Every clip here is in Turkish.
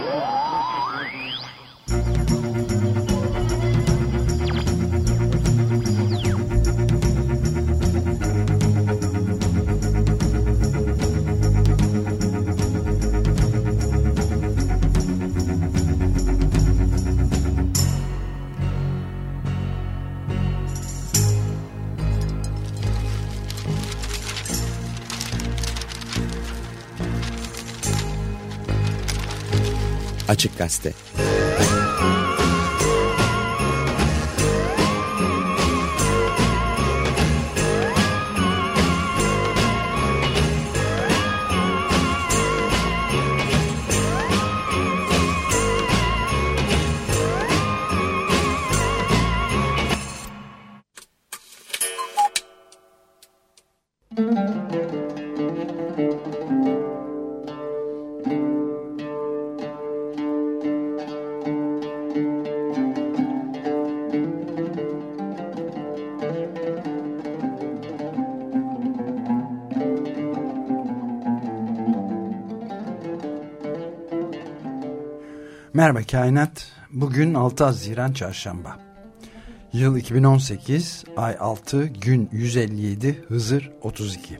Yeah. Açık Gazete Merhaba Kainat. Bugün 6 Haziran Çarşamba. Yıl 2018, ay 6, gün 157, Hızır 32.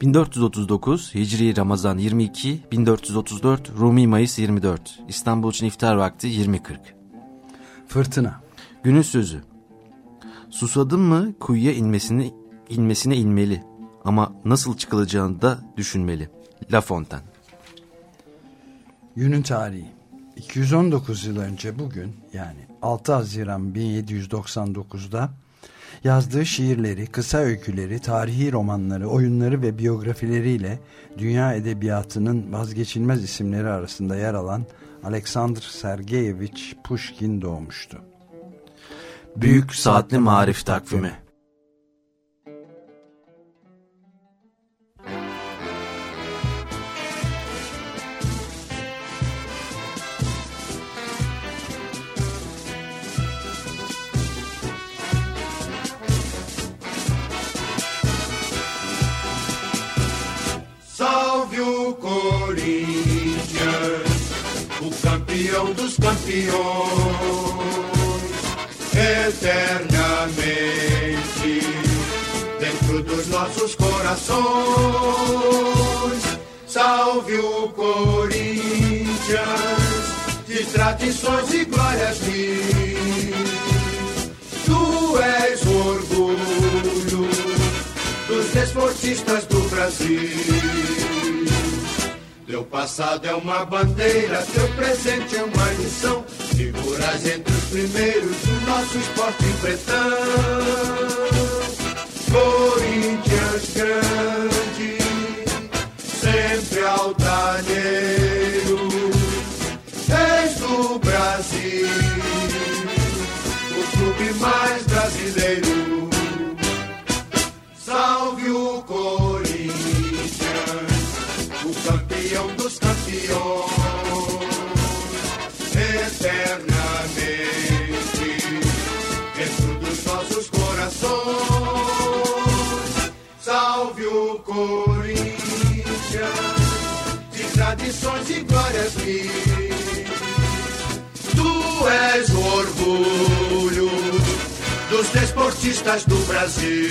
1439 Hicri Ramazan 22, 1434 Rumi Mayıs 24. İstanbul için iftar vakti 20.40. Fırtına. Günün sözü. Susadın mı kuyuya inmesini inmesine inmeli ama nasıl çıkılacağını da düşünmeli. La Fontaine. Günün tarihi. 219 yıl önce bugün yani 6 Haziran 1799'da yazdığı şiirleri, kısa öyküleri, tarihi romanları, oyunları ve biyografileriyle dünya edebiyatının vazgeçilmez isimleri arasında yer alan Alexander Sergeyevich Pushkin doğmuştu. Büyük Saatli Marif Takvimi dos campeões, eternamente dentro dos nossos corações. Salve o Corinthians, de tradições e glórias mil. Tu és o orgulho dos desportistas do Brasil. Teu passado é uma bandeira, teu presente é uma lição. Figuras entre os primeiros do nosso esporte pretão. Corinthians grande, sempre altaneiro. És do Brasil, o clube mais brasileiro. Salve o Corinthians, campeões, eternamente dentro dos nossos corações. Salve o Corinthians, de tradições e glórias mil. Tu és o orgulho dos desportistas do Brasil.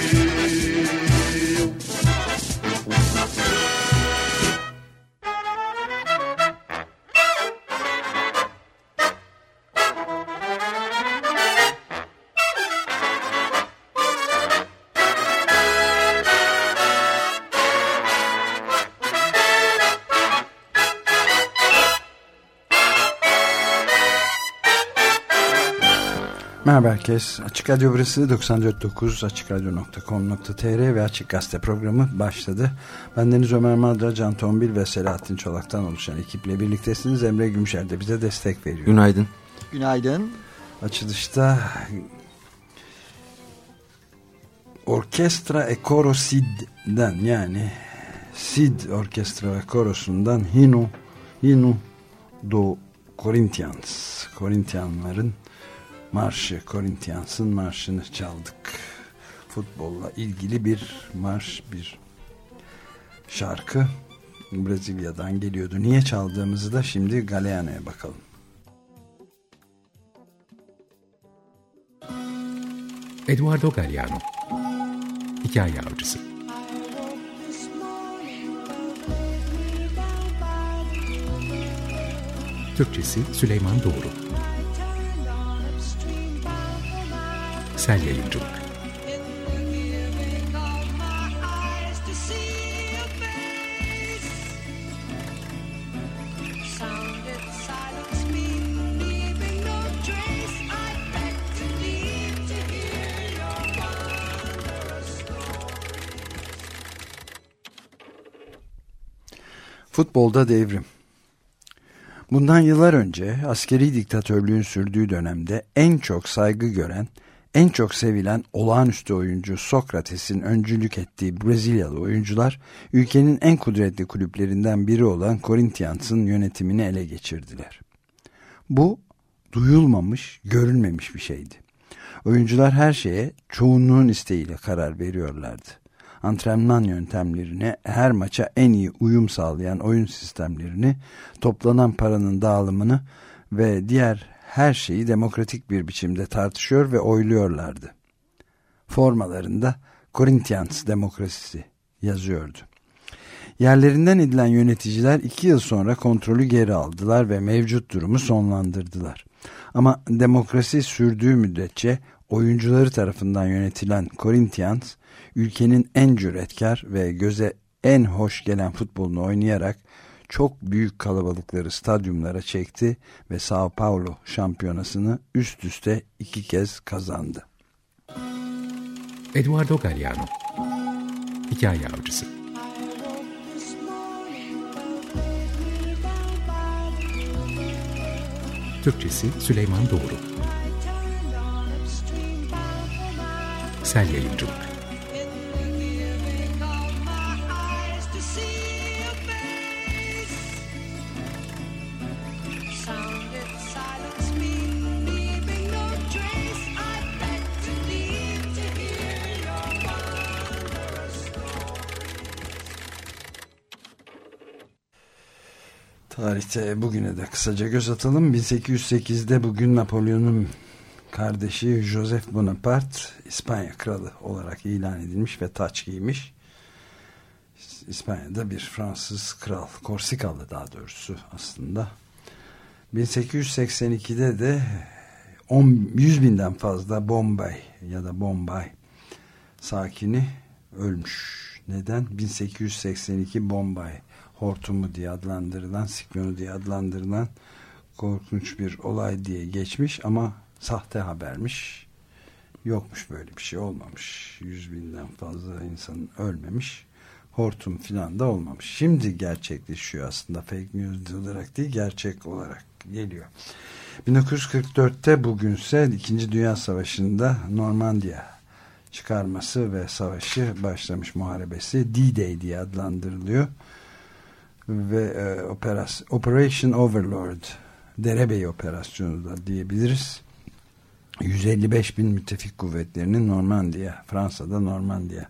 Merhaba herkes. Açık Radyo burası 94.9 AçıkRadyo.com.tr ve Açık Gazete programı başladı. Ben Deniz Ömer Madra, Can Tombil ve Selahattin Çolak'tan oluşan ekiple birliktesiniz. Emre Gümşer de bize destek veriyor. Günaydın. Günaydın. Açılışta Orkestra e Coro Sid'den yani Sid Orkestra ve Korosu'ndan Hino Hino do Corinthians Korintyanların marşı Corinthians'ın marşını çaldık. Futbolla ilgili bir marş, bir şarkı. Brezilya'dan geliyordu. Niye çaldığımızı da şimdi Galeano'ya bakalım. Eduardo Galeano Hikaye Avcısı Türkçesi Süleyman Doğru Sel Yayıncılık Futbolda devrim. Bundan yıllar önce askeri diktatörlüğün sürdüğü dönemde en çok saygı gören, en çok sevilen olağanüstü oyuncu Sokrates'in öncülük ettiği Brezilyalı oyuncular ülkenin en kudretli kulüplerinden biri olan Corinthians'ın yönetimini ele geçirdiler. Bu duyulmamış, görülmemiş bir şeydi. Oyuncular her şeye çoğunluğun isteğiyle karar veriyorlardı antrenman yöntemlerine, her maça en iyi uyum sağlayan oyun sistemlerini, toplanan paranın dağılımını ve diğer her şeyi demokratik bir biçimde tartışıyor ve oyluyorlardı. Formalarında Corinthians demokrasisi yazıyordu. Yerlerinden edilen yöneticiler iki yıl sonra kontrolü geri aldılar ve mevcut durumu sonlandırdılar. Ama demokrasi sürdüğü müddetçe oyuncuları tarafından yönetilen Corinthians ülkenin en cüretkar ve göze en hoş gelen futbolunu oynayarak çok büyük kalabalıkları stadyumlara çekti ve Sao Paulo şampiyonasını üst üste iki kez kazandı. Eduardo Galliano Hikaye Avcısı. Türkçesi Süleyman Doğru. Sel Yayıncılık Tarihte bugüne de kısaca göz atalım. 1808'de bugün Napolyon'un kardeşi Joseph Bonaparte İspanya kralı olarak ilan edilmiş ve taç giymiş. İspanya'da bir Fransız kral, Korsikalı daha doğrusu aslında. 1882'de de 10, 100 binden fazla Bombay ya da Bombay sakini ölmüş. Neden? 1882 Bombay hortumu diye adlandırılan, siklonu diye adlandırılan korkunç bir olay diye geçmiş ama sahte habermiş. Yokmuş böyle bir şey olmamış. Yüz binden fazla insanın ölmemiş. Hortum filan da olmamış. Şimdi gerçekleşiyor aslında fake news olarak değil gerçek olarak geliyor. 1944'te bugünse 2. Dünya Savaşı'nda Normandiya çıkarması ve savaşı başlamış muharebesi D-Day diye adlandırılıyor ve e, operasyon, Operation Overlord Derebey operasyonu da diyebiliriz. 155 bin müttefik kuvvetlerinin Normandiya, Fransa'da Normandiya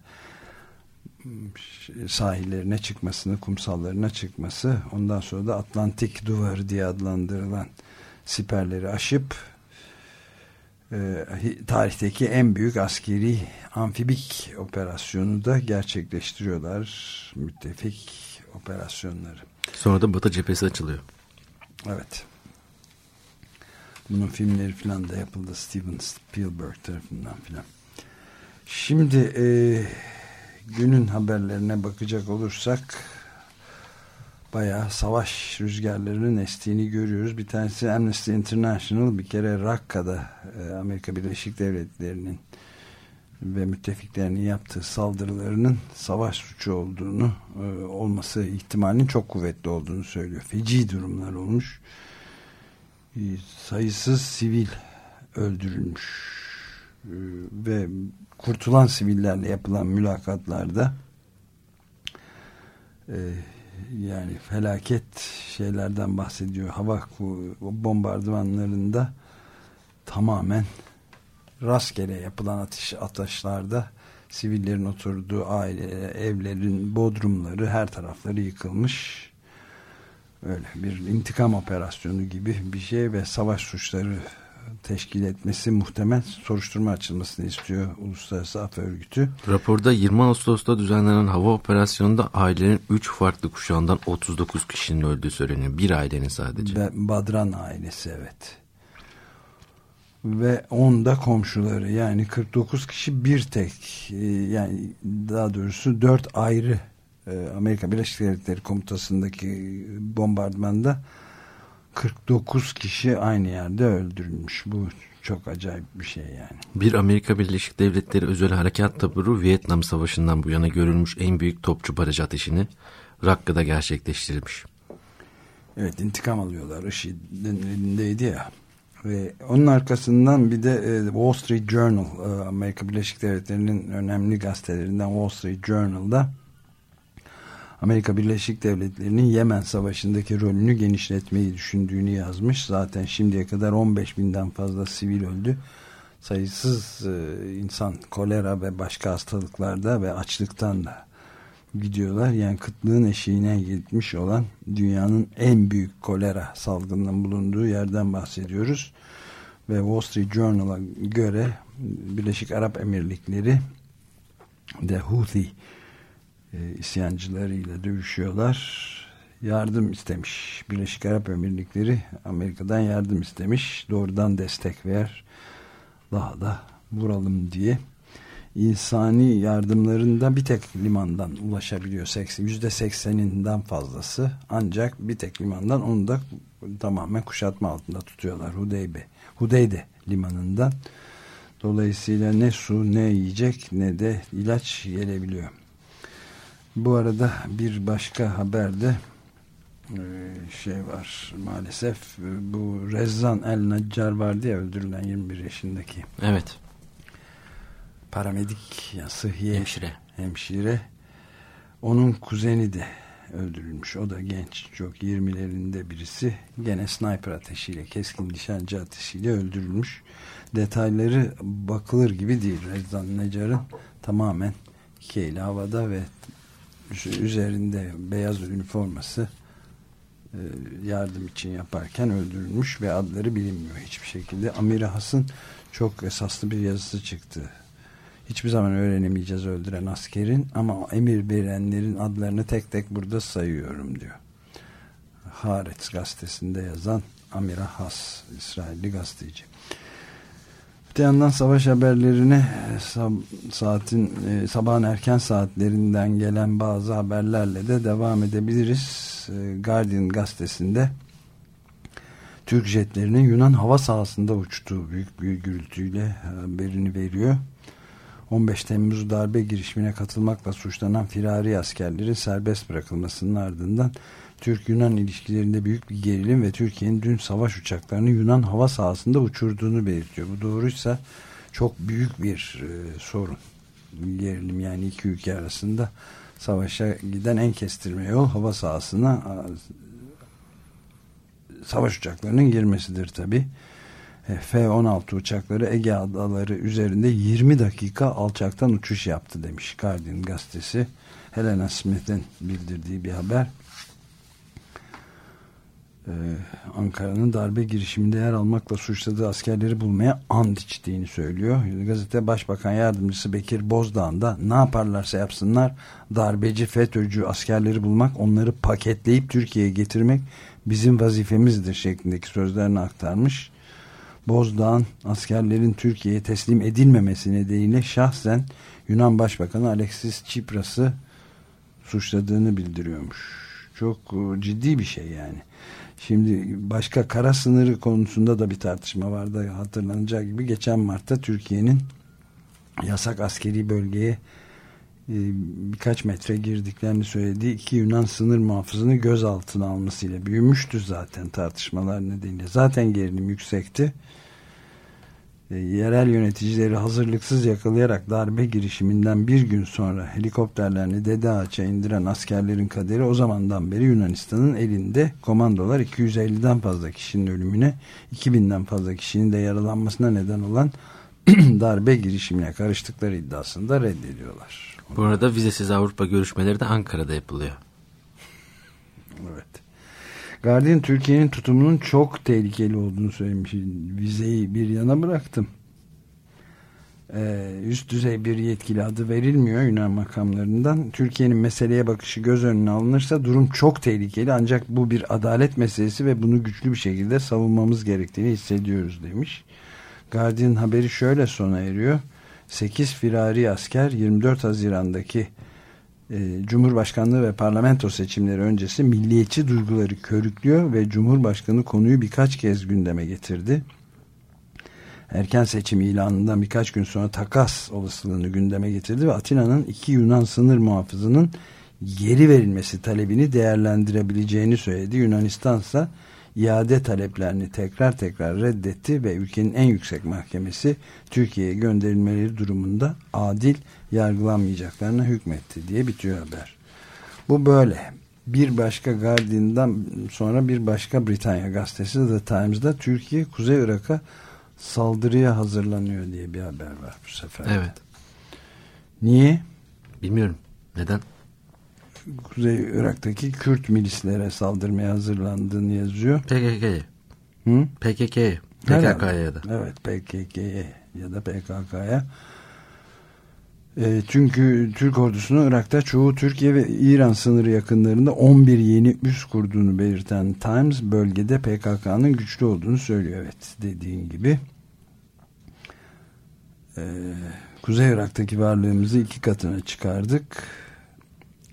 sahillerine çıkmasını, kumsallarına çıkması, ondan sonra da Atlantik Duvarı diye adlandırılan siperleri aşıp e, tarihteki en büyük askeri amfibik operasyonu da gerçekleştiriyorlar. Müttefik operasyonları. Sonra da Batı cephesi açılıyor. Evet. Bunun filmleri falan da yapıldı Steven Spielberg tarafından filan. Şimdi e, günün haberlerine bakacak olursak bayağı savaş rüzgarlarının estiğini görüyoruz. Bir tanesi Amnesty International bir kere Rakka'da e, Amerika Birleşik Devletleri'nin ve müttefiklerinin yaptığı saldırılarının savaş suçu olduğunu e, olması ihtimalinin çok kuvvetli olduğunu söylüyor. Feci durumlar olmuş. E, sayısız sivil öldürülmüş e, ve kurtulan sivillerle yapılan mülakatlarda yani felaket şeylerden bahsediyor. Hava bombardımanlarında tamamen rastgele yapılan atış atışlarda Sivillerin oturduğu aile evlerin bodrumları her tarafları yıkılmış. Öyle bir intikam operasyonu gibi bir şey ve savaş suçları teşkil etmesi muhtemel soruşturma açılmasını istiyor Uluslararası Af Örgütü. Raporda 20 Ağustos'ta düzenlenen hava operasyonunda ailenin 3 farklı kuşağından 39 kişinin öldüğü söyleniyor. Bir ailenin sadece. Badran ailesi evet. Ve onda komşuları yani 49 kişi bir tek e, yani daha doğrusu 4 ayrı e, Amerika Birleşik Devletleri komutasındaki bombardmanda 49 kişi aynı yerde öldürülmüş. Bu çok acayip bir şey yani. Bir Amerika Birleşik Devletleri özel harekat taburu Vietnam Savaşı'ndan bu yana görülmüş en büyük topçu baraj ateşini Rakka'da gerçekleştirmiş. Evet intikam alıyorlar. IŞİD'in elindeydi ya. Ve onun arkasından bir de e, Wall Street Journal e, Amerika Birleşik Devletleri'nin önemli gazetelerinden Wall Street Journal'da Amerika Birleşik Devletleri'nin Yemen Savaşı'ndaki rolünü genişletmeyi düşündüğünü yazmış. Zaten şimdiye kadar 15 binden fazla sivil öldü. Sayısız e, insan kolera ve başka hastalıklarda ve açlıktan da gidiyorlar. Yani kıtlığın eşiğine gitmiş olan dünyanın en büyük kolera salgınının bulunduğu yerden bahsediyoruz. Ve Wall Street Journal'a göre Birleşik Arap Emirlikleri de Houthi e, isyancılarıyla dövüşüyorlar. Yardım istemiş. Birleşik Arap Emirlikleri Amerika'dan yardım istemiş. Doğrudan destek ver. Daha da vuralım diye. İnsani yardımlarında bir tek limandan ulaşabiliyor. Yüzde sekseninden fazlası. Ancak bir tek limandan onu da tamamen kuşatma altında tutuyorlar. Hudeybe. Hudeyde limanından. Dolayısıyla ne su ne yiyecek ne de ilaç gelebiliyor. Bu arada bir başka haberde e, şey var maalesef bu Rezzan El Naccar vardı ya öldürülen 21 yaşındaki. Evet. Paramedik ya sıhhiye hemşire. hemşire. Onun kuzeni de öldürülmüş. O da genç çok 20'lerinde birisi. Gene sniper ateşiyle keskin nişancı ateşiyle öldürülmüş. Detayları bakılır gibi değil. Rezzan Necar'ın tamamen iki havada ve üzerinde beyaz üniforması e, yardım için yaparken öldürülmüş ve adları bilinmiyor hiçbir şekilde. Amir Has'ın çok esaslı bir yazısı çıktı. Hiçbir zaman öğrenemeyeceğiz öldüren askerin ama emir verenlerin adlarını tek tek burada sayıyorum diyor. Haaretz gazetesinde yazan Amir Has, İsrailli gazeteci. Öte yandan savaş haberlerine sab saatin e, sabahın erken saatlerinden gelen bazı haberlerle de devam edebiliriz. E, Guardian gazetesinde Türk jetlerinin Yunan hava sahasında uçtuğu büyük bir gürültüyle haberini veriyor. 15 Temmuz darbe girişimine katılmakla suçlanan firari askerlerin serbest bırakılmasının ardından Türk-Yunan ilişkilerinde büyük bir gerilim ve Türkiye'nin dün savaş uçaklarını Yunan hava sahasında uçurduğunu belirtiyor. Bu doğruysa çok büyük bir e, sorun. Gerilim yani iki ülke arasında savaşa giden en kestirme yol hava sahasına savaş uçaklarının girmesidir tabi. E, F-16 uçakları Ege adaları üzerinde 20 dakika alçaktan uçuş yaptı demiş Guardian gazetesi. Helena Smith'in bildirdiği bir haber e, Ankara'nın darbe girişiminde yer almakla suçladığı askerleri bulmaya and içtiğini söylüyor. Gazete Başbakan Yardımcısı Bekir Bozdağ'ın da ne yaparlarsa yapsınlar darbeci FETÖ'cü askerleri bulmak onları paketleyip Türkiye'ye getirmek bizim vazifemizdir şeklindeki sözlerini aktarmış. Bozdağ'ın askerlerin Türkiye'ye teslim edilmemesi nedeniyle şahsen Yunan Başbakanı Alexis Tsipras'ı suçladığını bildiriyormuş. Çok e, ciddi bir şey yani. Şimdi başka kara sınırı konusunda da bir tartışma vardı hatırlanacağı gibi geçen Mart'ta Türkiye'nin yasak askeri bölgeye birkaç metre girdiklerini söylediği iki Yunan sınır muhafızını gözaltına almasıyla büyümüştü zaten tartışmalar nedeniyle. Zaten gerilim yüksekti. E, yerel yöneticileri hazırlıksız yakalayarak darbe girişiminden bir gün sonra helikopterlerini Dede Ağaç'a indiren askerlerin kaderi o zamandan beri Yunanistan'ın elinde komandolar 250'den fazla kişinin ölümüne 2000'den fazla kişinin de yaralanmasına neden olan darbe girişimine karıştıkları iddiasını da reddediyorlar. Bu arada vizesiz Avrupa görüşmeleri de Ankara'da yapılıyor. Evet. Guardian Türkiye'nin tutumunun çok tehlikeli olduğunu söylemiş. Vizeyi bir yana bıraktım. Ee, üst düzey bir yetkili adı verilmiyor Yunan makamlarından. Türkiye'nin meseleye bakışı göz önüne alınırsa durum çok tehlikeli ancak bu bir adalet meselesi ve bunu güçlü bir şekilde savunmamız gerektiğini hissediyoruz demiş. Guardian haberi şöyle sona eriyor. 8 firari asker 24 Haziran'daki e, Cumhurbaşkanlığı ve parlamento seçimleri öncesi milliyetçi duyguları körüklüyor ve Cumhurbaşkanı konuyu birkaç kez gündeme getirdi. Erken seçim ilanından birkaç gün sonra takas olasılığını gündeme getirdi ve Atina'nın iki Yunan sınır muhafızının geri verilmesi talebini değerlendirebileceğini söyledi. Yunanistan ise iade taleplerini tekrar tekrar reddetti ve ülkenin en yüksek mahkemesi Türkiye'ye gönderilmeleri durumunda adil yargılanmayacaklarına hükmetti diye bitiyor haber. Bu böyle. Bir başka Guardian'dan sonra bir başka Britanya gazetesi The Times'da Türkiye Kuzey Irak'a saldırıya hazırlanıyor diye bir haber var bu sefer. Evet. Niye? Bilmiyorum. Neden? Kuzey Irak'taki Kürt milislere saldırmaya hazırlandığını yazıyor. PKK'ye. Hı? PKK'ye. PKK'ya ya da. Evet PKK'ye ya da PKK'ya. E, çünkü Türk ordusunun Irak'ta çoğu Türkiye ve İran sınırı yakınlarında 11 yeni üs kurduğunu belirten Times bölgede PKK'nın güçlü olduğunu söylüyor. Evet dediğin gibi. E, Kuzey Irak'taki varlığımızı iki katına çıkardık.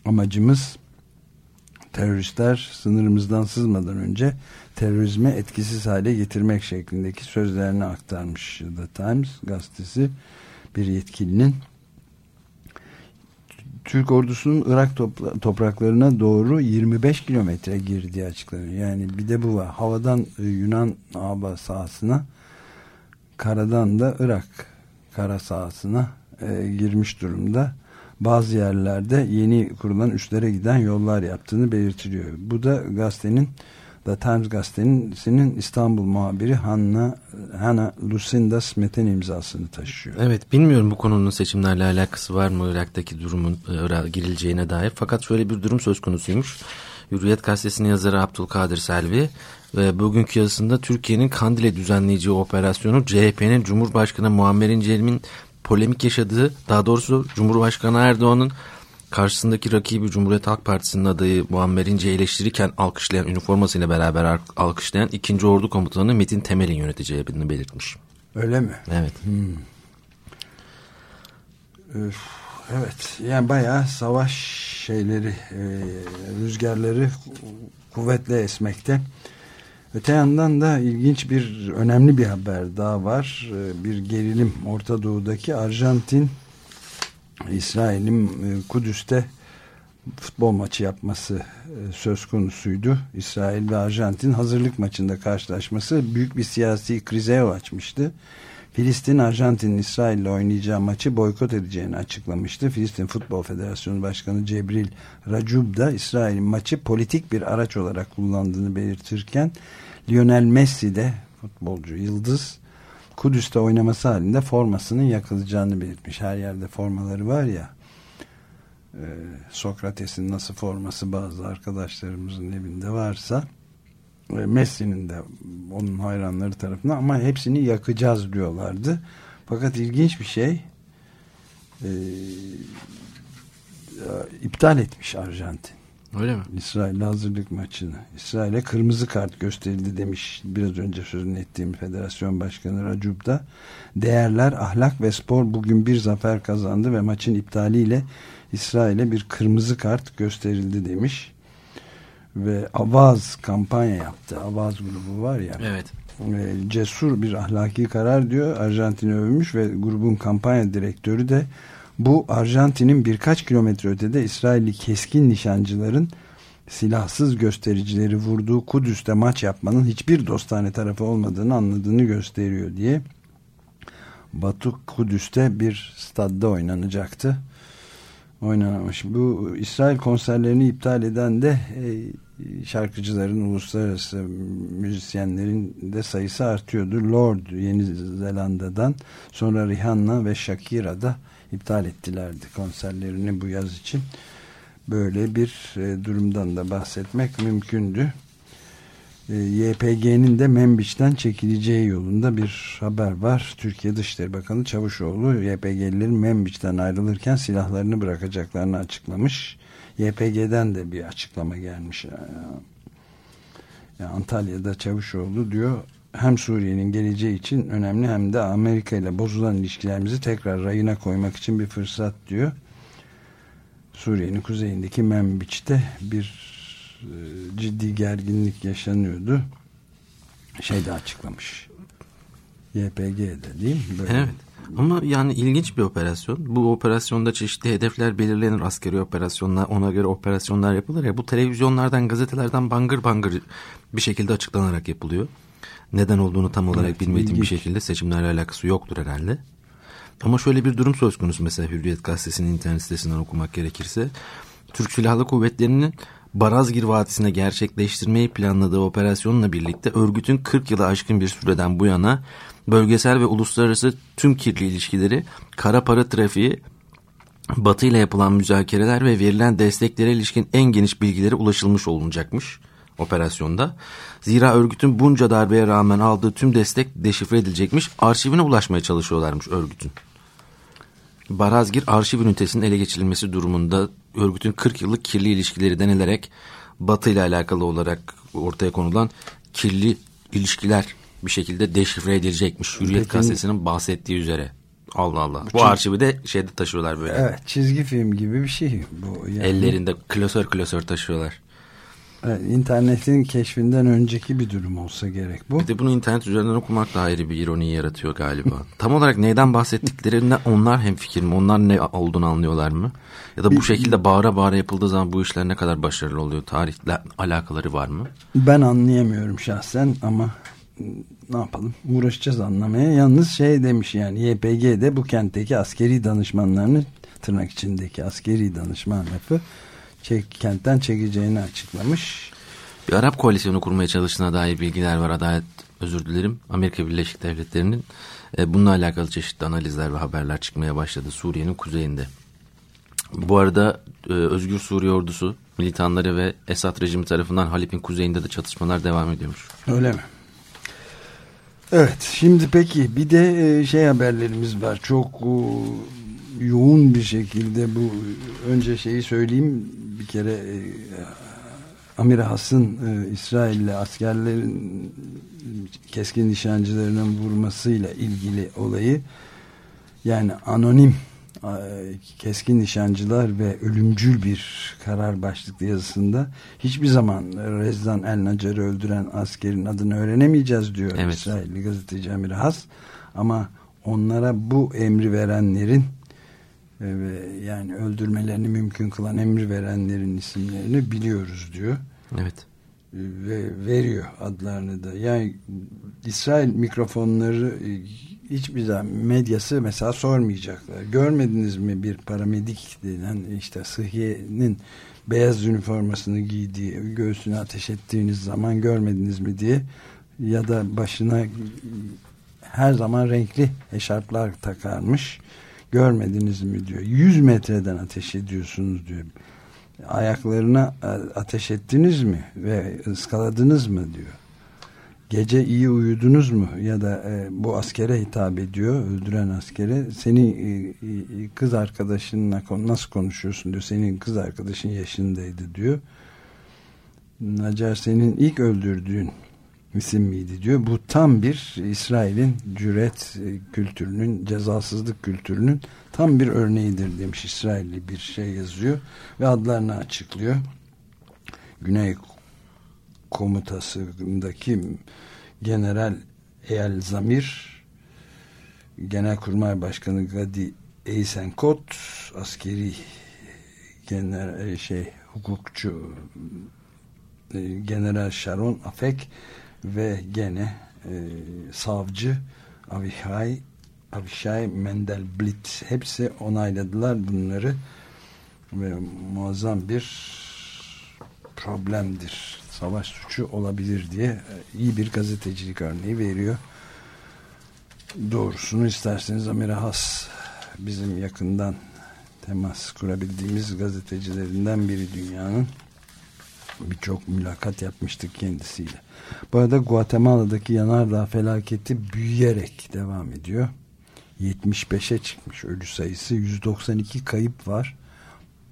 Amacımız teröristler sınırımızdan sızmadan önce terörizme etkisiz hale getirmek şeklindeki sözlerini aktarmış The Times gazetesi bir yetkilinin Türk ordusunun Irak topla- topraklarına doğru 25 kilometre girdiği açıklanıyor. Yani bir de bu var. Havadan e, Yunan hava sahasına karadan da Irak kara sahasına e, girmiş durumda. Bazı yerlerde yeni kurulan üslere giden yollar yaptığını belirtiliyor. Bu da gazetenin The Times gazetesinin İstanbul muhabiri Hanna, Hanna Lucinda Smith'in imzasını taşıyor. Evet bilmiyorum bu konunun seçimlerle alakası var mı Irak'taki durumun e, Irak'a girileceğine dair. Fakat şöyle bir durum söz konusuymuş. Hürriyet gazetesinin yazarı Abdülkadir Selvi ve bugünkü yazısında Türkiye'nin Kandil'e düzenleyeceği operasyonu CHP'nin Cumhurbaşkanı Muammer İnce'nin polemik yaşadığı daha doğrusu Cumhurbaşkanı Erdoğan'ın karşısındaki rakibi Cumhuriyet Halk Partisi'nin adayı Muammer İnce'yi eleştirirken alkışlayan üniformasıyla beraber al- alkışlayan 2. Ordu Komutanı Metin Temel'in yöneteceğini belirtmiş. Öyle mi? Evet. Öf, evet. Yani bayağı savaş şeyleri, e, rüzgarları kuvvetle esmekte. Öte yandan da ilginç bir, önemli bir haber daha var. E, bir gerilim Orta Doğu'daki Arjantin, İsrail'in e, Kudüs'te futbol maçı yapması e, söz konusuydu. İsrail ve Arjantin hazırlık maçında karşılaşması büyük bir siyasi krize yol açmıştı. Filistin, Arjantin'in İsrail ile oynayacağı maçı boykot edeceğini açıklamıştı. Filistin Futbol Federasyonu Başkanı Cebril Racub da İsrail'in maçı politik bir araç olarak kullandığını belirtirken Lionel Messi de futbolcu yıldız Kudüs'te oynaması halinde formasının yakılacağını belirtmiş. Her yerde formaları var ya e, Sokrates'in nasıl forması bazı arkadaşlarımızın evinde varsa Messi'nin de onun hayranları tarafından ama hepsini yakacağız diyorlardı. Fakat ilginç bir şey e, iptal etmiş Arjantin. Öyle mi? İsrail hazırlık maçını. İsrail'e kırmızı kart gösterildi demiş biraz önce sözünü ettiğim Federasyon Başkanı Racub da. Değerler, ahlak ve spor bugün bir zafer kazandı ve maçın iptaliyle İsrail'e bir kırmızı kart gösterildi demiş. Ve Avaz kampanya yaptı. Avaz grubu var ya. Evet. E, cesur bir ahlaki karar diyor. Arjantin'i övmüş ve grubun kampanya direktörü de bu Arjantin'in birkaç kilometre ötede İsrailli keskin nişancıların silahsız göstericileri vurduğu Kudüs'te maç yapmanın hiçbir dostane tarafı olmadığını anladığını gösteriyor diye Batı Kudüs'te bir stadda oynanacaktı. Oynanamamış. Bu İsrail konserlerini iptal eden de e, şarkıcıların, uluslararası müzisyenlerin de sayısı artıyordu. Lord Yeni Zelanda'dan sonra Rihanna ve Shakira da iptal ettilerdi konserlerini bu yaz için. Böyle bir e, durumdan da bahsetmek mümkündü. E, YPG'nin de Membiç'ten çekileceği yolunda bir haber var. Türkiye Dışişleri Bakanı Çavuşoğlu YPG'lilerin Membiç'ten ayrılırken silahlarını bırakacaklarını açıklamış. YPG'den de bir açıklama gelmiş. Yani Antalya'da Çavuşoğlu diyor hem Suriye'nin geleceği için önemli hem de Amerika ile bozulan ilişkilerimizi tekrar rayına koymak için bir fırsat diyor. Suriye'nin kuzeyindeki Membiç'te bir ciddi gerginlik yaşanıyordu. Şey de açıklamış. YPG'de değil mi? Böyle. Evet. Ama yani ilginç bir operasyon. Bu operasyonda çeşitli hedefler belirlenir. Askeri operasyonlar, ona göre operasyonlar yapılır ya. Bu televizyonlardan, gazetelerden bangır bangır bir şekilde açıklanarak yapılıyor. Neden olduğunu tam olarak evet, bilmediğim ilginç. bir şekilde seçimlerle alakası yoktur herhalde. Ama şöyle bir durum söz konusu mesela Hürriyet Gazetesi'nin internet sitesinden okumak gerekirse. Türk Silahlı Kuvvetleri'nin Barazgir Vadisi'ne gerçekleştirmeyi planladığı operasyonla birlikte örgütün 40 yılı aşkın bir süreden bu yana bölgesel ve uluslararası tüm kirli ilişkileri, kara para trafiği, Batı ile yapılan müzakereler ve verilen desteklere ilişkin en geniş bilgilere ulaşılmış olunacakmış operasyonda. Zira örgütün bunca darbeye rağmen aldığı tüm destek deşifre edilecekmiş. Arşivine ulaşmaya çalışıyorlarmış örgütün. Barazgir arşiv ünitesinin ele geçirilmesi durumunda örgütün 40 yıllık kirli ilişkileri denilerek Batı ile alakalı olarak ortaya konulan kirli ilişkiler bir şekilde deşifre edilecekmiş. Hürriyet Peki, gazetesinin bahsettiği üzere. Allah Allah. Bu, bu arşivi de şeyde taşıyorlar böyle. Evet çizgi film gibi bir şey bu. Yani. Ellerinde klasör klasör taşıyorlar. Evet, internetin keşfinden önceki bir durum olsa gerek bu. Bir de bunu internet üzerinden okumak da ayrı bir ironi yaratıyor galiba. Tam olarak neyden bahsettiklerinden onlar hem fikir mi? Onlar ne olduğunu anlıyorlar mı? Ya da bu şekilde bağıra bağıra yapıldığı zaman bu işler ne kadar başarılı oluyor? Tarihle alakaları var mı? Ben anlayamıyorum şahsen ama ne yapalım uğraşacağız anlamaya. Yalnız şey demiş yani YPG'de bu kentteki askeri danışmanlarını tırnak içindeki askeri danışman lafı çek, kentten çekeceğini açıklamış. Bir Arap koalisyonu kurmaya çalıştığına dair bilgiler var. Adalet özür dilerim. Amerika Birleşik Devletleri'nin e, bununla alakalı çeşitli analizler ve haberler çıkmaya başladı Suriye'nin kuzeyinde. Bu arada e, Özgür Suriye ordusu militanları ve Esad rejimi tarafından Halep'in kuzeyinde de çatışmalar devam ediyormuş. Öyle mi? Evet şimdi peki bir de e, şey haberlerimiz var. Çok yoğun bir şekilde bu önce şeyi söyleyeyim bir kere e, Amir Has'ın e, İsrail'le askerlerin keskin nişancılarının vurmasıyla ilgili olayı yani anonim e, keskin nişancılar ve ölümcül bir karar başlıklı yazısında hiçbir zaman Rezdan El Nacar'ı öldüren askerin adını öğrenemeyeceğiz diyor evet. İsrailli gazeteci Amir Has ama onlara bu emri verenlerin ve yani öldürmelerini mümkün kılan emir verenlerin isimlerini biliyoruz diyor. Evet. Ve veriyor adlarını da. Yani İsrail mikrofonları e, hiçbir zaman medyası mesela sormayacaklar. Görmediniz mi bir paramedik denen işte sıhhiyenin beyaz üniformasını giydiği göğsüne ateş ettiğiniz zaman görmediniz mi diye ya da başına her zaman renkli eşarplar takarmış görmediniz mi diyor. 100 metreden ateş ediyorsunuz diyor. Ayaklarına e, ateş ettiniz mi ve ıskaladınız mı diyor. Gece iyi uyudunuz mu ya da e, bu askere hitap ediyor öldüren askere seni e, kız arkadaşınla nasıl konuşuyorsun diyor senin kız arkadaşın yaşındaydı diyor Nacar senin ilk öldürdüğün isim miydi diyor. Bu tam bir İsrail'in cüret e, kültürünün, cezasızlık kültürünün tam bir örneğidir demiş İsrailli bir şey yazıyor ve adlarını açıklıyor. Güney komutasındaki General Eyal Zamir Genelkurmay Başkanı Gadi Eysenkot askeri genel e, şey hukukçu e, General Sharon Afek ve gene e, savcı Avihay Avişay Mendelblit hepsi onayladılar bunları ve muazzam bir problemdir. Savaş suçu olabilir diye e, iyi bir gazetecilik örneği veriyor. Doğrusunu isterseniz Amir Has bizim yakından temas kurabildiğimiz gazetecilerinden biri dünyanın birçok mülakat yapmıştık kendisiyle. Bu arada Guatemala'daki yanardağ felaketi büyüyerek devam ediyor. 75'e çıkmış ölü sayısı 192 kayıp var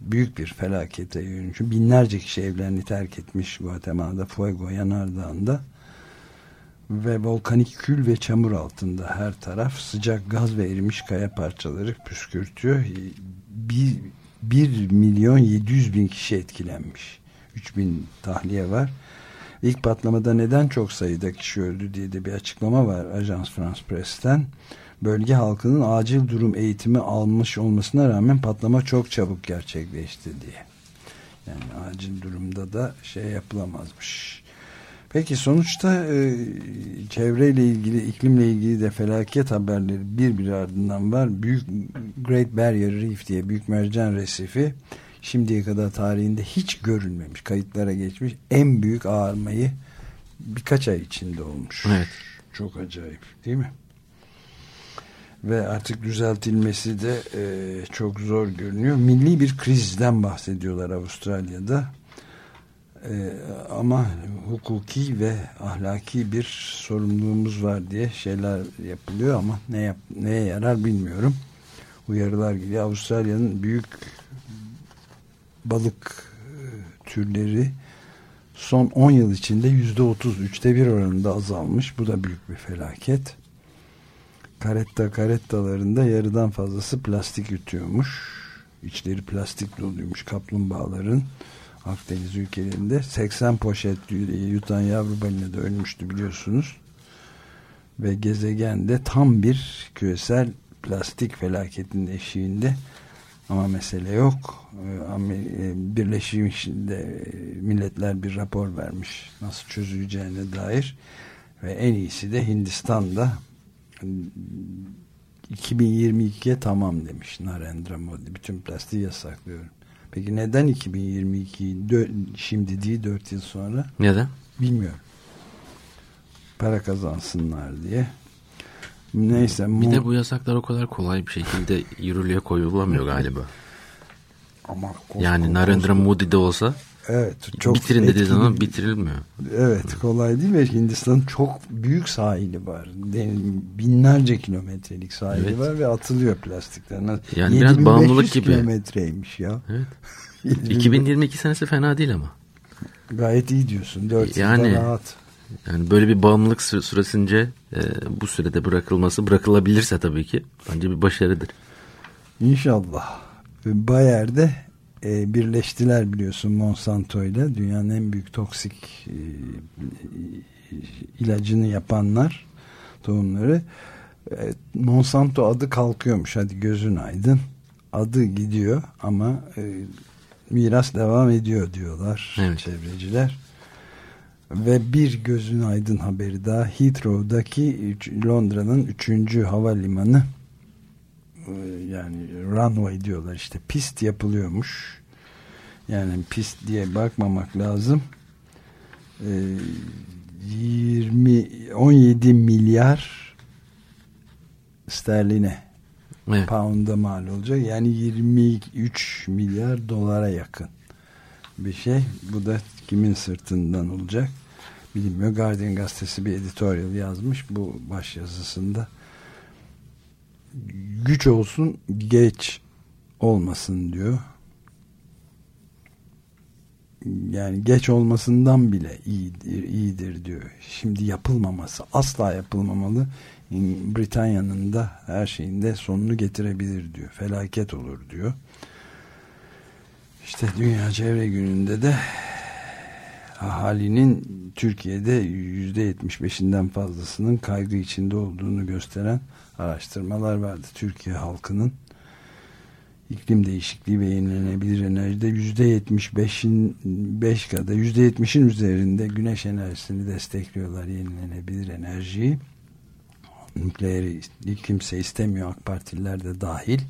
büyük bir felakete yönüyor. Binlerce kişi evlerini terk etmiş Guatemala'da Fuego yanardağında ve volkanik kül ve çamur altında her taraf sıcak gaz ve erimiş kaya parçaları püskürtüyor. Bir, 1 milyon 700 bin kişi etkilenmiş. 3 bin tahliye var. İlk patlamada neden çok sayıda kişi öldü diye de bir açıklama var Ajans France Press'ten bölge halkının acil durum eğitimi almış olmasına rağmen patlama çok çabuk gerçekleşti diye. Yani acil durumda da şey yapılamazmış. Peki sonuçta e, çevreyle ilgili, iklimle ilgili de felaket haberleri bir bir ardından var. Büyük Great Barrier Reef diye büyük mercan resifi şimdiye kadar tarihinde hiç görülmemiş, kayıtlara geçmiş en büyük ağarmayı birkaç ay içinde olmuş. Evet. Çok acayip değil mi? ve artık düzeltilmesi de e, çok zor görünüyor. Milli bir krizden bahsediyorlar Avustralya'da. E, ama hukuki ve ahlaki bir sorumluluğumuz var diye şeyler yapılıyor ama ne yap, neye yarar bilmiyorum. Uyarılar geliyor. Avustralya'nın büyük balık e, türleri son 10 yıl içinde yüzde otuz üçte bir oranında azalmış. Bu da büyük bir felaket karetta karettalarında yarıdan fazlası plastik yutuyormuş. İçleri plastik doluymuş kaplumbağaların Akdeniz ülkelerinde 80 poşet yutan yavru balina da ölmüştü biliyorsunuz. Ve gezegende tam bir küresel plastik felaketinin eşiğinde ama mesele yok. Ee, e, Birleşmiş Milletler bir rapor vermiş nasıl çözüleceğine dair ve en iyisi de Hindistan'da 2022'ye tamam demiş Narendra Modi. Bütün plastiği yasaklıyorum. Peki neden 2022 şimdi değil 4 yıl sonra? Neden? Bilmiyorum. Para kazansınlar diye. Neyse. Bir de bu yasaklar o kadar kolay bir şekilde yürürlüğe koyulamıyor galiba. Ama yani Narendra Modi de olsa Evet. Çok Bitirin dediği zaman bitirilmiyor. Evet kolay değil ve Hindistan'ın çok büyük sahili var. Binlerce kilometrelik sahili evet. var ve atılıyor plastikler. Yani biraz bağımlılık gibi. kilometreymiş ya. Evet. 2022 senesi fena değil ama. Gayet iyi diyorsun. 4 yani, rahat. Yani böyle bir bağımlılık süresince e, bu sürede bırakılması bırakılabilirse tabii ki bence bir başarıdır. İnşallah. Bayer'de e, birleştiler biliyorsun Monsanto ile dünyanın en büyük toksik e, ilacını yapanlar tohumları e, Monsanto adı kalkıyormuş hadi gözün aydın adı gidiyor ama e, miras devam ediyor diyorlar evet. çevreciler ve bir gözün aydın haberi daha Heathrow'daki Londra'nın 3. havalimanı e, yani runway diyorlar işte pist yapılıyormuş yani pist diye bakmamak lazım e, 20 17 milyar sterline evet. pound'a mal olacak yani 23 milyar dolara yakın bir şey bu da kimin sırtından olacak bilinmiyor Guardian gazetesi bir editorial yazmış bu baş yazısında güç olsun geç olmasın diyor. Yani geç olmasından bile iyidir, iyidir diyor. Şimdi yapılmaması asla yapılmamalı. Britanya'nın da her şeyinde sonunu getirebilir diyor. Felaket olur diyor. İşte Dünya Çevre Günü'nde de ahalinin Türkiye'de yüzde 75'inden fazlasının kaygı içinde olduğunu gösteren araştırmalar vardı. Türkiye halkının iklim değişikliği ve yenilenebilir enerjide yüzde yetmiş beşin beş kadar yüzde yetmişin üzerinde güneş enerjisini destekliyorlar yenilenebilir enerjiyi nükleeri kimse istemiyor AK Partililer de dahil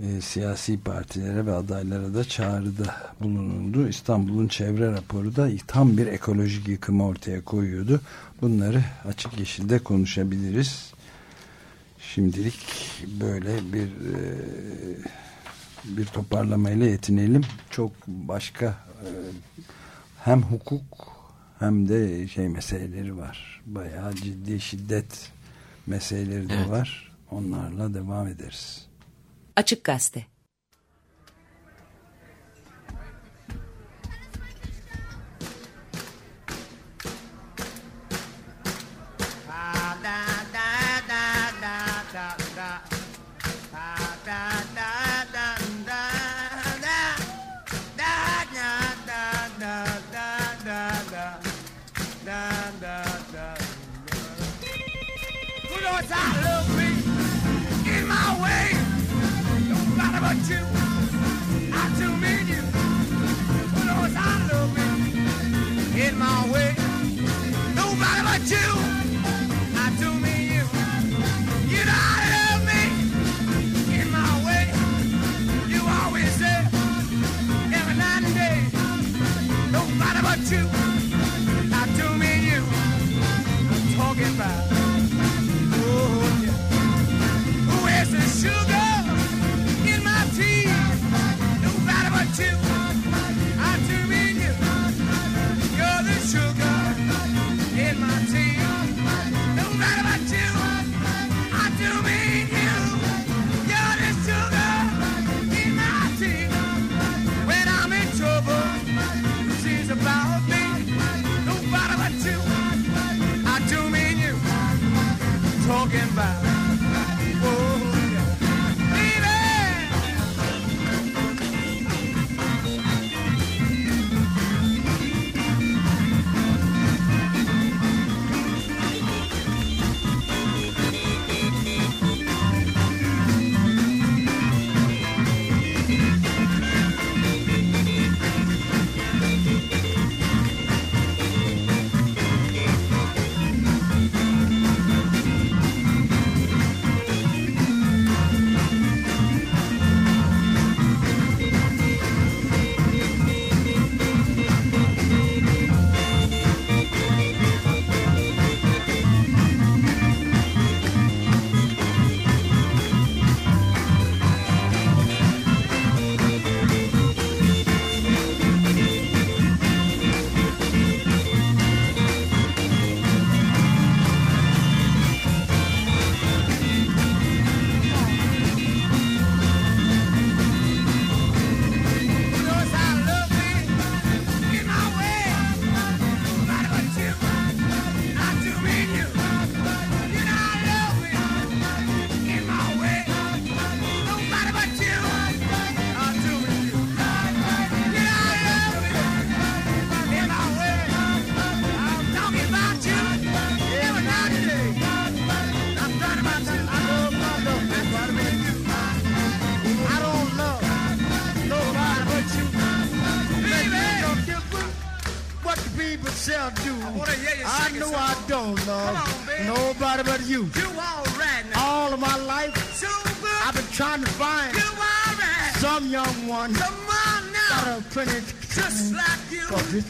e, siyasi partilere ve adaylara da çağrıda bulunuldu. İstanbul'un çevre raporu da tam bir ekolojik yıkımı ortaya koyuyordu. Bunları açık yeşilde konuşabiliriz. Şimdilik böyle bir e, bir toparlamayla yetinelim. Çok başka e, hem hukuk hem de şey meseleleri var. Bayağı ciddi şiddet meseleleri de Evet. var. Onlarla devam ederiz. Açık Gazete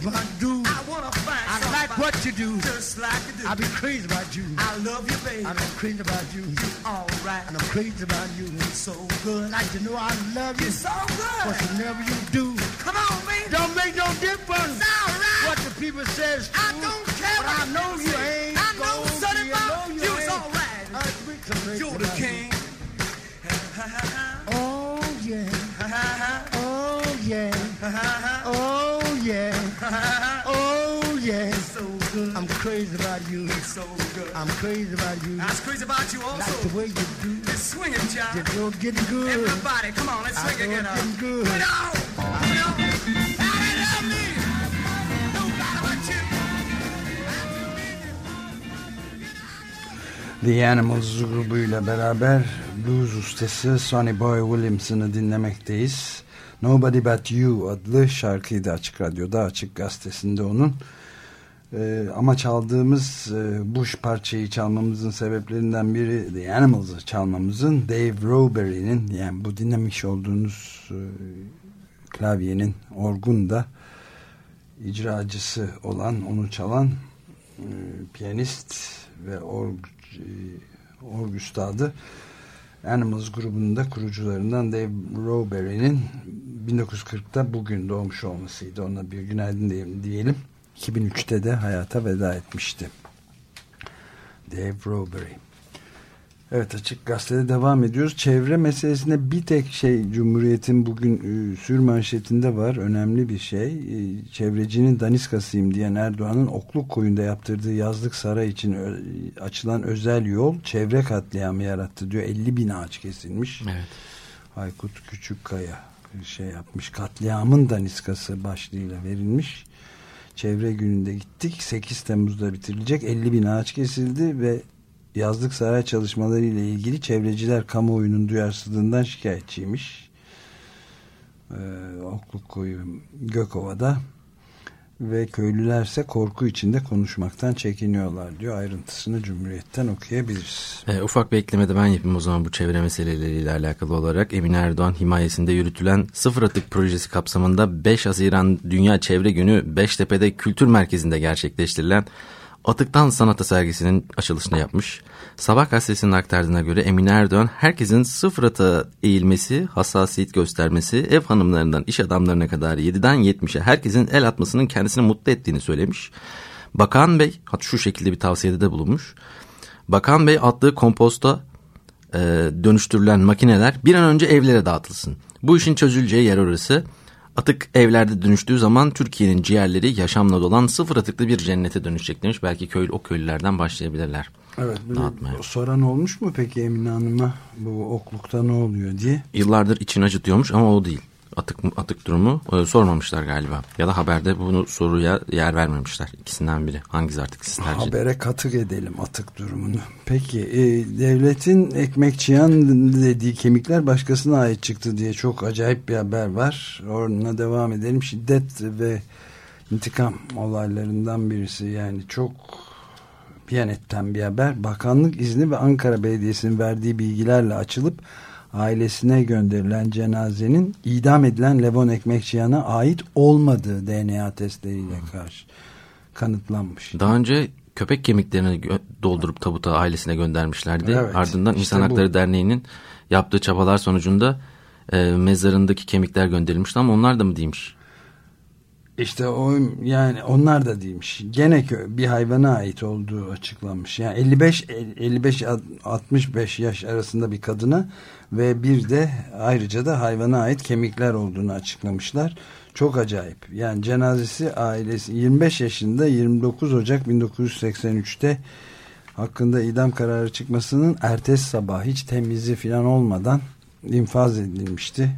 you. It's my dude. I wanna find I like what you do. Just like you do. I be crazy about you. I love you, baby. I'm crazy about you. You all right. And I'm crazy about you. So good. Like to know I love you. so good. But whatever you do. Come on, man. Don't make no difference. It's all right. What the people says. I don't I'm crazy about you. I was crazy about you also. Like the way you do. This swinging job. You're getting good. Everybody, come on, let's swing again. Getting good. Put on. The Animals grubuyla beraber blues ustası Sonny Boy Williamson'ı dinlemekteyiz. Nobody But You adlı şarkıydı Açık Radyo'da Açık Gazetesi'nde onun. Ee, ama çaldığımız e, Bush parçayı çalmamızın sebeplerinden biri The Animals'ı çalmamızın Dave Roweberry'nin yani bu dinlemiş olduğunuz e, klavyenin orgun da icracısı olan onu çalan e, piyanist ve org, e, org üstadı Animals grubunun da kurucularından Dave Roweberry'nin 1940'ta bugün doğmuş olmasıydı. Ona bir günaydın diyelim. diyelim. 2003'te de hayata veda etmişti. Dave Roweberry. Evet açık gazetede devam ediyoruz. Çevre meselesinde bir tek şey Cumhuriyet'in bugün e, sür manşetinde var. Önemli bir şey. E, çevrecinin daniskasıyım diyen Erdoğan'ın Okluk koyunda yaptırdığı yazlık saray için ö, açılan özel yol çevre katliamı yarattı diyor. 50 bin ağaç kesilmiş. Evet. Aykut Küçükkaya şey yapmış. Katliamın daniskası başlığıyla verilmiş. Çevre gününde gittik. 8 Temmuz'da bitirilecek. 50 bin ağaç kesildi ve yazlık saray çalışmaları ile ilgili çevreciler kamuoyunun duyarsızlığından şikayetçiymiş. Ee, Okluk koyu Gökova'da ve köylülerse korku içinde konuşmaktan çekiniyorlar diyor. Ayrıntısını Cumhuriyet'ten okuyabiliriz. E, ufak bir ekleme de ben yapayım o zaman bu çevre meseleleriyle alakalı olarak. Emin Erdoğan himayesinde yürütülen sıfır atık projesi kapsamında 5 Haziran Dünya Çevre Günü Beştepe'de Kültür Merkezi'nde gerçekleştirilen Atıktan Sanata sergisinin açılışını yapmış. Sabah gazetesinin aktardığına göre Emine Erdoğan herkesin sıfır atığa eğilmesi, hassasiyet göstermesi, ev hanımlarından iş adamlarına kadar 7'den 70'e herkesin el atmasının kendisini mutlu ettiğini söylemiş. Bakan Bey, hatta şu şekilde bir tavsiyede de bulunmuş. Bakan Bey attığı komposta e, dönüştürülen makineler bir an önce evlere dağıtılsın. Bu işin çözüleceği yer orası. Atık evlerde dönüştüğü zaman Türkiye'nin ciğerleri yaşamla dolan sıfır atıklı bir cennete dönüşecek demiş. Belki köy, o köylülerden başlayabilirler. Evet. Dağıtmaya. Soran olmuş mu peki Emine Hanım'a bu oklukta ne oluyor diye? Yıllardır için acıtıyormuş ama o değil. Atık atık durumu e, sormamışlar galiba. Ya da haberde bunu soruya yer vermemişler. İkisinden biri. Hangisi artık siz tercih. Habere katık edelim atık durumunu. Peki e, devletin ekmek çiyan dediği kemikler başkasına ait çıktı diye çok acayip bir haber var. Onunla devam edelim. Şiddet ve intikam olaylarından birisi yani çok Piyanet'ten bir haber. Bakanlık izni ve Ankara Belediyesi'nin verdiği bilgilerle açılıp ailesine gönderilen cenazenin idam edilen Levon Ekmekçiyan'a ait olmadığı DNA testleriyle karşı kanıtlanmış. Daha önce köpek kemiklerini doldurup tabuta ailesine göndermişlerdi. Evet, Ardından işte İnsan bu. Hakları Derneği'nin yaptığı çabalar sonucunda e, mezarındaki kemikler gönderilmişti ama onlar da mı değilmiş? İşte o yani onlar da değilmiş. Gene bir hayvana ait olduğu açıklanmış. Yani 55 55 65 yaş arasında bir kadına ve bir de ayrıca da hayvana ait kemikler olduğunu açıklamışlar. Çok acayip. Yani cenazesi ailesi 25 yaşında 29 Ocak 1983'te hakkında idam kararı çıkmasının ertesi sabah hiç temizi falan olmadan infaz edilmişti.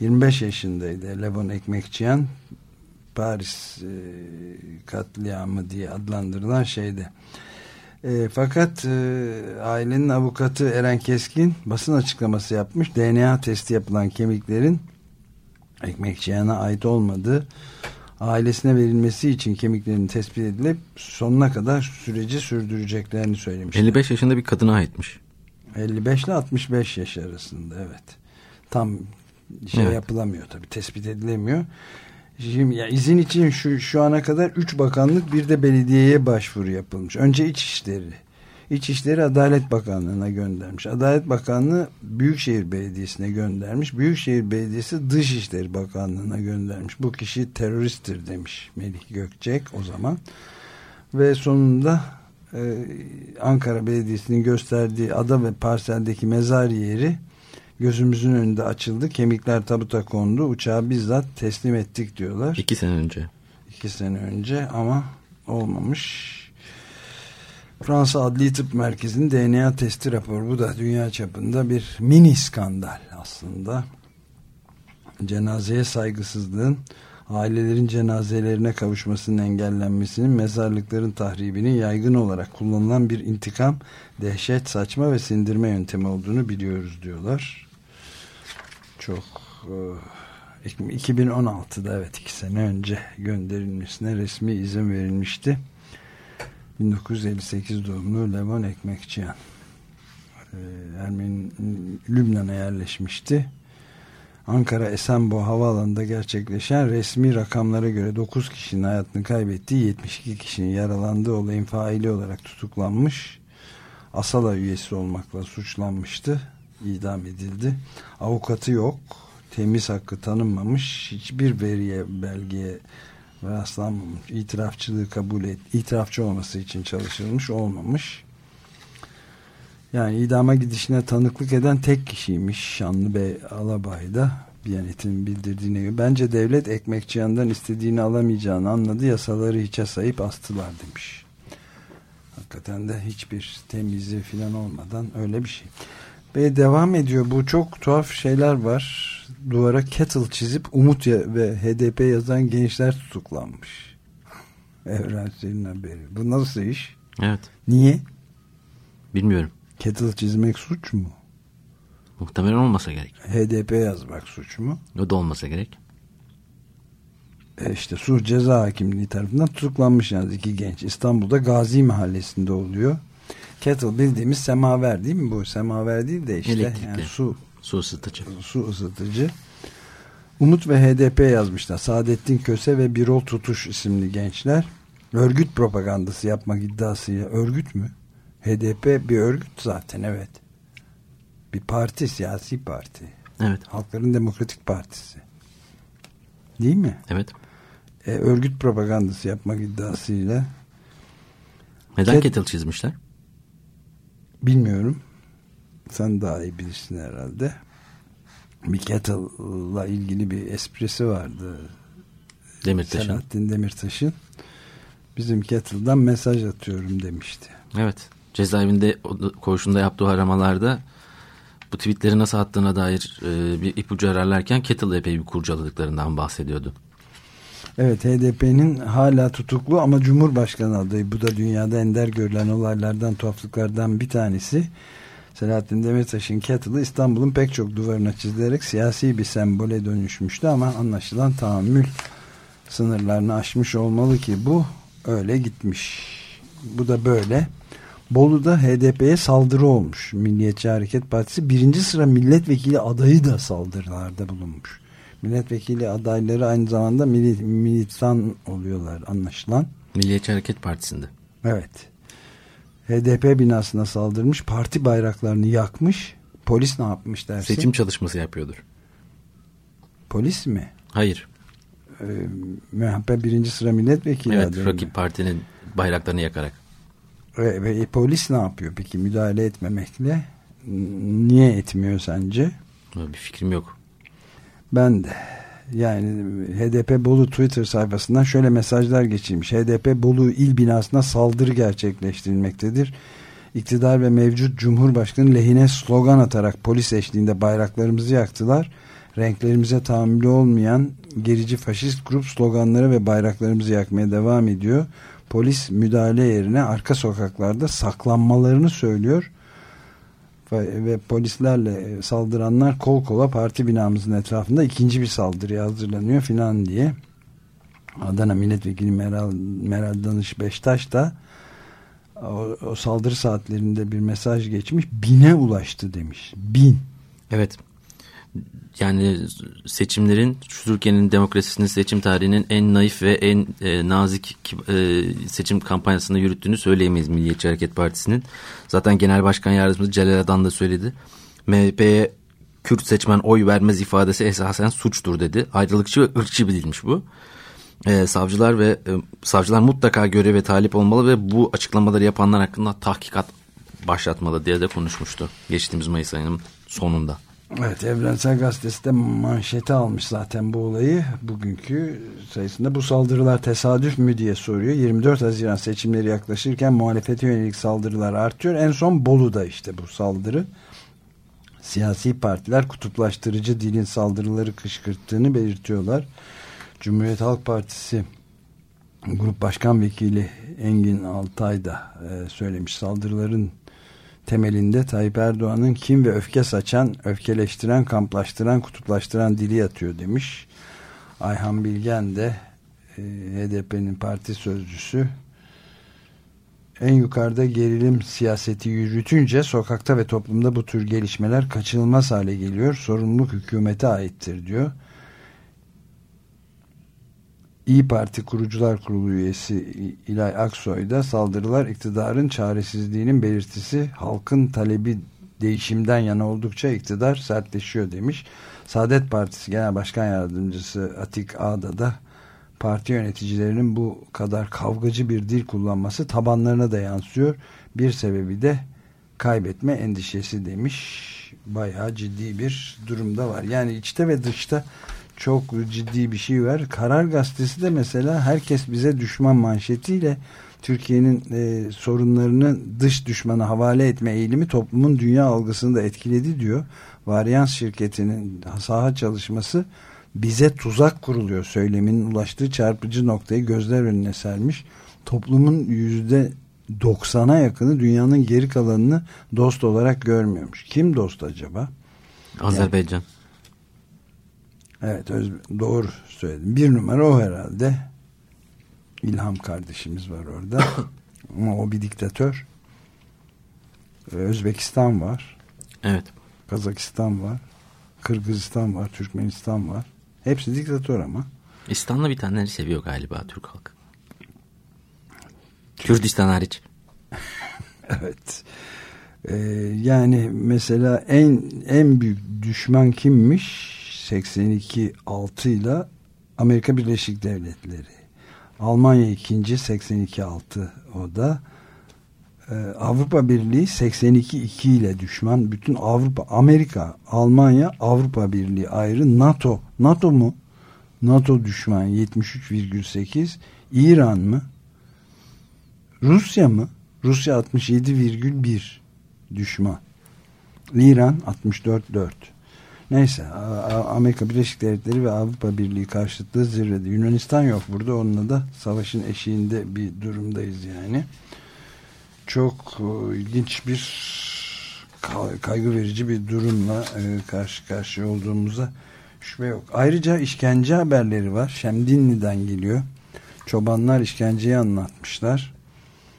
25 yaşındaydı Levon Ekmekçiyan Paris e, katliamı diye adlandırılan şeyde. E, fakat e, ailenin avukatı Eren Keskin basın açıklaması yapmış. DNA testi yapılan kemiklerin Ekmekçiyan'a ait olmadığı ailesine verilmesi için kemiklerin tespit edilip sonuna kadar süreci sürdüreceklerini söylemişler. 55 yaşında bir kadına aitmiş. 55 ile 65 yaş arasında evet. Tam şey Evet. yapılamıyor tabii tespit edilemiyor. Şimdi ya izin için şu şu ana kadar 3 bakanlık bir de belediyeye başvuru yapılmış. Önce İçişleri. İçişleri Adalet Bakanlığı'na göndermiş. Adalet Bakanlığı Büyükşehir Belediyesi'ne göndermiş. Büyükşehir Belediyesi Dışişleri Bakanlığı'na göndermiş. Bu kişi teröristtir demiş Melih Gökçek o zaman. Ve sonunda e, Ankara Belediyesi'nin gösterdiği ada ve parseldeki mezar yeri gözümüzün önünde açıldı. Kemikler tabuta kondu. Uçağı bizzat teslim ettik diyorlar. İki sene önce. İki sene önce ama olmamış. Fransa Adli Tıp Merkezi'nin DNA testi raporu. Bu da dünya çapında bir mini skandal aslında. Cenazeye saygısızlığın ailelerin cenazelerine kavuşmasının engellenmesinin mezarlıkların tahribinin yaygın olarak kullanılan bir intikam, dehşet, saçma ve sindirme yöntemi olduğunu biliyoruz diyorlar. Çok e, 2016'da evet iki sene önce gönderilmesine resmi izin verilmişti. 1958 doğumlu Levon Ekmekçiyan. Ee, Ermeni Lübnan'a yerleşmişti. Ankara Esenboğa Havaalanı'nda gerçekleşen resmi rakamlara göre 9 kişinin hayatını kaybettiği 72 kişinin yaralandığı olayın faili olarak tutuklanmış. Asala üyesi olmakla suçlanmıştı. İdam edildi. Avukatı yok. Temiz hakkı tanınmamış. Hiçbir veriye, belgeye rastlanmamış. İtirafçılığı kabul et, itirafçı olması için çalışılmış olmamış. Yani idama gidişine tanıklık eden tek kişiymiş Şanlı Bey Alabay'da Biyanet'in bildirdiğine göre. Bence devlet ekmekçiyandan istediğini alamayacağını anladı. Yasaları hiçe sayıp astılar demiş. Hakikaten de hiçbir temizliği falan olmadan öyle bir şey. Ve devam ediyor. Bu çok tuhaf şeyler var. Duvara kettle çizip Umut ve HDP yazan gençler tutuklanmış. Evrensel'in haberi. Bu nasıl iş? Evet. Niye? Bilmiyorum. Kettle çizmek suç mu? Muhtemelen olmasa gerek. HDP yazmak suç mu? O da olmasa gerek. E işte Sur Ceza Hakimliği tarafından tutuklanmış yalnız iki genç. İstanbul'da Gazi Mahallesi'nde oluyor. Kettle bildiğimiz semaver değil mi bu? Semaver değil de işte Elektrikli. yani su Su ısıtıcı. su ısıtıcı. Umut ve HDP yazmışlar. Saadettin Köse ve Birol Tutuş isimli gençler. Örgüt propagandası yapmak iddiasıyla. Örgüt mü? HDP bir örgüt zaten evet. Bir parti, siyasi parti. Evet. Halkların Demokratik Partisi. Değil mi? Evet. E, örgüt propagandası yapmak iddiasıyla. Neden Ket- kettle çizmişler? Bilmiyorum. Sen daha iyi bilirsin herhalde. Bir kettle'la ilgili bir esprisi vardı. Demirtaş'ın. Selahattin Demirtaş'ın. Bizim kettle'dan mesaj atıyorum demişti. Evet. Cezaevinde koğuşunda yaptığı aramalarda bu tweetleri nasıl attığına dair e, bir ipucu ararlarken Kettle epey bir kurcaladıklarından bahsediyordu. Evet HDP'nin hala tutuklu ama Cumhurbaşkanı adayı. Bu da dünyada ender görülen olaylardan, tuhaflıklardan bir tanesi. Selahattin Demirtaş'ın kettle'ı İstanbul'un pek çok duvarına çizilerek siyasi bir sembole dönüşmüştü ama anlaşılan tahammül sınırlarını aşmış olmalı ki bu öyle gitmiş. Bu da böyle. Bolu'da HDP'ye saldırı olmuş. Milliyetçi Hareket Partisi birinci sıra milletvekili adayı da saldırılarda bulunmuş. Milletvekili adayları aynı zamanda mili- militan oluyorlar anlaşılan. Milliyetçi Hareket Partisi'nde. Evet. HDP binasına saldırmış. Parti bayraklarını yakmış. Polis ne yapmış dersin? Seçim çalışması yapıyordur. Polis mi? Hayır. Ee, MHP birinci sıra milletvekili Evet. adayı? Rakip partinin bayraklarını yakarak. Ve, ve e, polis ne yapıyor peki müdahale etmemekle? Niye etmiyor sence? Bir fikrim yok. Ben de. Yani HDP Bolu Twitter sayfasından şöyle mesajlar geçilmiş. HDP Bolu il binasına saldırı gerçekleştirilmektedir. İktidar ve mevcut Cumhurbaşkanı lehine slogan atarak polis eşliğinde bayraklarımızı yaktılar. Renklerimize tahammülü olmayan gerici faşist grup sloganları ve bayraklarımızı yakmaya devam ediyor. Polis müdahale yerine arka sokaklarda saklanmalarını söylüyor ve polislerle saldıranlar kol kola parti binamızın etrafında ikinci bir saldırıya hazırlanıyor filan diye. Adana Milletvekili Meral, Meral Danış Beştaş da o, o saldırı saatlerinde bir mesaj geçmiş. Bine ulaştı demiş. Bin. Evet. Yani seçimlerin Türkiye'nin demokrasisinin seçim tarihinin en naif ve en e, nazik e, seçim kampanyasını yürüttüğünü söyleyemeyiz Milliyetçi Hareket Partisi'nin. Zaten Genel Başkan Yardımcısı Celal Adan da söyledi. MHP'ye Kürt seçmen oy vermez ifadesi esasen suçtur dedi. Ayrılıkçı ve ırkçı bir dilmiş bu. E, savcılar ve e, savcılar mutlaka göreve talip olmalı ve bu açıklamaları yapanlar hakkında tahkikat başlatmalı diye de konuşmuştu. Geçtiğimiz Mayıs ayının sonunda. Evet Evrensel Gazetesi de manşete almış zaten bu olayı. Bugünkü sayısında bu saldırılar tesadüf mü diye soruyor. 24 Haziran seçimleri yaklaşırken muhalefete yönelik saldırılar artıyor. En son Bolu'da işte bu saldırı. Siyasi partiler kutuplaştırıcı dilin saldırıları kışkırttığını belirtiyorlar. Cumhuriyet Halk Partisi Grup Başkan Vekili Engin Altay da e, söylemiş saldırıların temelinde Tayyip Erdoğan'ın kim ve öfke saçan, öfkeleştiren, kamplaştıran, kutuplaştıran dili yatıyor demiş. Ayhan Bilgen de e, HDP'nin parti sözcüsü en yukarıda gerilim siyaseti yürütünce sokakta ve toplumda bu tür gelişmeler kaçınılmaz hale geliyor. Sorumluluk hükümete aittir diyor. İyi Parti Kurucular Kurulu üyesi İlay Aksoy da saldırılar iktidarın çaresizliğinin belirtisi halkın talebi değişimden yana oldukça iktidar sertleşiyor demiş. Saadet Partisi Genel Başkan Yardımcısı Atik Ağda da parti yöneticilerinin bu kadar kavgacı bir dil kullanması tabanlarına da yansıyor. Bir sebebi de kaybetme endişesi demiş. Bayağı ciddi bir durumda var. Yani içte ve dışta çok ciddi bir şey var. Karar Gazetesi de mesela herkes bize düşman manşetiyle Türkiye'nin e, sorunlarını dış düşmana havale etme eğilimi toplumun dünya algısını da etkiledi diyor. Varyans şirketinin saha çalışması bize tuzak kuruluyor söyleminin ulaştığı çarpıcı noktayı gözler önüne sermiş. Toplumun yüzde 90'a yakını dünyanın geri kalanını dost olarak görmüyormuş. Kim dost acaba? Azerbaycan. Evet öz, doğru söyledim. Bir numara o herhalde. İlham kardeşimiz var orada. Ama o bir diktatör. Ee, Özbekistan var. Evet. Kazakistan var. Kırgızistan var. Türkmenistan var. Hepsi diktatör ama. İstan'la bir taneleri seviyor galiba Türk halkı. Kürdistan hariç. Evet. Ee, yani mesela en en büyük düşman kimmiş? 82 6 ile Amerika Birleşik Devletleri. Almanya ikinci 82 6 o da. Ee, Avrupa Birliği 82 2 ile düşman. Bütün Avrupa, Amerika, Almanya, Avrupa Birliği ayrı. NATO, NATO mu? NATO düşman 73,8. İran mı? Rusya mı? Rusya 67,1 düşman. İran 64,4. Neyse Amerika Birleşik Devletleri ve Avrupa Birliği karşıtlığı zirvede. Yunanistan yok burada. Onunla da savaşın eşiğinde bir durumdayız yani. Çok e, ilginç bir kaygı verici bir durumla e, karşı karşıya olduğumuza şüphe yok. Ayrıca işkence haberleri var. Şemdinli'den geliyor. Çobanlar işkenceyi anlatmışlar.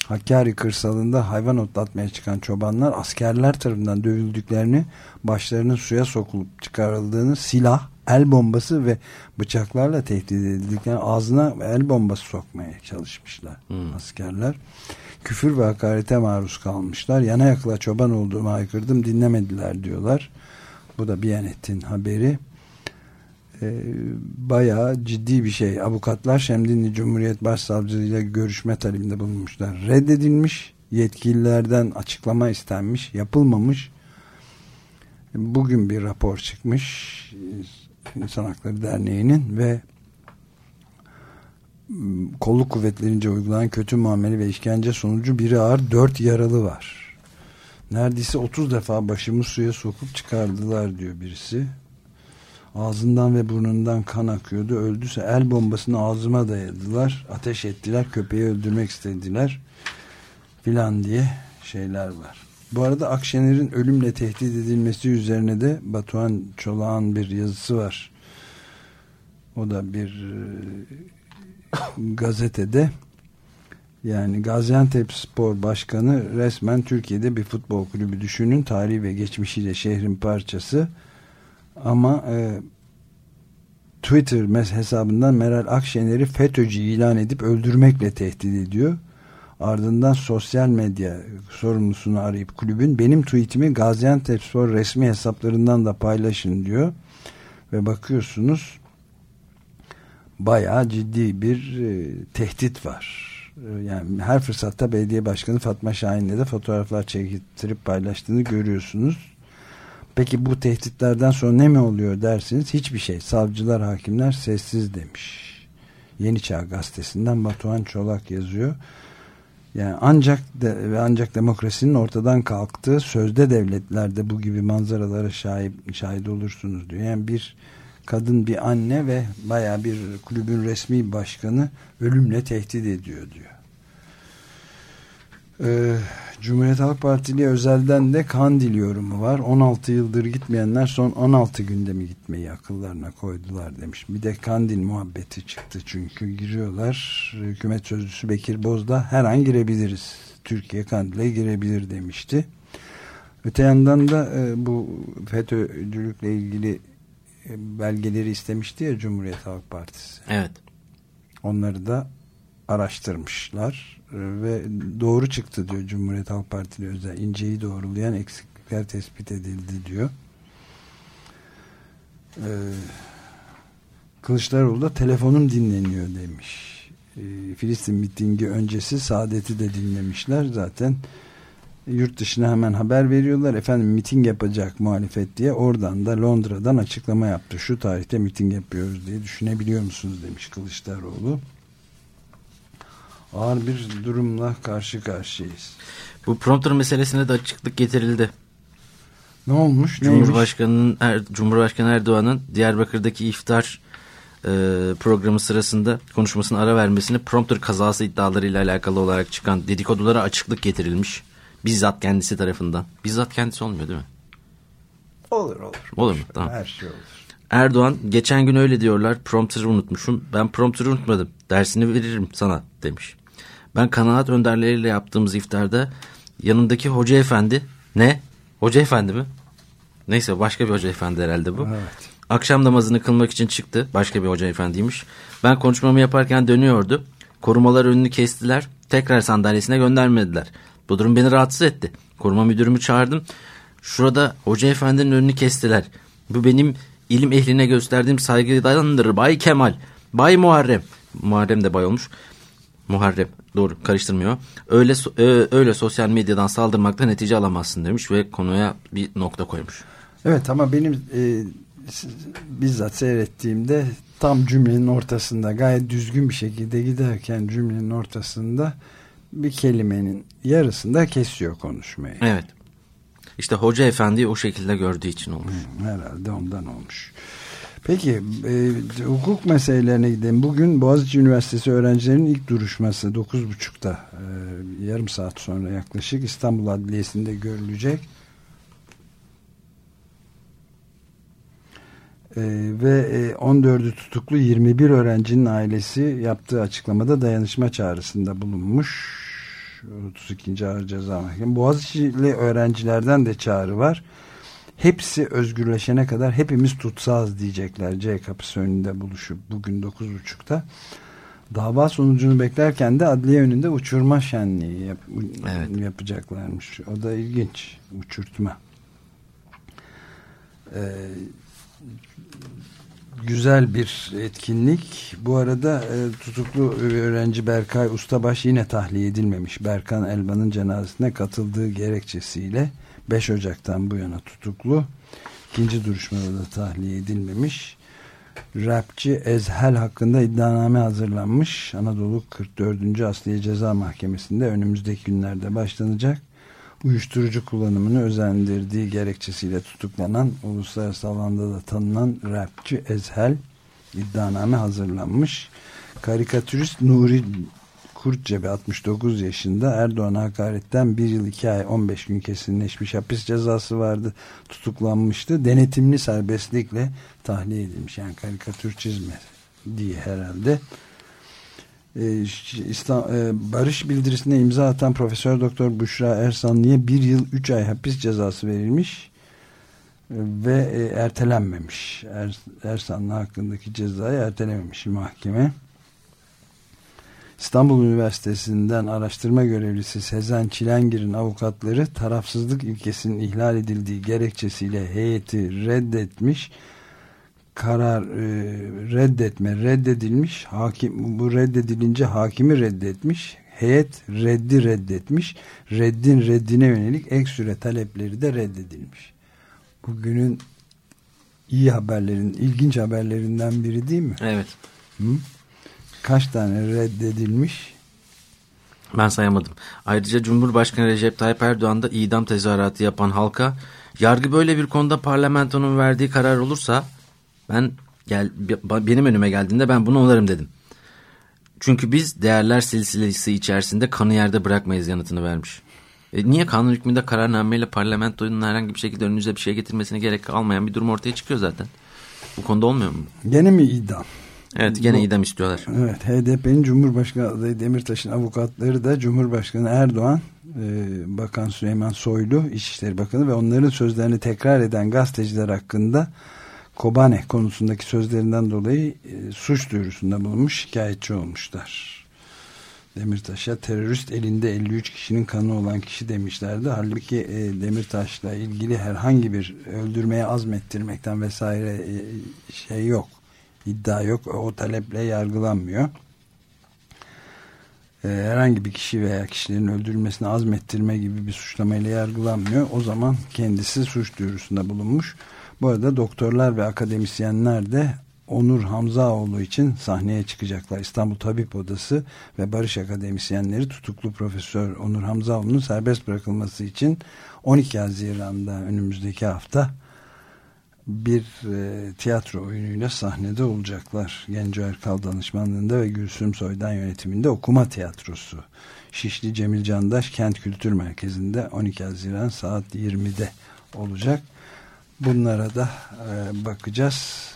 Hakkari kırsalında hayvan otlatmaya çıkan çobanlar askerler tarafından dövüldüklerini, başlarının suya sokulup çıkarıldığını, silah, el bombası ve bıçaklarla tehdit edildiklerini ağzına el bombası sokmaya çalışmışlar Hmm. askerler. Küfür ve hakarete maruz kalmışlar. Yana yakla çoban olduğumu haykırdım dinlemediler diyorlar. Bu da Biyanet'in haberi. Ee, bayağı ciddi bir şey. Avukatlar Şemdinli Cumhuriyet Başsavcılığı ile görüşme talebinde bulunmuşlar. Reddedilmiş. Yetkililerden açıklama istenmiş. Yapılmamış. Bugün bir rapor çıkmış. İnsan Hakları Derneği'nin ve kolluk kuvvetlerince uygulanan kötü muamele ve işkence sonucu biri ağır dört yaralı var. Neredeyse 30 defa başımı suya sokup çıkardılar diyor birisi. Ağzından ve burnundan kan akıyordu. Öldüyse el bombasını ağzıma dayadılar. Ateş ettiler. Köpeği öldürmek istediler. Filan diye şeyler var. Bu arada Akşener'in ölümle tehdit edilmesi üzerine de Batuhan Çolak'ın bir yazısı var. O da bir e, gazetede yani Gaziantep Spor Başkanı resmen Türkiye'de bir futbol kulübü düşünün. Tarihi ve geçmişiyle şehrin parçası. Ama e, Twitter hesabından Meral Akşener'i FETÖ'cü ilan edip öldürmekle tehdit ediyor. Ardından sosyal medya sorumlusunu arayıp kulübün benim tweetimi Gaziantepspor resmi hesaplarından da paylaşın diyor. Ve bakıyorsunuz bayağı ciddi bir e, tehdit var. E, yani her fırsatta belediye başkanı Fatma Şahin'le de fotoğraflar çektirip paylaştığını görüyorsunuz. Peki bu tehditlerden sonra ne mi oluyor dersiniz? Hiçbir şey. Savcılar, hakimler sessiz demiş. Yeni Çağ gazetesinden Batuhan Çolak yazıyor. Yani ancak ve ancak demokrasinin ortadan kalktığı sözde devletlerde bu gibi manzaralara şahit, şahit olursunuz diyor. Yani bir kadın bir anne ve baya bir kulübün resmi başkanı ölümle tehdit ediyor diyor. Ee, Cumhuriyet Halk Partili özelden de kandil yorumu var. 16 yıldır gitmeyenler son 16 günde mi gitmeyi akıllarına koydular demiş. Bir de kandil muhabbeti çıktı çünkü giriyorlar. Hükümet sözcüsü Bekir Bozdağ her an girebiliriz. Türkiye kandile girebilir demişti. Öte yandan da e, bu FETÖ'cülükle ilgili e, belgeleri istemişti ya Cumhuriyet Halk Partisi. Evet. Onları da araştırmışlar. E, ve doğru çıktı diyor Cumhuriyet Halk Partili özel inceyi doğrulayan eksiklikler tespit edildi diyor. Ee, Kılıçdaroğlu da telefonum dinleniyor demiş. Ee, Filistin mitingi öncesi Saadet'i de dinlemişler zaten. Yurt dışına hemen haber veriyorlar. Efendim miting yapacak muhalefet diye oradan da Londra'dan açıklama yaptı. Şu tarihte miting yapıyoruz diye düşünebiliyor musunuz demiş Kılıçdaroğlu ağır bir durumla karşı karşıyayız Bu prompter meselesine de açıklık getirildi. ne olmuş Cumhurbaşkanının er, Cumhurbaşkanı Erdoğan'ın Diyarbakır'daki iftar e, programı sırasında konuşmasına ara vermesini prompter kazası iddialarıyla alakalı olarak çıkan dedikodulara açıklık getirilmiş. Bizzat kendisi tarafından. Bizzat kendisi olmuyor değil mi? olur olur Olur mu? Tamam. her şey olur Erdoğan geçen gün öyle diyorlar prompter'ı unutmuşum. Ben prompter'ı unutmadım. Dersini veririm sana demiş. Ben kanaat önderleriyle yaptığımız iftarda yanındaki hoca efendi ne? Hoca efendi mi? Neyse başka bir hoca efendi herhalde bu. Evet. Akşam namazını kılmak için çıktı. Başka bir hoca efendiymiş. Ben konuşmamı yaparken dönüyordu. Korumalar önünü kestiler. Tekrar sandalyesine göndermediler. Bu durum beni rahatsız etti. Koruma müdürümü çağırdım. Şurada hoca efendinin önünü kestiler. Bu benim ilim ehline gösterdiğim saygıdandır. Bay Kemal, Bay Muharrem. Muharrem de bay olmuş. Muharrem doğru karıştırmıyor. Öyle öyle sosyal medyadan saldırmakta netice alamazsın demiş ve konuya bir nokta koymuş. Evet ama benim e, bizzat seyrettiğimde tam cümlenin ortasında gayet düzgün bir şekilde giderken cümlenin ortasında bir kelimenin yarısında kesiyor konuşmayı. Evet. İşte hoca efendiyi o şekilde gördüğü için olmuş. Herhalde ondan olmuş. Peki e, hukuk meselelerine gidelim. Bugün Boğaziçi Üniversitesi öğrencilerinin ilk duruşması 9.30'da e, yarım saat sonra yaklaşık İstanbul Adliyesi'nde görülecek. E, ve e, 14'ü tutuklu 21 öğrencinin ailesi yaptığı açıklamada dayanışma çağrısında bulunmuş. 32. Ağır Ceza Mahkemesi. Boğaziçi'li öğrencilerden de çağrı var. Hepsi özgürleşene kadar hepimiz tutsağız diyecekler C kapısı önünde buluşup bugün 9.30'da. Dava sonucunu beklerken de adliye önünde uçurma şenliği yap- Evet. yapacaklarmış. O da ilginç. Uçurtma. Ee, güzel bir etkinlik. Bu arada e, tutuklu öğrenci Berkay Ustabaş yine tahliye edilmemiş. Berkan Elvan'ın cenazesine katıldığı gerekçesiyle 5 Ocak'tan bu yana tutuklu. İkinci duruşmada da tahliye edilmemiş. Rapçi Ezhel hakkında iddianame hazırlanmış. Anadolu 44. Asliye Ceza Mahkemesi'nde önümüzdeki günlerde başlanacak. Uyuşturucu kullanımını özendirdiği gerekçesiyle tutuklanan uluslararası alanda da tanınan rapçi Ezhel iddianame hazırlanmış. Karikatürist Nuri Kurtcebi 69 yaşında Erdoğan'a hakaretten 1 yıl 2 ay 15 gün kesinleşmiş hapis cezası vardı. Tutuklanmıştı. Denetimli serbestlikle tahliye edilmiş. Yani karikatür çizme diye herhalde. Ee, e, barış bildirisine imza atan Profesör Doktor Büşra Ersanlı'ya bir yıl üç ay hapis cezası verilmiş e, ve e, ertelenmemiş. Er, Ersanlı hakkındaki cezayı ertelememiş mahkeme. İstanbul Üniversitesi'nden araştırma görevlisi Sezen Çilengir'in avukatları tarafsızlık ilkesinin ihlal edildiği gerekçesiyle heyeti reddetmiş karar e, reddetme reddedilmiş hakim bu reddedilince hakimi reddetmiş heyet reddi reddetmiş reddin reddine yönelik ek süre talepleri de reddedilmiş. Bugünün iyi haberlerin ilginç haberlerinden biri değil mi? Evet. Kaç tane reddedilmiş Ben sayamadım. Ayrıca Cumhurbaşkanı Recep Tayyip Erdoğan da idam tezahüratı yapan halka yargı böyle bir konuda parlamentonun verdiği karar olursa ben gel benim önüme geldiğinde ben bunu onarım dedim. Çünkü biz değerler silsilesi içerisinde kanı yerde bırakmayız yanıtını vermiş. E, niye kanun hükmünde kararnameyle parlamentonun herhangi bir şekilde önünüze bir şey getirmesine gerek kalmayan bir durum ortaya çıkıyor zaten. Bu konuda olmuyor mu? Gene mi idam? Evet gene idam istiyorlar. Evet HDP'nin Cumhurbaşkanı adayı Demirtaş'ın avukatları da Cumhurbaşkanı Erdoğan, e, Bakan Süleyman Soylu, İçişleri Bakanı ve onların sözlerini tekrar eden gazeteciler hakkında Kobane konusundaki sözlerinden dolayı e, suç duyurusunda bulunmuş şikayetçi olmuşlar. Demirtaş'a terörist elinde 53 kişinin kanı olan kişi demişlerdi. Halbuki e, Demirtaş'la ilgili herhangi bir öldürmeye azmettirmekten vesaire e, şey yok. İddia yok. O taleple yargılanmıyor. E, herhangi bir kişi veya kişilerin öldürülmesine azmettirme gibi bir suçlamayla yargılanmıyor. O zaman kendisi suç duyurusunda bulunmuş. Bu arada doktorlar ve akademisyenler de Onur Hamzaoğlu için sahneye çıkacaklar. İstanbul Tabip Odası ve Barış Akademisyenleri tutuklu Profesör Onur Hamzaoğlu'nun serbest bırakılması için 12 Haziran'da önümüzdeki hafta bir e, tiyatro oyunuyla sahnede olacaklar. Genco Erkal danışmanlığında ve Gülsüm Soydan yönetiminde okuma tiyatrosu. Şişli Cemil Candaş Kent Kültür Merkezi'nde 12 Haziran saat 20'de olacak. Bunlara da e, bakacağız.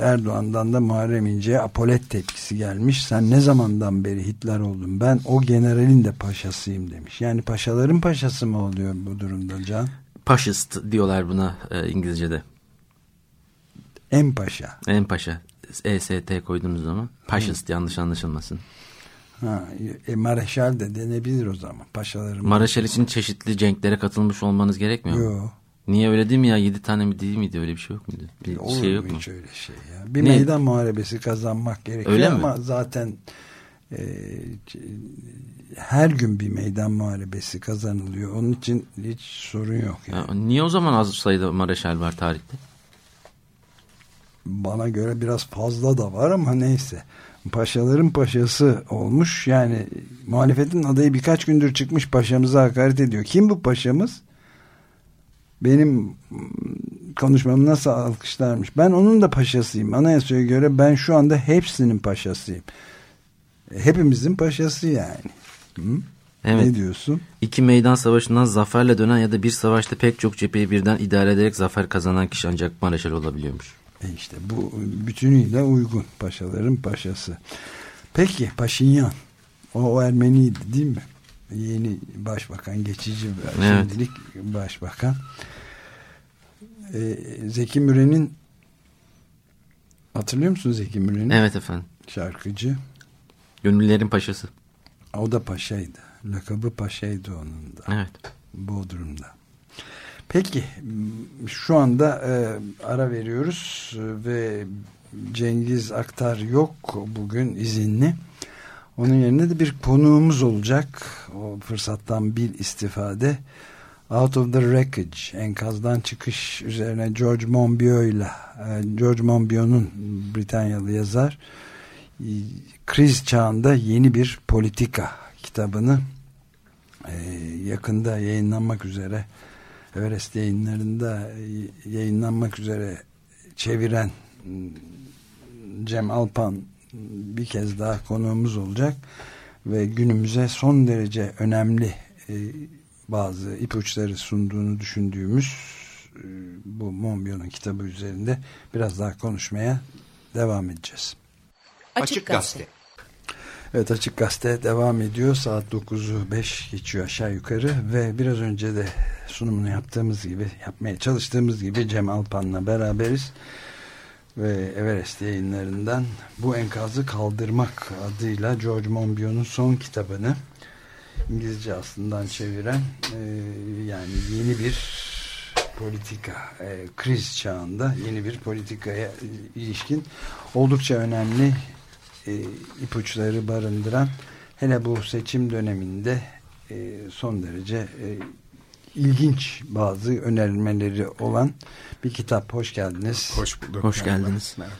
Erdoğan'dan da Muharrem İnce'ye apolet tepkisi gelmiş. Sen ne zamandan beri Hitler oldun? Ben o generalin de paşasıyım demiş. Yani paşaların paşası mı oluyor bu durumda Can? Paşist diyorlar buna e, İngilizce'de. En paşa. En paşa. EST koyduğunuz zaman. Paşist yanlış anlaşılmasın. Ha, e, Mareşal de denebilir o zaman. Paşaların Maraşal için çeşitli cenklere katılmış olmanız gerekmiyor mu? Yok. Niye öyle değil mi ya? Yedi tane mi değil miydi? Öyle bir şey yok muydu? Bir Olur şey yok mu? hiç öyle şey ya? Bir Ne? meydan muharebesi kazanmak gerekiyor Öyle mi? ama zaten e, c- her gün bir meydan muharebesi kazanılıyor. Onun için hiç sorun yok. Yani. Ya, niye o zaman az sayıda Maraşal var tarihte? Bana göre biraz fazla da var ama neyse. Paşaların paşası olmuş. Yani muhalefetin adayı birkaç gündür çıkmış paşamıza hakaret ediyor. Kim bu paşamız? Benim konuşmamı nasıl alkışlarmış. Ben onun da paşasıyım. Anayasaya göre ben şu anda hepsinin paşasıyım. Hepimizin paşası yani. Hı? Evet. Ne diyorsun? İki meydan savaşından zaferle dönen ya da bir savaşta pek çok cepheyi birden idare ederek zafer kazanan kişi ancak Maraşal olabiliyormuş. E işte bu bütünüyle uygun paşaların paşası. Peki Paşinyan o, o Ermeniydi değil mi? Yeni başbakan geçici Evet. şimdilik başbakan. E, Zeki Müren'in hatırlıyor musun Zeki Müren'i? Evet efendim. Şarkıcı. Gönüllerin paşası. O da paşaydı. Lakabı paşaydı onun da. Evet. Bodrum'da. Peki şu anda e, ara veriyoruz e, ve Cengiz Aktar yok bugün izinli. Onun yerine de bir konuğumuz olacak. O fırsattan bir istifade. Out of the Wreckage, enkazdan çıkış üzerine George Monbiot ile e, George Monbiot'un Britanyalı yazar kriz çağında yeni bir politika kitabını e, yakında yayınlanmak üzere Everest yayınlarında e, yayınlanmak üzere çeviren m, Cem Alpan bir kez daha konuğumuz olacak ve günümüze son derece önemli e, bazı ipuçları sunduğunu düşündüğümüz e, bu Monbiot'un kitabı üzerinde biraz daha konuşmaya devam edeceğiz. Açık Gazete. Evet Açık Gazete devam ediyor. Saat 9'u 5 geçiyor aşağı yukarı ve biraz önce de sunumunu yaptığımız gibi, yapmaya çalıştığımız gibi Cem Alpan'la beraberiz. Ve Everest yayınlarından bu enkazı kaldırmak adıyla George Monbiot'un son kitabını İngilizce aslından çeviren e, yani yeni bir politika e, kriz çağında yeni bir politikaya ilişkin oldukça önemli e, ipuçları barındıran hele bu seçim döneminde e, son derece e, ilginç bazı önerilmeleri olan bir kitap. Hoş geldiniz. Hoş bulduk. Hoş Merhaba. geldiniz. Merhaba.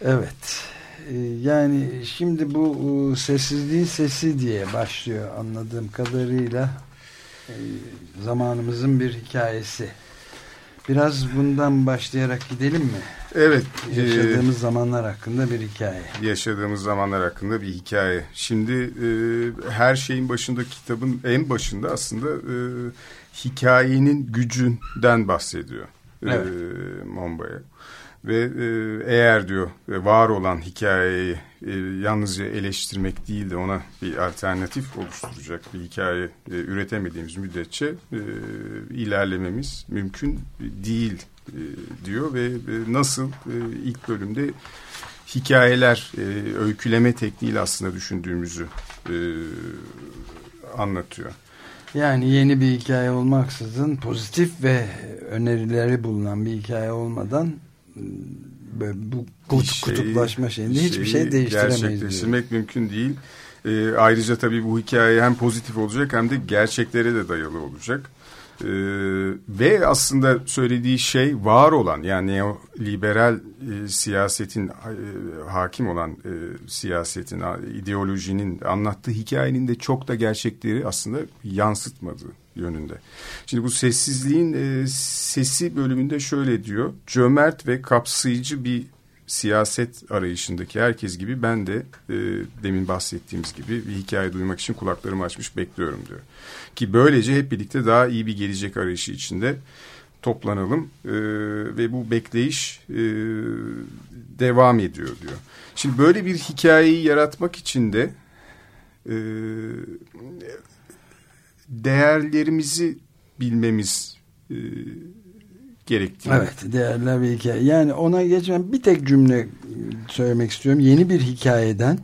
Evet. E, Yani şimdi bu e, sessizliğin sesi diye başlıyor anladığım kadarıyla E, zamanımızın bir hikayesi. Biraz bundan başlayarak gidelim mi? Evet. e, Yaşadığımız zamanlar hakkında bir hikaye. yaşadığımız zamanlar hakkında bir hikaye. Şimdi e, her şeyin başında kitabın en başında aslında e, hikayenin gücünden bahsediyor. Evet. E, Monba'ya. Ve e, eğer diyor e, var olan hikayeyi e, yalnızca eleştirmek değil de ona bir alternatif oluşturacak bir hikaye üretemediğimiz müddetçe ilerlememiz mümkün değil diyor ve nasıl ilk bölümde hikayeler, öyküleme tekniğiyle aslında düşündüğümüzü anlatıyor. Yani yeni bir hikaye olmaksızın pozitif ve önerileri bulunan bir hikaye olmadan bu kut, şeyi- kutuplaşma şeyinde hiçbir şey şeyi değiştiremeyiz. diyor. Gerçekleştirmek mümkün değil. E, ayrıca tabii bu hikaye hem pozitif olacak hem de gerçeklere de dayalı olacak. E, ve aslında söylediği şey var olan yani neoliberal e, siyasetin e, hakim olan e, siyasetin, ideolojinin anlattığı hikayenin de çok da gerçekleri aslında yansıtmadığı yönünde. Şimdi bu sessizliğin e, sesi bölümünde şöyle diyor. Cömert ve kapsayıcı bir siyaset arayışındaki herkes gibi ben de e, demin bahsettiğimiz gibi bir hikaye duymak için kulaklarımı açmış bekliyorum diyor. Ki böylece hep birlikte daha iyi bir gelecek arayışı içinde toplanalım e, ve bu bekleyiş e, devam ediyor diyor. Şimdi böyle bir hikayeyi yaratmak için de e, değerlerimizi bilmemiz e, gerektiğini Evet değerler bir hikaye. Yani ona geçmem bir tek cümle söylemek istiyorum. Yeni bir hikayeden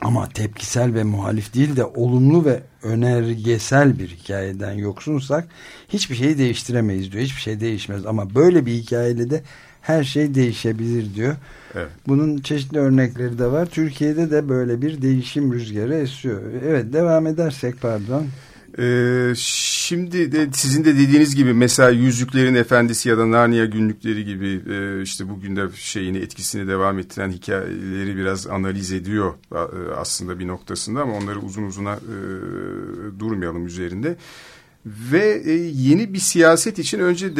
ama tepkisel ve muhalif değil de olumlu ve önergesel bir hikayeden yoksunsak hiçbir şeyi değiştiremeyiz diyor. Hiçbir şey değişmez ama böyle bir hikayeyle de her şey değişebilir diyor. Evet. Bunun çeşitli örnekleri de var. Türkiye'de de böyle bir değişim rüzgarı esiyor. Evet devam edersek pardon. Ee, şimdi de sizin de dediğiniz gibi mesela Yüzüklerin Efendisi ya da Narnia günlükleri gibi e, işte bugün de şeyini etkisini devam ettiren hikayeleri biraz analiz ediyor e, aslında bir noktasında ama onları uzun uzuna e, durmayalım üzerinde. Ve e, yeni bir siyaset için önce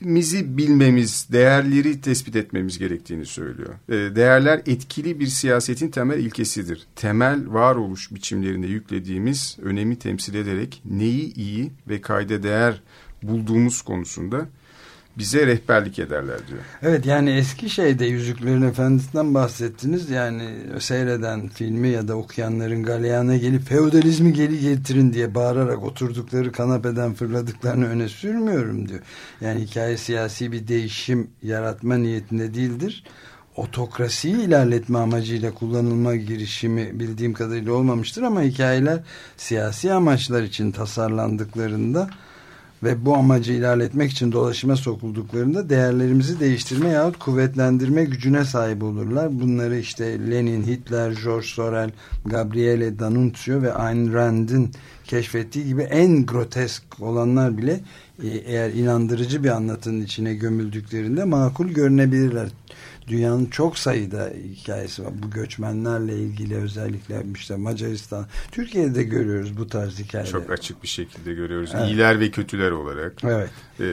değerlerimizi bilmemiz, değerleri tespit etmemiz gerektiğini söylüyor. E, değerler etkili bir siyasetin temel ilkesidir. Temel varoluş biçimlerinde yüklediğimiz önemi temsil ederek neyi iyi ve kayda değer bulduğumuz konusunda bize rehberlik ederler diyor. Evet yani eski şeyde Yüzüklerin Efendisi'nden bahsettiniz. Yani seyreden filmi ya da okuyanların galeyana gelip feodalizmi geri getirin diye bağırarak oturdukları kanapeden fırladıklarını öne sürmüyorum diyor. Yani hikaye siyasi bir değişim yaratma niyetinde değildir. Otokrasiyi ilerletme amacıyla kullanılma girişimi bildiğim kadarıyla olmamıştır ama hikayeler siyasi amaçlar için tasarlandıklarında ve bu amacı ilerletmek için dolaşıma sokulduklarında değerlerimizi değiştirme yahut kuvvetlendirme gücüne sahip olurlar. Bunları işte Lenin, Hitler, George Sorel, Gabriele D'Annunzio ve Ayn Rand'in keşfettiği gibi en grotesk olanlar bile e, eğer inandırıcı bir anlatının içine gömüldüklerinde makul görünebilirler. Dünyanın çok sayıda hikayesi var. Bu göçmenlerle ilgili özellikle işte Macaristan, Türkiye'de de görüyoruz bu tarz hikayeleri. Çok açık bir şekilde görüyoruz. Evet. İyiler ve kötüler olarak. Evet. Ee,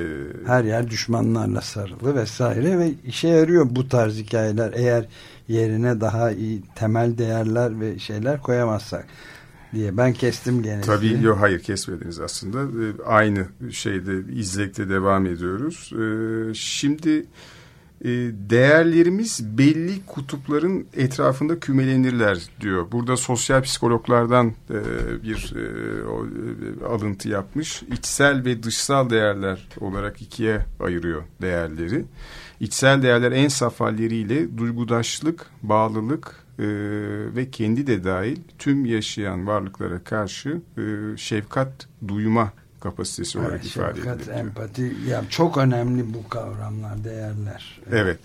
Her yer düşmanlarla sarılı vesaire ve işe yarıyor bu tarz hikayeler eğer yerine daha iyi temel değerler ve şeyler koyamazsak diye ben kestim gene. Tabii yok hayır kesmediniz aslında. Ee, aynı şeyde izlekte devam ediyoruz. Ee, şimdi e, değerlerimiz belli kutupların etrafında kümelenirler diyor. Burada sosyal psikologlardan e, bir e, alıntı yapmış. İçsel ve dışsal değerler olarak ikiye ayırıyor değerleri. İçsel değerler en saf halleriyle duygudaşlık, bağlılık ve kendi de dahil tüm yaşayan varlıklara karşı şefkat duyma kapasitesi olarak Evet, ifade şefkat, edilir. empati ya çok önemli bu kavramlar, değerler. Evet.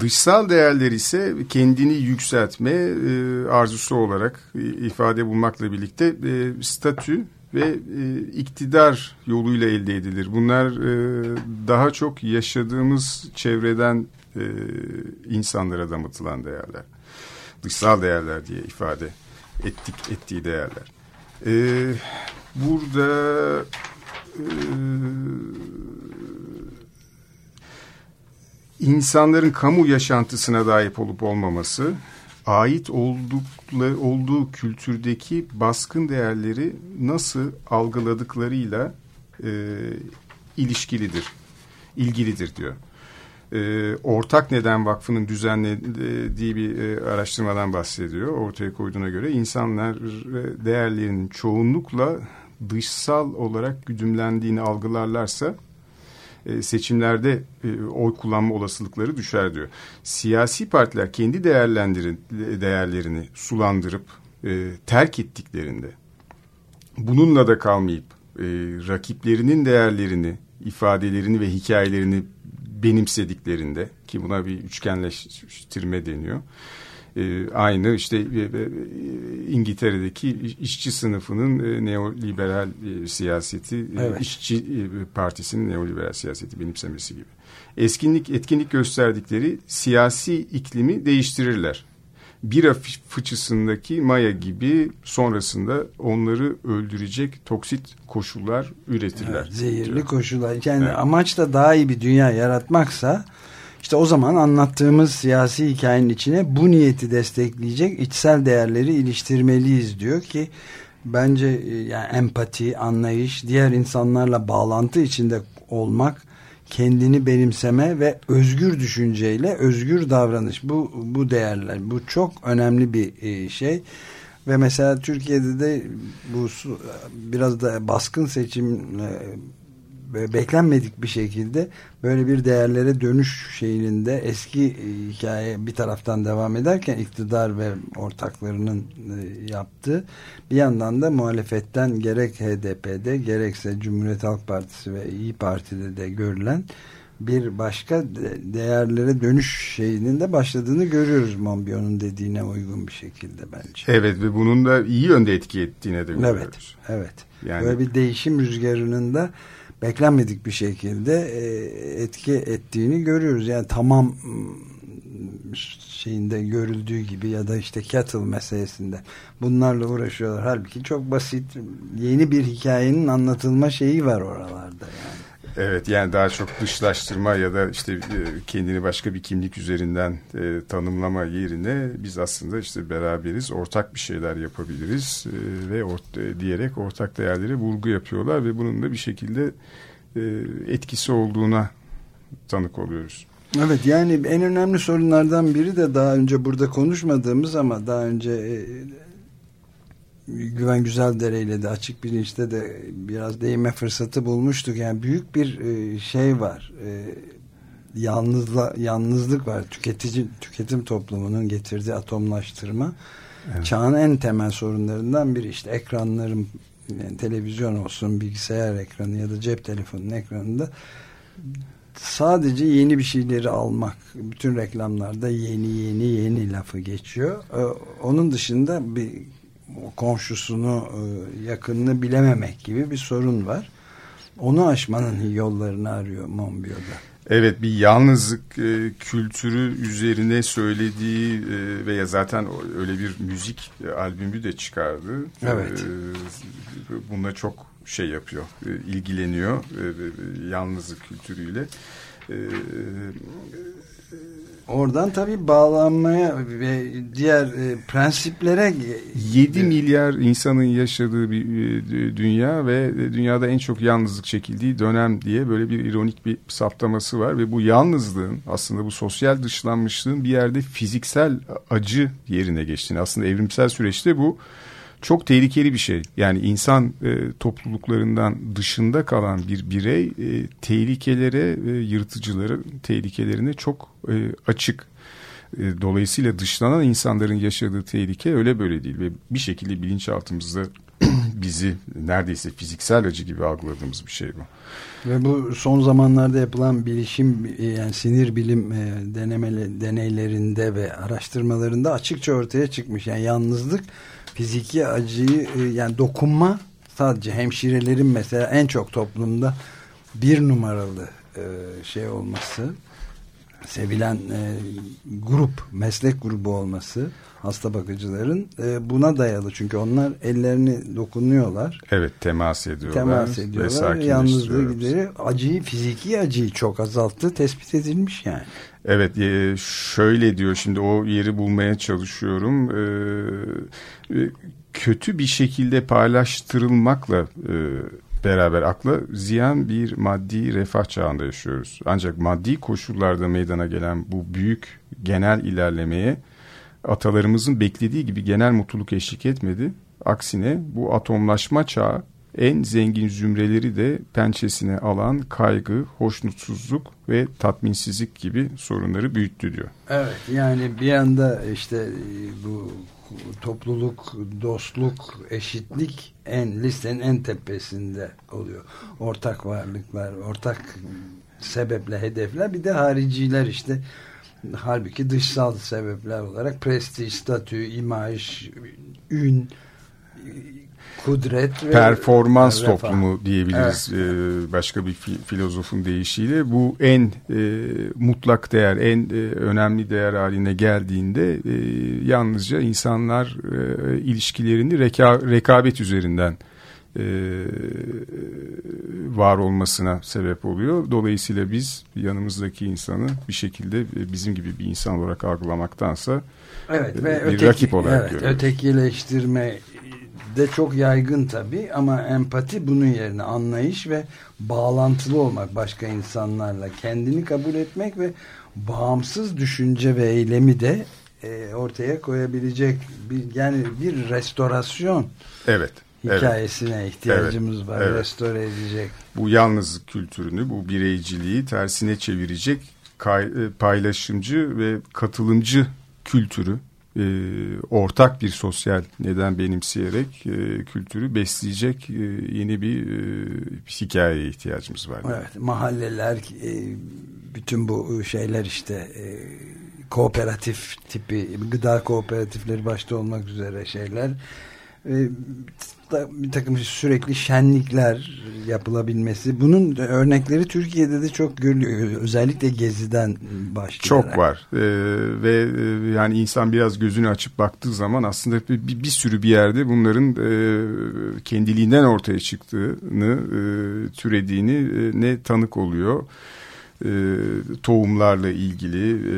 Dışsal değerler ise kendini yükseltme e, arzusu olarak ifade bulmakla birlikte e, statü ve e, iktidar yoluyla elde edilir. Bunlar e, daha çok yaşadığımız çevreden e, insanlara damıtılan değerler. Dışsal değerler diye ifade ettik ettiği değerler. E, burada insanların kamu yaşantısına dair olup olmaması, ait oldukları, olduğu kültürdeki baskın değerleri nasıl algıladıklarıyla e, ilişkilidir, ilgilidir diyor. E, Ortak Neden Vakfı'nın düzenlediği bir e, araştırmadan bahsediyor. Ortaya koyduğuna göre insanlar e, değerlerinin çoğunlukla dışsal olarak güdümlendiğini algılarlarsa e, seçimlerde e, oy kullanma olasılıkları düşer diyor. Siyasi partiler kendi değerlerini sulandırıp e, terk ettiklerinde bununla da kalmayıp rakiplerinin değerlerini, ifadelerini ve hikayelerini benimsediklerinde ki buna bir üçgenleştirme deniyor. E, aynı işte e, e, İngiltere'deki işçi sınıfının e, neoliberal e, siyaseti, Evet. işçi e, partisinin neoliberal siyaseti benimsemesi gibi. Eskinlik, etkinlik gösterdikleri siyasi iklimi değiştirirler. Bira fı- fıçısındaki maya gibi sonrasında onları öldürecek toksit koşullar üretirler. Evet, zehirli diyor. koşullar. Yani Evet. amaç da daha iyi bir dünya yaratmaksa işte o zaman anlattığımız siyasi hikayenin içine bu niyeti destekleyecek içsel değerleri iliştirmeliyiz diyor ki bence e, yani empati, anlayış, diğer insanlarla bağlantı içinde olmak, kendini benimseme ve özgür düşünceyle özgür davranış. Bu bu değerler. Bu çok önemli bir e, şey. Ve mesela Türkiye'de de bu biraz da baskın seçim beklenmedik bir şekilde böyle bir değerlere dönüş şeyinin de eski e, hikaye bir taraftan devam ederken iktidar ve ortaklarının e, yaptığı bir yandan da muhalefetten gerek HDP'de gerekse Cumhuriyet Halk Partisi ve İyi Parti'de de görülen bir başka de- değerlere dönüş şeyinin de başladığını görüyoruz Monbiot'un dediğine uygun bir şekilde bence. Evet ve bunun da iyi yönde etki ettiğine de Evet, görüyoruz. evet. Yani- Böyle bir değişim rüzgarının da beklenmedik bir şekilde e, etki ettiğini görüyoruz. Yani tamam şeyinde görüldüğü gibi ya da işte cattle meselesinde bunlarla uğraşıyorlar. Halbuki çok basit yeni bir hikayenin anlatılma şeyi var oralarda yani. Evet yani daha çok dışlaştırma ya da işte e, kendini başka bir kimlik üzerinden e, tanımlama yerine biz aslında işte beraberiz, ortak bir şeyler yapabiliriz e, ve ort- e, diyerek ortak değerlere vurgu yapıyorlar ve bunun da bir şekilde e, etkisi olduğuna tanık oluyoruz. Evet yani en önemli sorunlardan biri de daha önce burada konuşmadığımız ama daha önce e, Güven Güzeldere ile de açık bilinçte de biraz değinme fırsatı bulmuştuk. Yani büyük bir e, şey var. E, yalnızla, yalnızlık var. Tüketici tüketim toplumunun getirdiği atomlaştırma. Çağın en temel sorunlarından biri işte ekranların yani televizyon olsun, bilgisayar ekranı ya da cep telefonunun ekranında sadece yeni bir şeyleri almak. Bütün reklamlarda yeni yeni yeni lafı geçiyor. Ee, Onun dışında bir komşusunu, e, yakınını bilememek gibi bir sorun var. Onu aşmanın yollarını arıyor Monbiot'da. Evet bir yalnızlık e, kültürü üzerine söylediği e, veya zaten öyle bir müzik e, albümü de çıkardı. Evet. E, bununla çok şey yapıyor, e, ilgileniyor e, e, yalnızlık kültürüyle. E, Oradan tabii bağlanmaya ve diğer e, prensiplere 7 milyar insanın yaşadığı bir e, dünya ve dünyada en çok yalnızlık çekildiği dönem diye böyle bir ironik bir saptaması var ve bu yalnızlığın aslında bu sosyal dışlanmışlığın bir yerde fiziksel acı yerine geçtiğini aslında evrimsel süreçte bu çok tehlikeli bir şey. Yani insan e, topluluklarından dışında kalan bir birey e, tehlikelere, e, yırtıcılara, tehlikelerine çok e, açık. E, Dolayısıyla dışlanan insanların yaşadığı tehlike öyle böyle değil ve bir şekilde bilinçaltımızda bizi neredeyse fiziksel acı gibi algıladığımız bir şey bu. Ve bu son zamanlarda yapılan bilişim e, yani sinir bilim e, denemeli, deneylerinde ve araştırmalarında açıkça ortaya çıkmış. Yani yalnızlık fiziki acıyı e, yani dokunma sadece hemşirelerin mesela en çok toplumda bir numaralı e, şey olması sevilen e, grup, meslek grubu olması hasta bakıcıların e, buna dayalı. Çünkü onlar ellerini dokunuyorlar, Evet temas ediyorlar. temas ve ediyorlar. sakinleştiriyorlar Yalnızlığı gideri acıyı, fiziki acıyı çok azalttığı tespit edilmiş yani. Evet e, şöyle diyor şimdi o yeri bulmaya çalışıyorum. E, e, kötü bir şekilde paylaştırılmakla e, beraber akla ziyan bir maddi refah çağında yaşıyoruz. Ancak maddi koşullarda meydana gelen bu büyük genel ilerlemeye atalarımızın beklediği gibi genel mutluluk eşlik etmedi. Aksine bu atomlaşma çağı en zengin zümreleri de pençesine alan kaygı, hoşnutsuzluk ve tatminsizlik gibi sorunları büyüttü diyor. Evet yani bir yanda işte e, bu topluluk, dostluk, eşitlik en listenin en tepesinde oluyor. Ortak varlıklar, ortak sebeple hedefler bir de hariciler işte halbuki dışsal sebepler olarak prestij, statü, imaj, ün, kudret ve Performans refah. toplumu diyebiliriz e, başka bir fi- filozofun deyişiyle. Bu en e, mutlak değer, en e, önemli değer haline geldiğinde e, yalnızca insanlar e, ilişkilerini reka- rekabet üzerinden e, var olmasına sebep oluyor. Dolayısıyla biz yanımızdaki insanı bir şekilde e, bizim gibi bir insan olarak algılamaktansa Evet bir ve öteki, rakip olarak evet, görüyoruz. ötekileştirme de çok yaygın tabii ama empati bunun yerine anlayış ve bağlantılı olmak başka insanlarla kendini kabul etmek ve bağımsız düşünce ve eylemi de e, ortaya koyabilecek bir yani bir restorasyon evet. evet. hikayesine ihtiyacımız var. evet. Restore edecek. bu yalnızlık kültürünü, bu bireyciliği tersine çevirecek e, paylaşımcı ve katılımcı kültürü e, ortak bir sosyal neden benimseyerek e, kültürü besleyecek e, yeni bir e, hikayeye ihtiyacımız var. Evet, mahalleler, e, bütün bu şeyler işte e, kooperatif tipi, gıda kooperatifleri başta olmak üzere şeyler. E, ta- bir takım sürekli şenlikler yapılabilmesi. Bunun örnekleri Türkiye'de de çok görülüyor. Özellikle Gezi'den başlayarak. Çok var Ee, ve e, yani insan biraz gözünü açıp baktığı zaman aslında bir, bir, bir sürü bir yerde bunların e, kendiliğinden ortaya çıktığını, e, türediğini e, ne tanık oluyor. E, tohumlarla ilgili, e,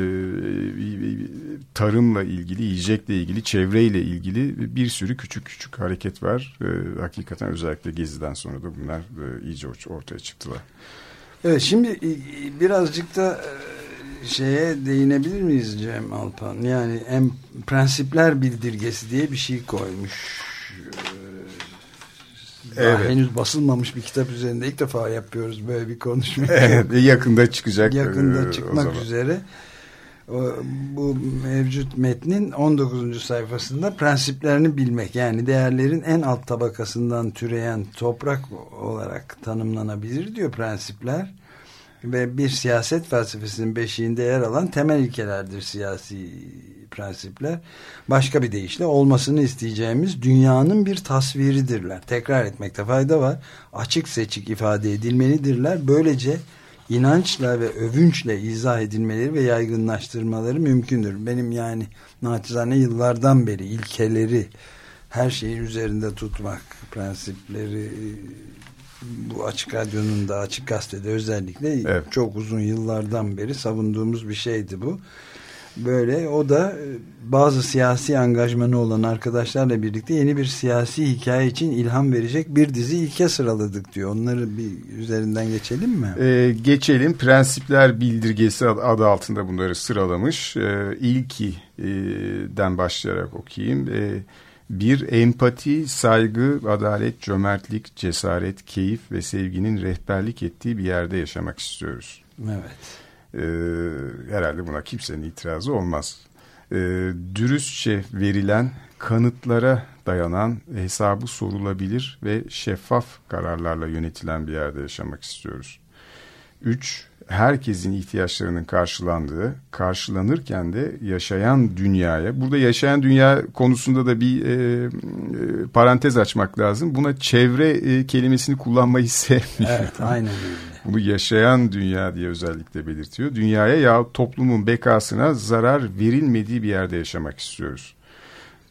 tarımla ilgili, yiyecekle ilgili, çevreyle ilgili bir sürü küçük küçük hareket var. E, hakikaten özellikle Gezi'den sonra da bunlar e, iyice ortaya çıktılar. Evet şimdi e, birazcık da e, şeye değinebilir miyiz Cem Alpan? Yani en prensipler bildirgesi diye bir şey koymuş. Daha Evet. henüz basılmamış bir kitap üzerinde ilk defa yapıyoruz böyle bir konuşma. Evet, yakında çıkacak. Yakında e, çıkmak üzere. O, bu mevcut metnin 19. sayfasında prensiplerini bilmek yani değerlerin en alt tabakasından türeyen toprak olarak tanımlanabilir diyor prensipler ve bir siyaset felsefesinin beşiğinde yer alan temel ilkelerdir siyasi prensipler. Başka bir deyişle olmasını isteyeceğimiz dünyanın bir tasviridirler. Tekrar etmekte fayda var. Açık seçik ifade edilmelidirler. Böylece inançla ve övünçle izah edilmeleri ve yaygınlaştırmaları mümkündür. Benim yani naçizane yıllardan beri ilkeleri her şeyin üzerinde tutmak prensipleri bu açık radyonun da açık gazetede özellikle Evet. çok uzun yıllardan beri savunduğumuz bir şeydi bu. Böyle o da e, bazı siyasi angajmanı olan arkadaşlarla birlikte yeni bir siyasi hikaye için ilham verecek bir dizi ilke sıraladık diyor. Onları bir üzerinden geçelim mi? Ee, geçelim. Prensipler Bildirgesi ad- adı altında bunları sıralamış. Ee, ilkiden başlayarak okuyayım. Ee, bir empati, saygı, adalet, cömertlik, cesaret, keyif ve sevginin rehberlik ettiği bir yerde yaşamak istiyoruz. Evet. Ee, herhalde buna kimsenin itirazı olmaz. Ee, dürüstçe verilen kanıtlara dayanan hesabı sorulabilir ve şeffaf kararlarla yönetilen bir yerde yaşamak istiyoruz. Üç, herkesin ihtiyaçlarının karşılandığı, karşılanırken de yaşayan dünyaya, burada yaşayan dünya konusunda da bir e, e, parantez açmak lazım. Buna çevre e, kelimesini kullanmayı sevmiyorum. Evet aynen öyle. Bunu yaşayan dünya diye özellikle belirtiyor. Dünyaya yahut toplumun bekasına zarar verilmediği bir yerde yaşamak istiyoruz.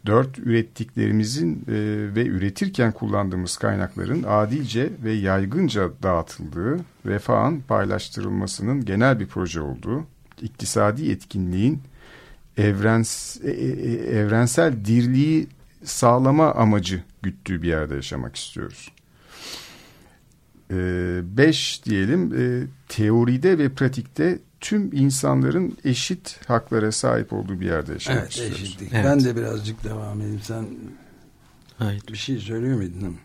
Dört, ürettiklerimizin e, ve üretirken kullandığımız kaynakların adilce ve yaygınca dağıtıldığı, refahın paylaştırılmasının genel bir proje olduğu, iktisadi etkinliğin evrens, e, e, evrensel dirliği sağlama amacı güttüğü bir yerde yaşamak istiyoruz. E, beş diyelim, e, teoride ve pratikte tüm insanların eşit haklara sahip olduğu bir yerde yaşamak Evet istiyoruz. eşitlik. Evet. Ben de birazcık devam edeyim. Sen Hayır. bir şey söylüyor muydun?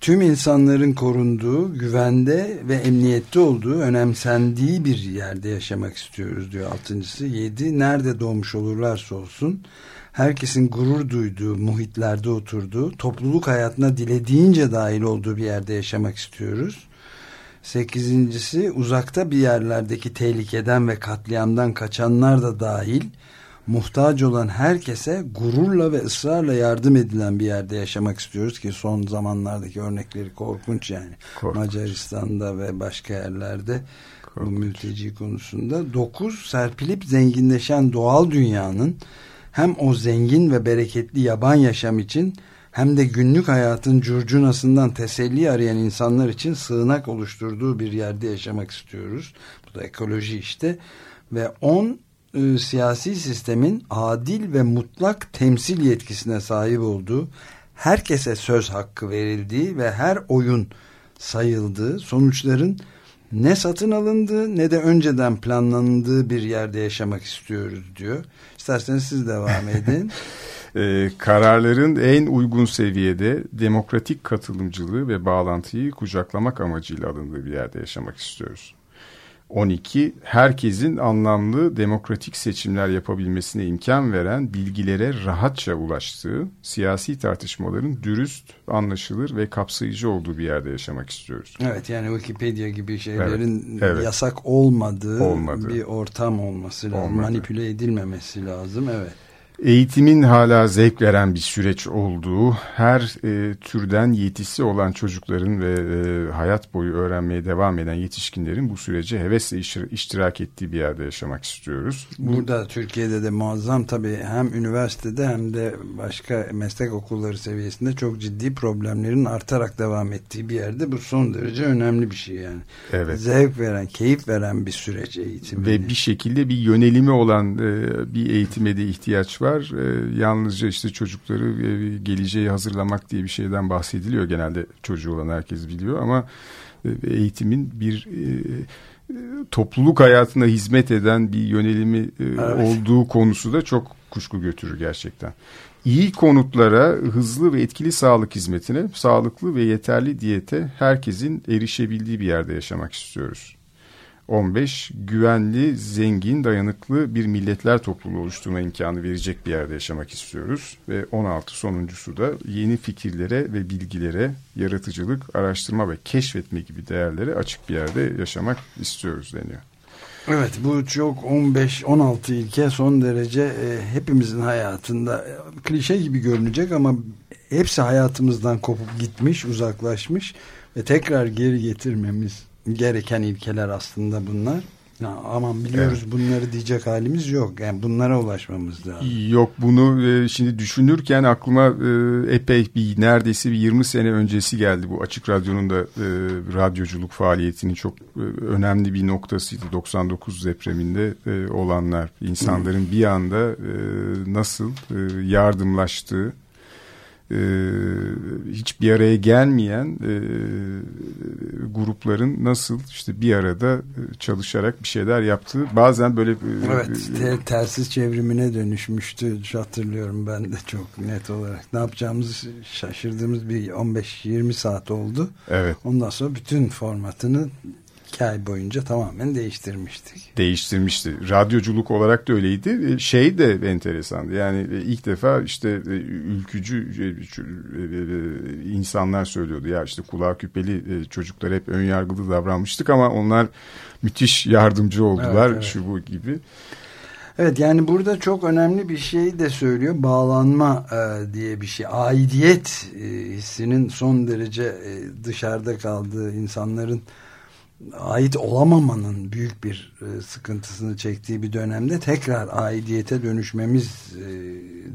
Tüm insanların korunduğu, güvende ve emniyette olduğu, önemsendiği bir yerde yaşamak istiyoruz diyor altıncısı. Yedi, nerede doğmuş olurlarsa olsun, herkesin gurur duyduğu, muhitlerde oturduğu, topluluk hayatına dilediğince dahil olduğu bir yerde yaşamak istiyoruz. Sekizincisi, uzakta bir yerlerdeki tehlikeden ve katliamdan kaçanlar da dahil, muhtaç olan herkese gururla ve ısrarla yardım edilen bir yerde yaşamak istiyoruz ki son zamanlardaki örnekleri korkunç yani. Korkunç. Macaristan'da ve başka yerlerde bu mülteci konusunda. Dokuz, serpilip zenginleşen doğal dünyanın hem o zengin ve bereketli yaban yaşam için hem de günlük hayatın curcunasından teselli arayan insanlar için sığınak oluşturduğu bir yerde yaşamak istiyoruz. Bu da ekoloji işte. Ve on e, siyasi sistemin adil ve mutlak temsil yetkisine sahip olduğu, herkese söz hakkı verildiği ve her oyun sayıldığı, sonuçların ne satın alındığı ne de önceden planlandığı bir yerde yaşamak istiyoruz diyor. İsterseniz siz devam edin. Ee, kararların en uygun seviyede demokratik katılımcılığı ve bağlantıyı kucaklamak amacıyla alındığı bir yerde yaşamak istiyoruz. 12. Herkesin anlamlı demokratik seçimler yapabilmesine imkan veren bilgilere rahatça ulaştığı, siyasi tartışmaların dürüst, anlaşılır ve kapsayıcı olduğu bir yerde yaşamak istiyoruz. Evet yani Wikipedia gibi şeylerin Evet, evet. yasak olmadığı, Olmadığı. bir ortam olması lazım. Olmadı. Manipüle edilmemesi lazım. Evet. Eğitimin hala zevk veren bir süreç olduğu, her e, türden yetisi olan çocukların ve e, hayat boyu öğrenmeye devam eden yetişkinlerin bu sürece hevesle iştir- iştirak ettiği bir yerde yaşamak istiyoruz. Burada Türkiye'de de muazzam tabii hem üniversitede hem de başka meslek okulları seviyesinde çok ciddi problemlerin artarak devam ettiği bir yerde bu son derece önemli bir şey yani. Evet. Zevk veren, keyif veren bir süreç eğitim. Ve bir şekilde bir yönelimi olan e, bir eğitime de ihtiyaç var. E, yalnızca işte çocukları e, geleceğe hazırlamak diye bir şeyden bahsediliyor. Genelde çocuğu olan herkes biliyor ama e, eğitimin bir e, topluluk hayatına hizmet eden bir yönelimi e, Evet. olduğu konusu da çok kuşku götürür gerçekten. İyi konutlara, hızlı ve etkili sağlık hizmetine, sağlıklı ve yeterli diyete herkesin erişebildiği bir yerde yaşamak istiyoruz. 15 güvenli, zengin, dayanıklı bir milletler topluluğu oluşturma imkanı verecek bir yerde yaşamak istiyoruz. Ve 16 sonuncusu da yeni fikirlere ve bilgilere, yaratıcılık, araştırma ve keşfetme gibi değerlere açık bir yerde yaşamak istiyoruz deniyor. Evet bu çok 15-16 ilke son derece e, hepimizin hayatında e, klişe gibi görünecek ama hepsi hayatımızdan kopup gitmiş, uzaklaşmış ve tekrar geri getirmemiz gereken ilkeler aslında bunlar. Ya, aman biliyoruz bunları diyecek halimiz yok. Yani bunlara ulaşmamız lazım. Yok bunu e, şimdi düşünürken aklıma e, epey bir neredeyse bir 20 sene öncesi geldi. Bu Açık Radyo'nun da e, radyoculuk faaliyetinin çok e, önemli bir noktasıydı. 99 depreminde e, olanlar. İnsanların bir anda e, nasıl e, yardımlaştığı, e, hiç bir araya gelmeyen e, grupların nasıl işte bir arada e, çalışarak bir şeyler yaptığı bazen böyle e, Evet te- telsiz çevrimine dönüşmüştü hatırlıyorum ben de çok net olarak. Ne yapacağımızı şaşırdığımız bir 15-20 saat oldu. evet Ondan sonra bütün formatını iki ay boyunca tamamen değiştirmiştik. değiştirmişti. Radyoculuk olarak da öyleydi. E, Şey de enteresandı. Yani e, ilk defa işte e, ülkücü insanlar söylüyordu. Ya işte kulağı küpeli çocuklar hep ön yargılı davranmıştık ama onlar müthiş yardımcı oldular. Evet, evet. Şu bu gibi. Evet yani burada çok önemli bir şey de söylüyor. Bağlanma e, diye bir şey. Aidiyet e, hissinin son derece e, dışarıda kaldığı insanların ait olamamanın büyük bir e, sıkıntısını çektiği bir dönemde tekrar aidiyete dönüşmemiz e,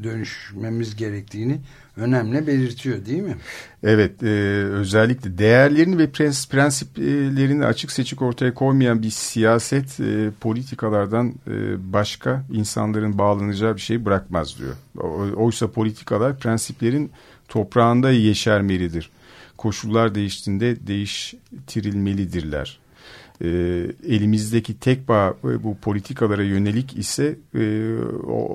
dönüşmemiz gerektiğini önemli belirtiyor değil mi? Evet, e, özellikle değerlerini ve prens, prensiplerini açık seçik ortaya koymayan bir siyaset e, politikalardan e, başka insanların bağlanacağı bir şey bırakmaz diyor. Oysa politikalar prensiplerin toprağında yeşermelidir. Koşullar değiştiğinde değiştirilmelidirler. E, elimizdeki tek bağ e, bu politikalara yönelik ise e,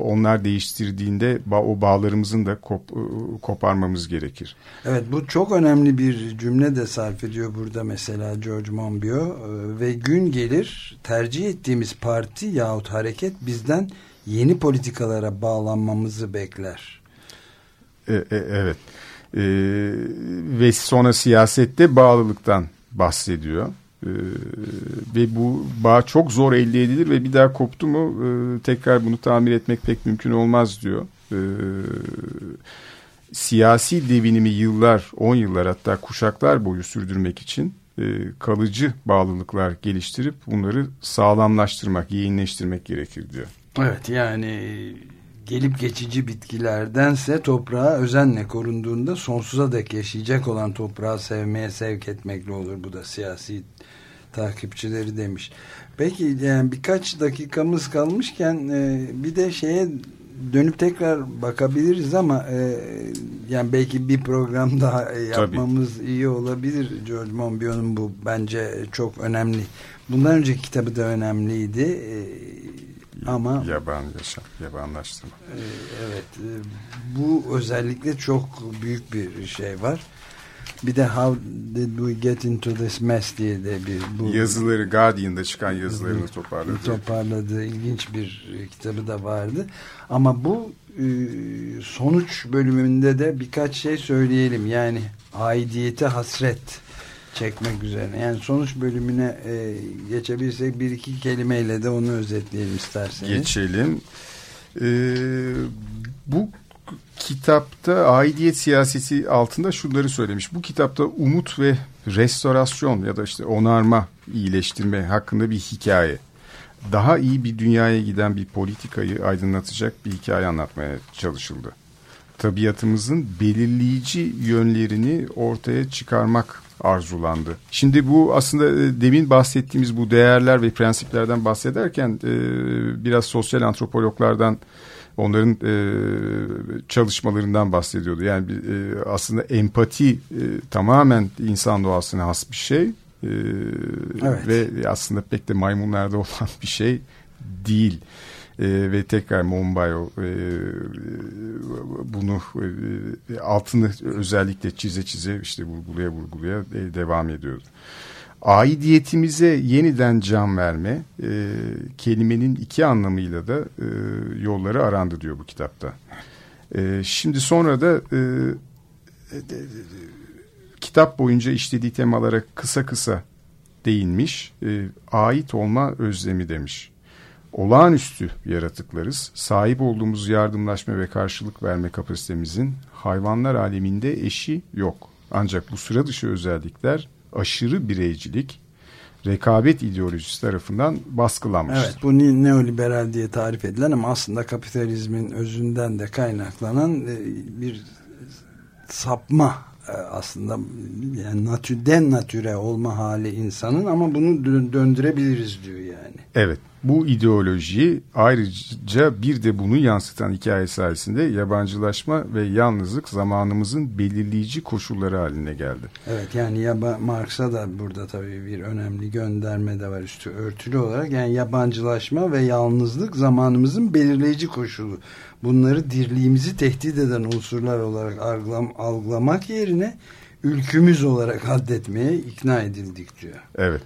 onlar değiştirdiğinde o bağlarımızın da kop, e, koparmamız gerekir. Evet bu çok önemli bir cümle de sarf ediyor burada mesela George Monbiot Ee, ve gün gelir tercih ettiğimiz parti yahut hareket bizden yeni politikalara bağlanmamızı bekler. E, e, evet. E, ve sonra siyasette bağlılıktan bahsediyor. E, ve bu bağ çok zor elde edilir ve bir daha koptu mu e, tekrar bunu tamir etmek pek mümkün olmaz diyor. E, siyasi devinimi yıllar, 10 yıllar hatta kuşaklar boyu sürdürmek için e, kalıcı bağlılıklar geliştirip bunları sağlamlaştırmak, yeğinleştirmek gerekir diyor. Evet yani gelip geçici bitkilerdense toprağa özenle korunduğunda sonsuza dek yaşayacak olan toprağı sevmeye sevk etmekle olur. Bu da siyasi takipçileri demiş. Peki yani birkaç dakikamız kalmışken e, bir de şeye dönüp tekrar bakabiliriz ama e, yani belki bir program daha yapmamız iyi olabilir. George Monbiot'un bu bence çok önemli. Bundan önceki kitabı da önemliydi. E, ama Yaban yaşam, yabanlaştırma. ee, Evet, e, bu özellikle çok büyük bir şey var. Bir de How Did We Get Into This Mess diye de bir bu Yazıları Guardian'da çıkan yazılarını toparladı. toparladığı ilginç bir e, kitabı da vardı. Ama bu e, sonuç bölümünde de birkaç şey söyleyelim. Yani aidiyete hasret çekmek üzerine. Yani sonuç bölümüne e, geçebilirsek bir iki kelimeyle de onu özetleyelim isterseniz. Geçelim. Ee, bu kitapta aidiyet siyaseti altında şunları söylemiş. Bu kitapta umut ve restorasyon ya da işte onarma, iyileştirme hakkında bir hikaye. Daha iyi bir dünyaya giden bir politikayı aydınlatacak bir hikaye anlatmaya çalışıldı. Tabiatımızın belirleyici yönlerini ortaya çıkarmak arzulandı. Şimdi bu aslında e, demin bahsettiğimiz bu değerler ve prensiplerden bahsederken e, biraz sosyal antropologlardan onların e, çalışmalarından bahsediyordu. Yani e, aslında empati e, tamamen insan doğasına has bir şey. E, Evet. Ve aslında pek de maymunlarda olan bir şey değil. E, ve tekrar Mombayo e, bunu e, altını özellikle çize çize işte vurgulaya vurgulaya e, devam ediyordu. Aidiyetimize yeniden can verme e, kelimenin iki anlamıyla da e, yolları arandı diyor bu kitapta. E, şimdi sonra da e, e, de- kitap boyunca işlediği temalara kısa kısa değinmiş. E, ait olma özlemi demiş. Olağanüstü yaratıklarız. Sahip olduğumuz yardımlaşma ve karşılık verme kapasitemizin hayvanlar aleminde eşi yok. Ancak bu sıra dışı özellikler aşırı bireycilik, rekabet ideolojisi tarafından baskılanmıştır. Evet bu ne- neoliberal diye tarif edilen ama aslında kapitalizmin özünden de kaynaklanan e, bir sapma aslında yani natürden natüre olma hali insanın ama bunu dö- döndürebiliriz diyor yani. Evet, bu ideolojiyi ayrıca bir de bunu yansıtan hikaye sayesinde yabancılaşma ve yalnızlık zamanımızın belirleyici koşulları haline geldi. Evet yani yaba, Marx'a da burada tabii bir önemli gönderme de var üstü örtülü olarak. Yani yabancılaşma ve yalnızlık zamanımızın belirleyici koşulu. Bunları dirliğimizi tehdit eden unsurlar olarak algılam, algılamak yerine ülkümüz olarak addetmeye ikna edildik diyor. Evet.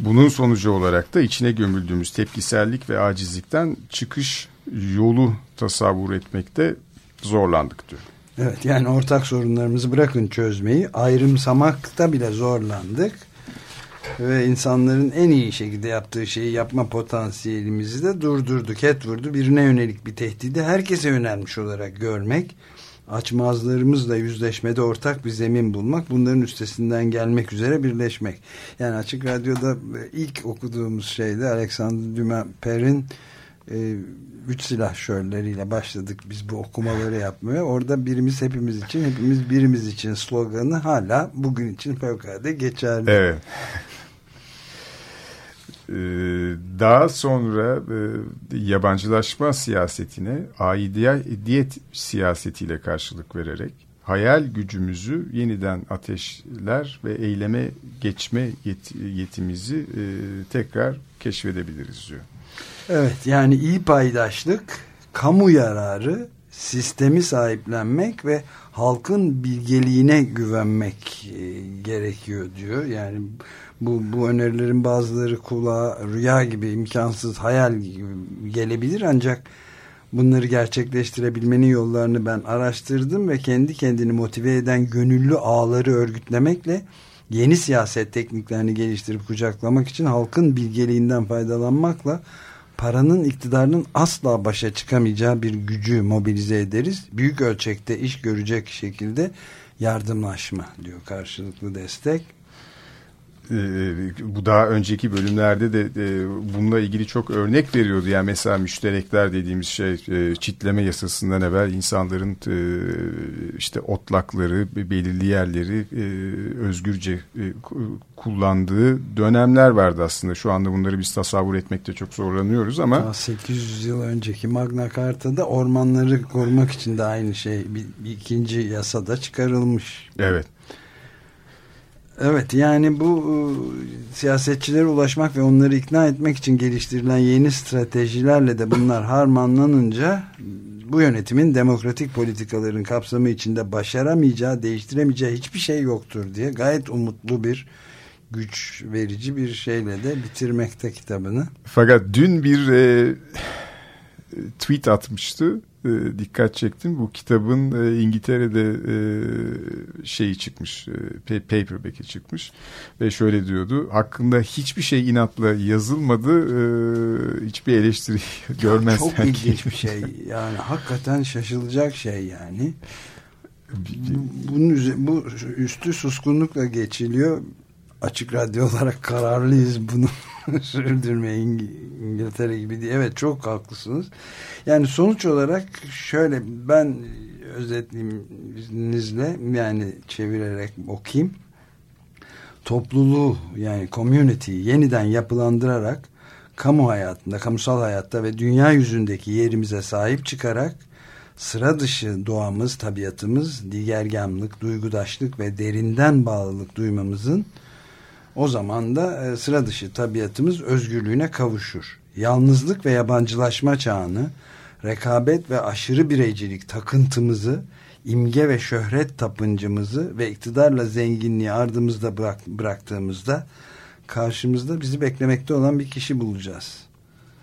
Bunun sonucu olarak da içine gömüldüğümüz tepkisellik ve acizlikten çıkış yolu tasavvur etmekte zorlandık diyor. Evet yani ortak sorunlarımızı bırakın çözmeyi ayrımsamakta bile zorlandık. Ve insanların en iyi şekilde yaptığı şeyi yapma potansiyelimizi de durdurduk. Et vurdu birine yönelik bir tehdidi herkese yönelmiş olarak görmek açmazlarımızla yüzleşmede ortak bir zemin bulmak, bunların üstesinden gelmek üzere birleşmek. Yani Açık Radyo'da e, ilk okuduğumuz şeyde Alexander Dumas Per'in e, Üç Silah Şörleriyle başladık biz bu okumaları yapmaya. Orada birimiz hepimiz için, hepimiz birimiz için sloganı hala bugün için fevkalade geçerli. Evet. Ee, Daha sonra e, yabancılaşma siyasetine aidiyet siyasetiyle karşılık vererek hayal gücümüzü yeniden ateşler ve eyleme geçme yet- yetimizi e, tekrar keşfedebiliriz diyor. Evet yani iyi paydaşlık, kamu yararı, sistemi sahiplenmek ve halkın bilgeliğine güvenmek e, gerekiyor diyor. Yani bu, bu önerilerin bazıları kulağa rüya gibi imkansız hayal gibi gelebilir ancak bunları gerçekleştirebilmenin yollarını ben araştırdım ve kendi kendini motive eden gönüllü ağları örgütlemekle yeni siyaset tekniklerini geliştirip kucaklamak için halkın bilgeliğinden faydalanmakla paranın iktidarının asla başa çıkamayacağı bir gücü mobilize ederiz. Büyük ölçekte iş görecek şekilde yardımlaşma diyor karşılıklı destek. Ee, bu daha önceki bölümlerde de e, bununla ilgili çok örnek veriyordu. Yani mesela müşterekler dediğimiz şey e, çitleme yasasından evvel insanların e, işte otlakları, belirli yerleri e, özgürce e, ku- kullandığı dönemler vardı aslında. Şu anda bunları biz tasavvur etmekte çok zorlanıyoruz ama Daha 800 yıl önceki Magna Carta'da ormanları korumak için de aynı şey bir, bir ikinci yasada çıkarılmış. evet. Evet yani bu e, siyasetçilere ulaşmak ve onları ikna etmek için geliştirilen yeni stratejilerle de bunlar harmanlanınca bu yönetimin demokratik politikaların kapsamı içinde başaramayacağı, değiştiremeyeceği hiçbir şey yoktur diye gayet umutlu bir güç verici bir şeyle de bitirmekte kitabını. Fakat dün bir e, tweet atmıştı. E, dikkat çektim. Bu kitabın e, İngiltere'de e, şeyi çıkmış. E, pa- paperback'i çıkmış. Ve şöyle diyordu. Hakkında hiçbir şey inatla yazılmadı. E, hiçbir eleştiri görmezden. Çok ilginç bir şey. Yani hakikaten şaşılacak şey yani. Bu- Bunun üze- bu üstü suskunlukla geçiliyor. Açık radyo olarak kararlıyız bunu sürdürmeye İng- İngiltere gibi diye. Evet çok haklısınız. Yani sonuç olarak şöyle ben özetleyeyim izninizle yani çevirerek okuyayım. Topluluğu yani community'yi yeniden yapılandırarak kamu hayatında, kamusal hayatta ve dünya yüzündeki yerimize sahip çıkarak sıra dışı doğamız, tabiatımız, digergamlık, duygudaşlık ve derinden bağlılık duymamızın o zaman da e, sıra dışı tabiatımız özgürlüğüne kavuşur. Yalnızlık ve yabancılaşma çağını, rekabet ve aşırı bireycilik takıntımızı, imge ve şöhret tapıncımızı ve iktidarla zenginliği ardımızda bırak, bıraktığımızda karşımızda bizi beklemekte olan bir kişi bulacağız.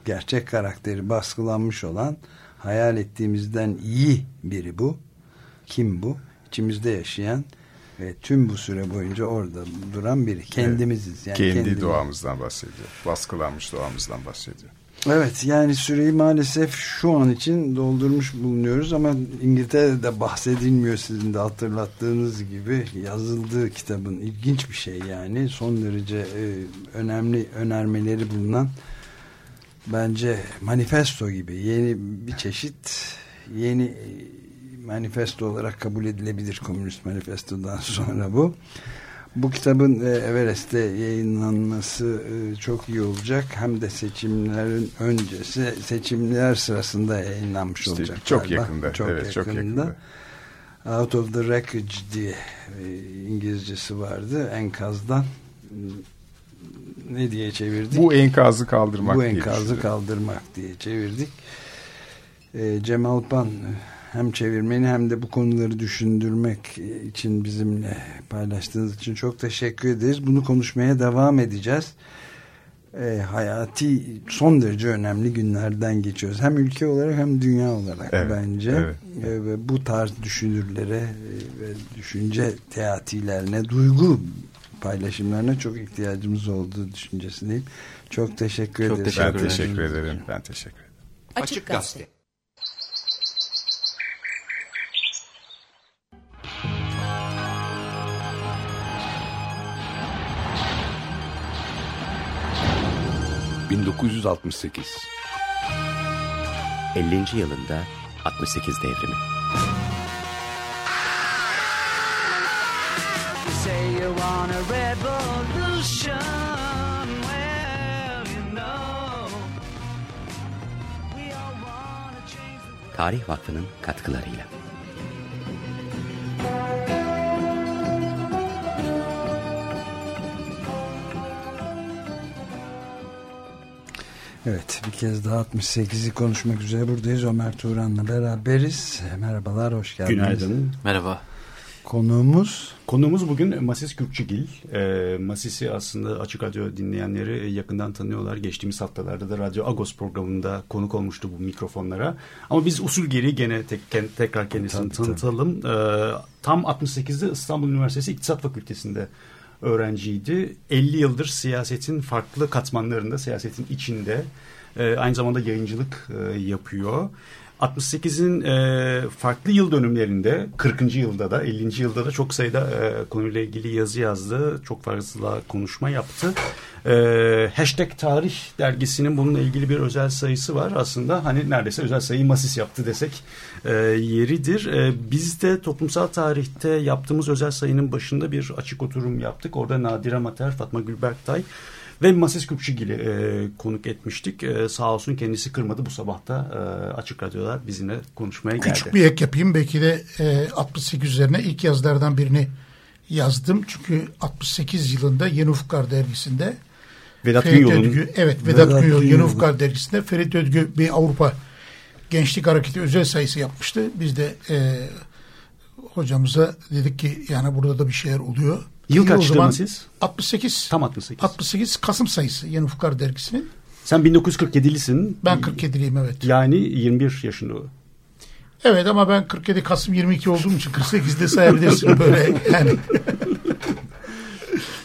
Gerçek karakteri baskılanmış olan, hayal ettiğimizden iyi biri bu. Kim bu? İçimizde yaşayan ve tüm bu süre boyunca orada duran biri. Kendimiziz. Yani Kendi kendimiz. doğamızdan bahsediyor. Baskılanmış doğamızdan bahsediyor. Evet yani süreyi maalesef şu an için doldurmuş bulunuyoruz ama İngiltere'de bahsedilmiyor sizin de hatırlattığınız gibi yazıldığı kitabın ilginç bir şey yani son derece e, önemli önermeleri bulunan bence manifesto gibi yeni bir çeşit yeni e, manifesto olarak kabul edilebilir komünist manifestodan sonra bu. Bu kitabın e, Everest'te yayınlanması e, çok iyi olacak. Hem de seçimlerin öncesi seçimler sırasında yayınlanmış İşte olacak. çok galiba. yakında. evet, çok yakında. Out of the Wreckage diye e, İngilizcesi vardı. Enkazdan ne diye çevirdik? Bu enkazı kaldırmak Bu diye enkazı düşünüyorum. kaldırmak diye çevirdik. E, Cemal Pan hem çevirmeni hem de bu konuları düşündürmek için bizimle paylaştığınız için çok teşekkür ederiz. Bunu konuşmaya devam edeceğiz. E, hayati son derece önemli günlerden geçiyoruz. Hem ülke olarak hem dünya olarak Evet, bence. evet. E, ve bu tarz düşünürlere e, ve düşünce teatilerine, duygu paylaşımlarına çok ihtiyacımız olduğu düşüncesindeyim. Çok teşekkür Çok ederiz. Ben Teşekkür teşekkür ederim. ederim. Ben teşekkür ederim. Açık Gazete. 1968 50. yılında 68 devrimi. Say you want Evet bir kez daha 68'i konuşmak üzere buradayız. Ömer Turan'la beraberiz. Merhabalar hoş geldiniz. Günaydın. Merhaba. Konuğumuz Konuğumuz bugün Masis Kürkçügil. E, Masis'i aslında Açık Radyo dinleyenleri yakından tanıyorlar. Geçtiğimiz haftalarda da Radyo Agos programında konuk olmuştu bu mikrofonlara. Ama biz usul geri gene tek, tekrar kendisini Tabii, tanıtalım. E, tam 68'de İstanbul Üniversitesi İktisat Fakültesi'nde öğrenciydi. 50 yıldır siyasetin farklı katmanlarında, siyasetin içinde e, aynı zamanda yayıncılık e, yapıyor. 68'in e, farklı yıl dönümlerinde 40. yılda da 50. yılda da çok sayıda e, konuyla ilgili yazı yazdı. Çok fazla konuşma yaptı. E, Hashtag Tarih dergisinin bununla ilgili bir özel sayısı var. Aslında hani neredeyse özel sayıyı Masis yaptı desek e, yeridir. E, biz de toplumsal tarihte yaptığımız özel sayının başında bir açık oturum yaptık. Orada Nadire Mater, Fatma Gülberktay ve Masis Küpçügil'i e, konuk etmiştik. E, sağ olsun kendisi kırmadı bu sabah da e, Açık Radyo'da bizimle konuşmaya geldi. Küçük bir ek yapayım. Belki de e, 68 üzerine ilk yazılardan birini yazdım. Çünkü 68 yılında Yeni Ufuklar dergisinde Vedat Günyol'un evet Vedat Vedat Günyol Yeni. Ufuklar dergisinde Ferit Ödgü bir Avrupa Gençlik Hareketi özel sayısı yapmıştı. Biz de e, hocamıza dedik ki yani burada da bir şeyler oluyor. Yıl kaçtı o siz? 68. Tam 68. 68 Kasım sayısı Yeni Ufuklar dergisinin. Sen 1947'lisin. Ben 47'liyim evet. Yani 21 yaşında. Evet ama ben 47 Kasım 22 olduğum için 48'de sayabilirsin böyle yani.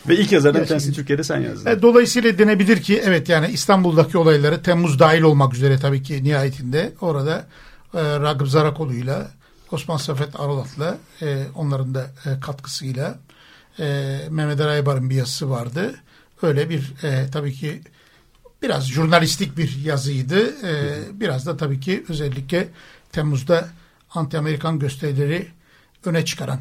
Ve ilk yazardan bir Gerçekten. tanesi Türkiye'de sen yazdın. E, Dolayısıyla denebilir ki evet yani İstanbul'daki olayları Temmuz dahil olmak üzere tabii ki nihayetinde orada e, Ragıp Zarakoğlu'yla Osman Safet Aralat'la e, onların da e, katkısıyla e, Mehmet Ali Aybar'ın bir yazısı vardı. Öyle bir e, tabii ki biraz jurnalistik bir yazıydı. E, biraz da tabii ki özellikle Temmuz'da anti-Amerikan gösterileri öne çıkaran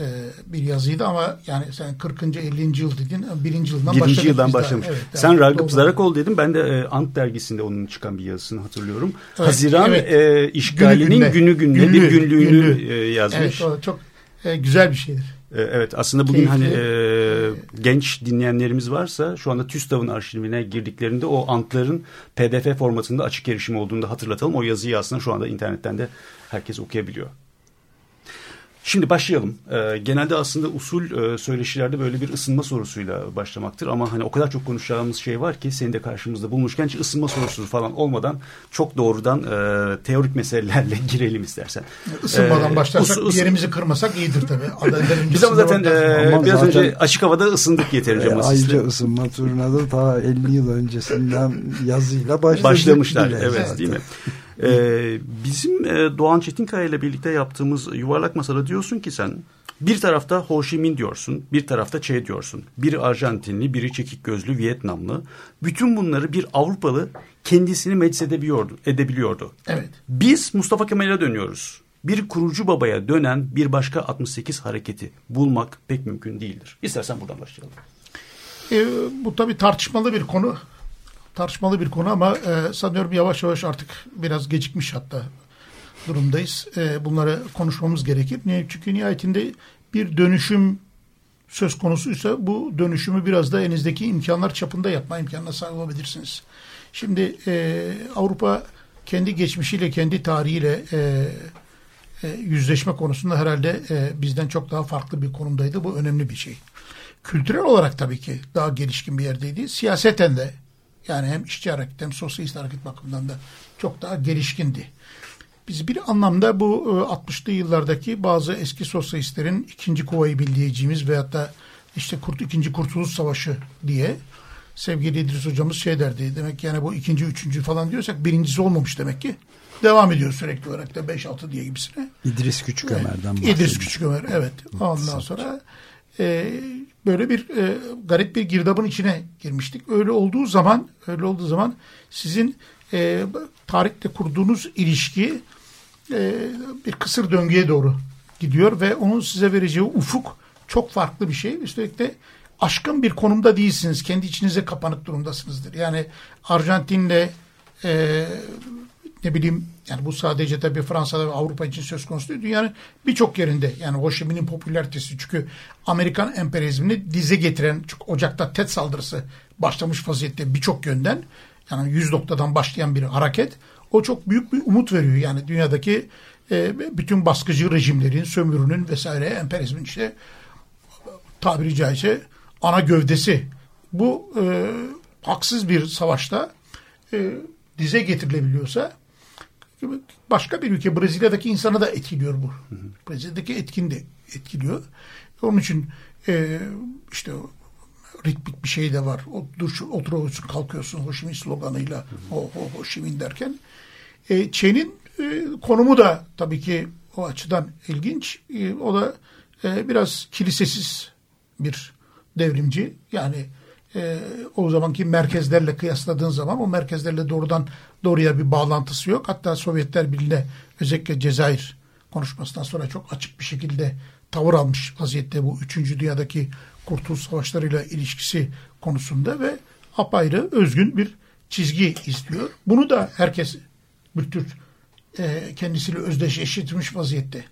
e, bir yazıydı ama yani sen 40. 50. yıl dedin. Birinci yıldan 20. başladık yıldan başlamış. Evet, Sen yani Ragıp doğru. Zarakoğlu dedim. Ben de e, Ant dergisinde onun çıkan bir yazısını hatırlıyorum. Evet, Haziran evet. e, işgalinin günü gününe, bir günlüğünü günlüğü. e, yazmış. Evet o çok e, güzel bir şeydir. E, Evet aslında bugün Keyifli. hani e, genç dinleyenlerimiz varsa şu anda TÜSTAV'ın arşivine girdiklerinde o antların PDF formatında açık erişim olduğunu da hatırlatalım. O yazıyı aslında şu anda internetten de herkes okuyabiliyor. Şimdi başlayalım. Ee, genelde aslında usul e, söyleşilerde böyle bir ısınma sorusuyla başlamaktır. Ama hani o kadar çok konuşacağımız şey var ki seni de karşımızda bulmuşken hiç ısınma sorusu falan olmadan çok doğrudan e, teorik meselelerle girelim istersen. Isınmadan Ee, başlarsak us- bir yerimizi kırmasak iyidir tabii. Biz ama zaten öncesinde e, Ama biraz zaten- önce açık havada ısındık yeterince e, ayrıca ısınma turuna da ta 50 yıl öncesinden yazıyla başladık Başlamışlar bile evet zaten. değil mi? Ee, bizim e, Doğan Çetinkaya ile birlikte yaptığımız yuvarlak masada diyorsun ki sen bir tarafta Ho Chi Minh diyorsun, bir tarafta Che diyorsun. Biri Arjantinli, biri çekik gözlü Vietnamlı. Bütün bunları bir Avrupalı kendisini meclis edebiliyordu. edebiliyordu. Evet. Biz Mustafa Kemal'e dönüyoruz. Bir kurucu babaya dönen bir başka 68 hareketi bulmak pek mümkün değildir. İstersen buradan başlayalım. E, bu tabii tartışmalı bir konu. Tartışmalı bir konu ama e, sanıyorum yavaş yavaş artık biraz gecikmiş hatta durumdayız. E, bunları konuşmamız gerekir. Niye? Çünkü nihayetinde bir dönüşüm söz konusuysa bu dönüşümü biraz da elinizdeki imkanlar çapında yapma imkanına sahip olabilirsiniz. Şimdi e, Avrupa kendi geçmişiyle, kendi tarihiyle e, e, yüzleşme konusunda herhalde e, bizden çok daha farklı bir konumdaydı. Bu önemli bir şey. Kültürel olarak tabii ki daha gelişkin bir yerdeydi. Siyaseten de yani hem işçi hareket hem sosyalist hareket bakımından da çok daha gelişkindi. Biz bir anlamda bu e, 60'lı yıllardaki bazı eski sosyalistlerin ikinci kovayı bildiğimiz veyahut da işte kurt, ikinci Kurtuluş Savaşı diye sevgili İdris hocamız şey derdi. Demek ki yani bu ikinci, üçüncü falan diyorsak birincisi olmamış demek ki. Devam ediyor sürekli olarak da 5-6 diye gibisine. İdris Küçükömer'den İdris bahsediyor. Küçükömer evet. Ondan sonra e, böyle bir e, garip bir girdabın içine girmiştik. Öyle olduğu zaman, öyle olduğu zaman sizin e, tarihte kurduğunuz ilişki e, bir kısır döngüye doğru gidiyor ve onun size vereceği ufuk çok farklı bir şey. Üstelik de aşkın bir konumda değilsiniz. Kendi içinize kapanık durumdasınızdır. Yani Arjantin'le e, ne bileyim yani bu sadece tabii Fransa'da ve Avrupa için söz konusu değil. Dünyanın birçok yerinde yani Ho Chi Minh'in popülaritesi çünkü Amerikan emperyalizmini dize getiren çünkü Ocak'ta TED saldırısı başlamış vaziyette birçok yönden yani 100 noktadan başlayan bir hareket o çok büyük bir umut veriyor. Yani dünyadaki e, bütün baskıcı rejimlerin, sömürünün vesaire emperyalizmin işte tabiri caizse ana gövdesi. Bu e, haksız bir savaşta e, dize getirilebiliyorsa başka bir ülke Brezilya'daki insana da etkiliyor bu. Brezilya'daki etkin de etkiliyor. Onun için e, işte ritmik bir şey de var. O, dur, oturuyorsun kalkıyorsun Ho sloganıyla o, Ho Chi Minh derken. E, Çin'in e, konumu da tabii ki o açıdan ilginç. E, o da e, biraz kilisesiz bir devrimci. Yani e, o zamanki merkezlerle kıyasladığın zaman o merkezlerle doğrudan doğruya bir bağlantısı yok. Hatta Sovyetler Birliği'ne özellikle Cezayir konuşmasından sonra çok açık bir şekilde tavır almış vaziyette bu 3. dünyadaki kurtuluş savaşlarıyla ilişkisi konusunda ve apayrı özgün bir çizgi istiyor. Bunu da herkes bir tür e, kendisiyle özdeşleştirmiş vaziyette.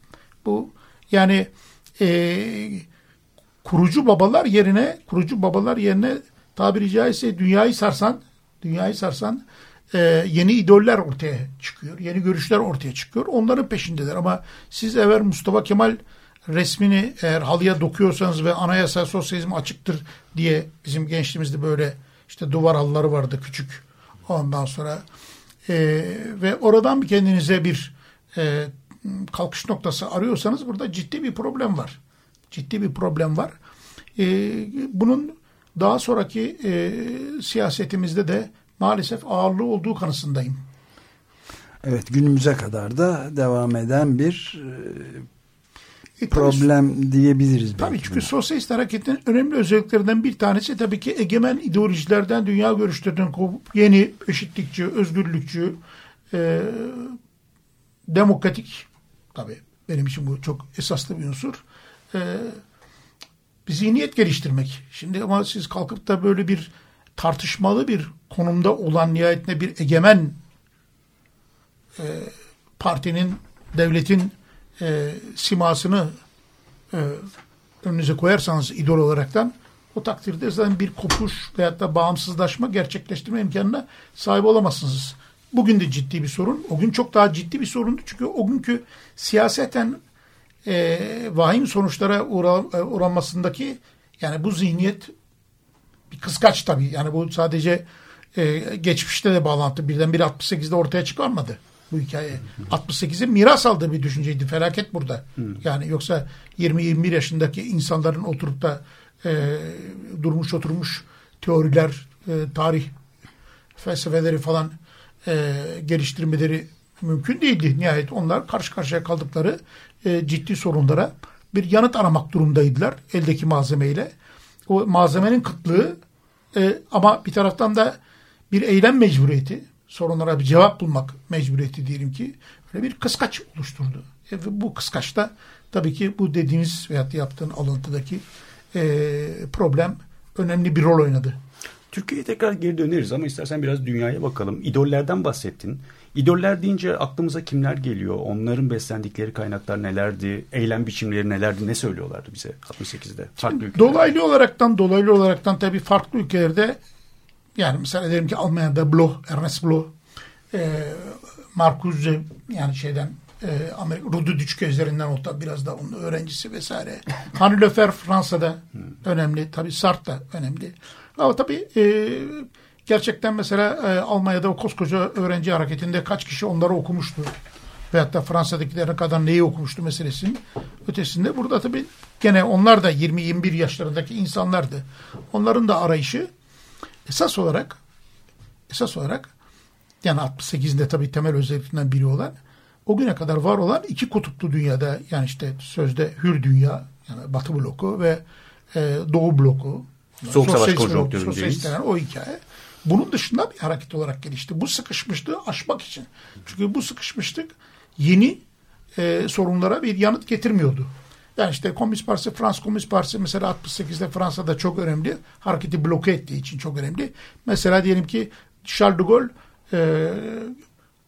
Bu yani e, kurucu babalar yerine kurucu babalar yerine tabiri caizse dünyayı sarsan dünyayı sarsan e, yeni idoller ortaya çıkıyor. Yeni görüşler ortaya çıkıyor. Onların peşindeler ama siz eğer Mustafa Kemal resmini eğer halıya dokuyorsanız ve anayasa sosyalizm açıktır diye bizim gençliğimizde böyle işte duvar halıları vardı küçük. Ondan sonra e, ve oradan bir kendinize bir e, kalkış noktası arıyorsanız burada ciddi bir problem var. Ciddi bir problem var. E, bunun daha sonraki e, siyasetimizde de maalesef ağırlığı olduğu kanısındayım. Evet günümüze kadar da devam eden bir e, problem tabii, diyebiliriz. Tabii çünkü buna. sosyalist hareketin önemli özelliklerinden bir tanesi tabii ki egemen ideolojilerden dünya görüşlerinden kopup yeni eşitlikçi, özgürlükçü, e, demokratik tabii benim için bu çok esaslı bir unsur. E, bir zihniyet geliştirmek. Şimdi ama siz kalkıp da böyle bir tartışmalı bir konumda olan nihayetinde bir egemen e, partinin, devletin e, simasını e, önünüze koyarsanız idol olaraktan o takdirde zaten bir kopuş veyahut da bağımsızlaşma gerçekleştirme imkanına sahip olamazsınız. Bugün de ciddi bir sorun. O gün çok daha ciddi bir sorundu. Çünkü o günkü siyaseten e, vahim sonuçlara uğra, e, uğranmasındaki yani bu zihniyet bir kıskaç tabii. Yani bu sadece e, geçmişte de bağlantı. Birdenbire 68'de ortaya çıkarmadı bu hikaye. 68'e miras aldığı bir düşünceydi. Felaket burada. Yani yoksa 20-21 yaşındaki insanların oturup da e, durmuş oturmuş teoriler, e, tarih felsefeleri falan e, geliştirmeleri mümkün değildi. Nihayet onlar karşı karşıya kaldıkları e, ciddi sorunlara bir yanıt aramak durumdaydılar eldeki malzemeyle. O malzemenin kıtlığı e, ama bir taraftan da bir eylem mecburiyeti, sorunlara bir cevap bulmak mecburiyeti diyelim ki öyle bir kıskaç oluşturdu. E, bu kıskaçta tabii ki bu dediğiniz veyahut yaptığın alıntıdaki e, problem önemli bir rol oynadı. Türkiye'ye tekrar geri döneriz ama istersen biraz dünyaya bakalım. İdollerden bahsettin. İdoller deyince aklımıza kimler geliyor? Onların beslendikleri kaynaklar nelerdi? Eylem biçimleri nelerdi? Ne söylüyorlardı bize 68'de? Farklı ülkelerde. Dolaylı olaraktan dolaylı olaraktan tabii farklı ülkelerde yani mesela diyelim ki Almanya'da Bloch, Ernest Bloch, e, Marcuse yani şeyden e, Amerika Rudu Düçke üzerinden o biraz da onun öğrencisi vesaire. Lefebvre Fransa'da önemli. Tabii Sartre da önemli. Ama tabii e, gerçekten mesela e, Almanya'da o koskoca öğrenci hareketinde kaç kişi onları okumuştu. Veyahut da Fransa'dakiler kadar neyi okumuştu meselesinin ötesinde. Burada tabii gene onlar da 20-21 yaşlarındaki insanlardı. Onların da arayışı esas olarak esas olarak yani 68'de tabii temel özelliklerinden biri olan o güne kadar var olan iki kutuplu dünyada yani işte sözde hür dünya yani Batı bloku ve e, Doğu bloku. Soğuk Savaş konjonktüründeyiz. o hikaye. Bunun dışında bir hareket olarak gelişti. Bu sıkışmışlığı aşmak için. Çünkü bu sıkışmışlık yeni e, sorunlara bir yanıt getirmiyordu. Yani işte Komünist Partisi, Fransız Komünist Partisi mesela 68'de Fransa'da çok önemli. Hareketi bloke ettiği için çok önemli. Mesela diyelim ki Charles de Gaulle e,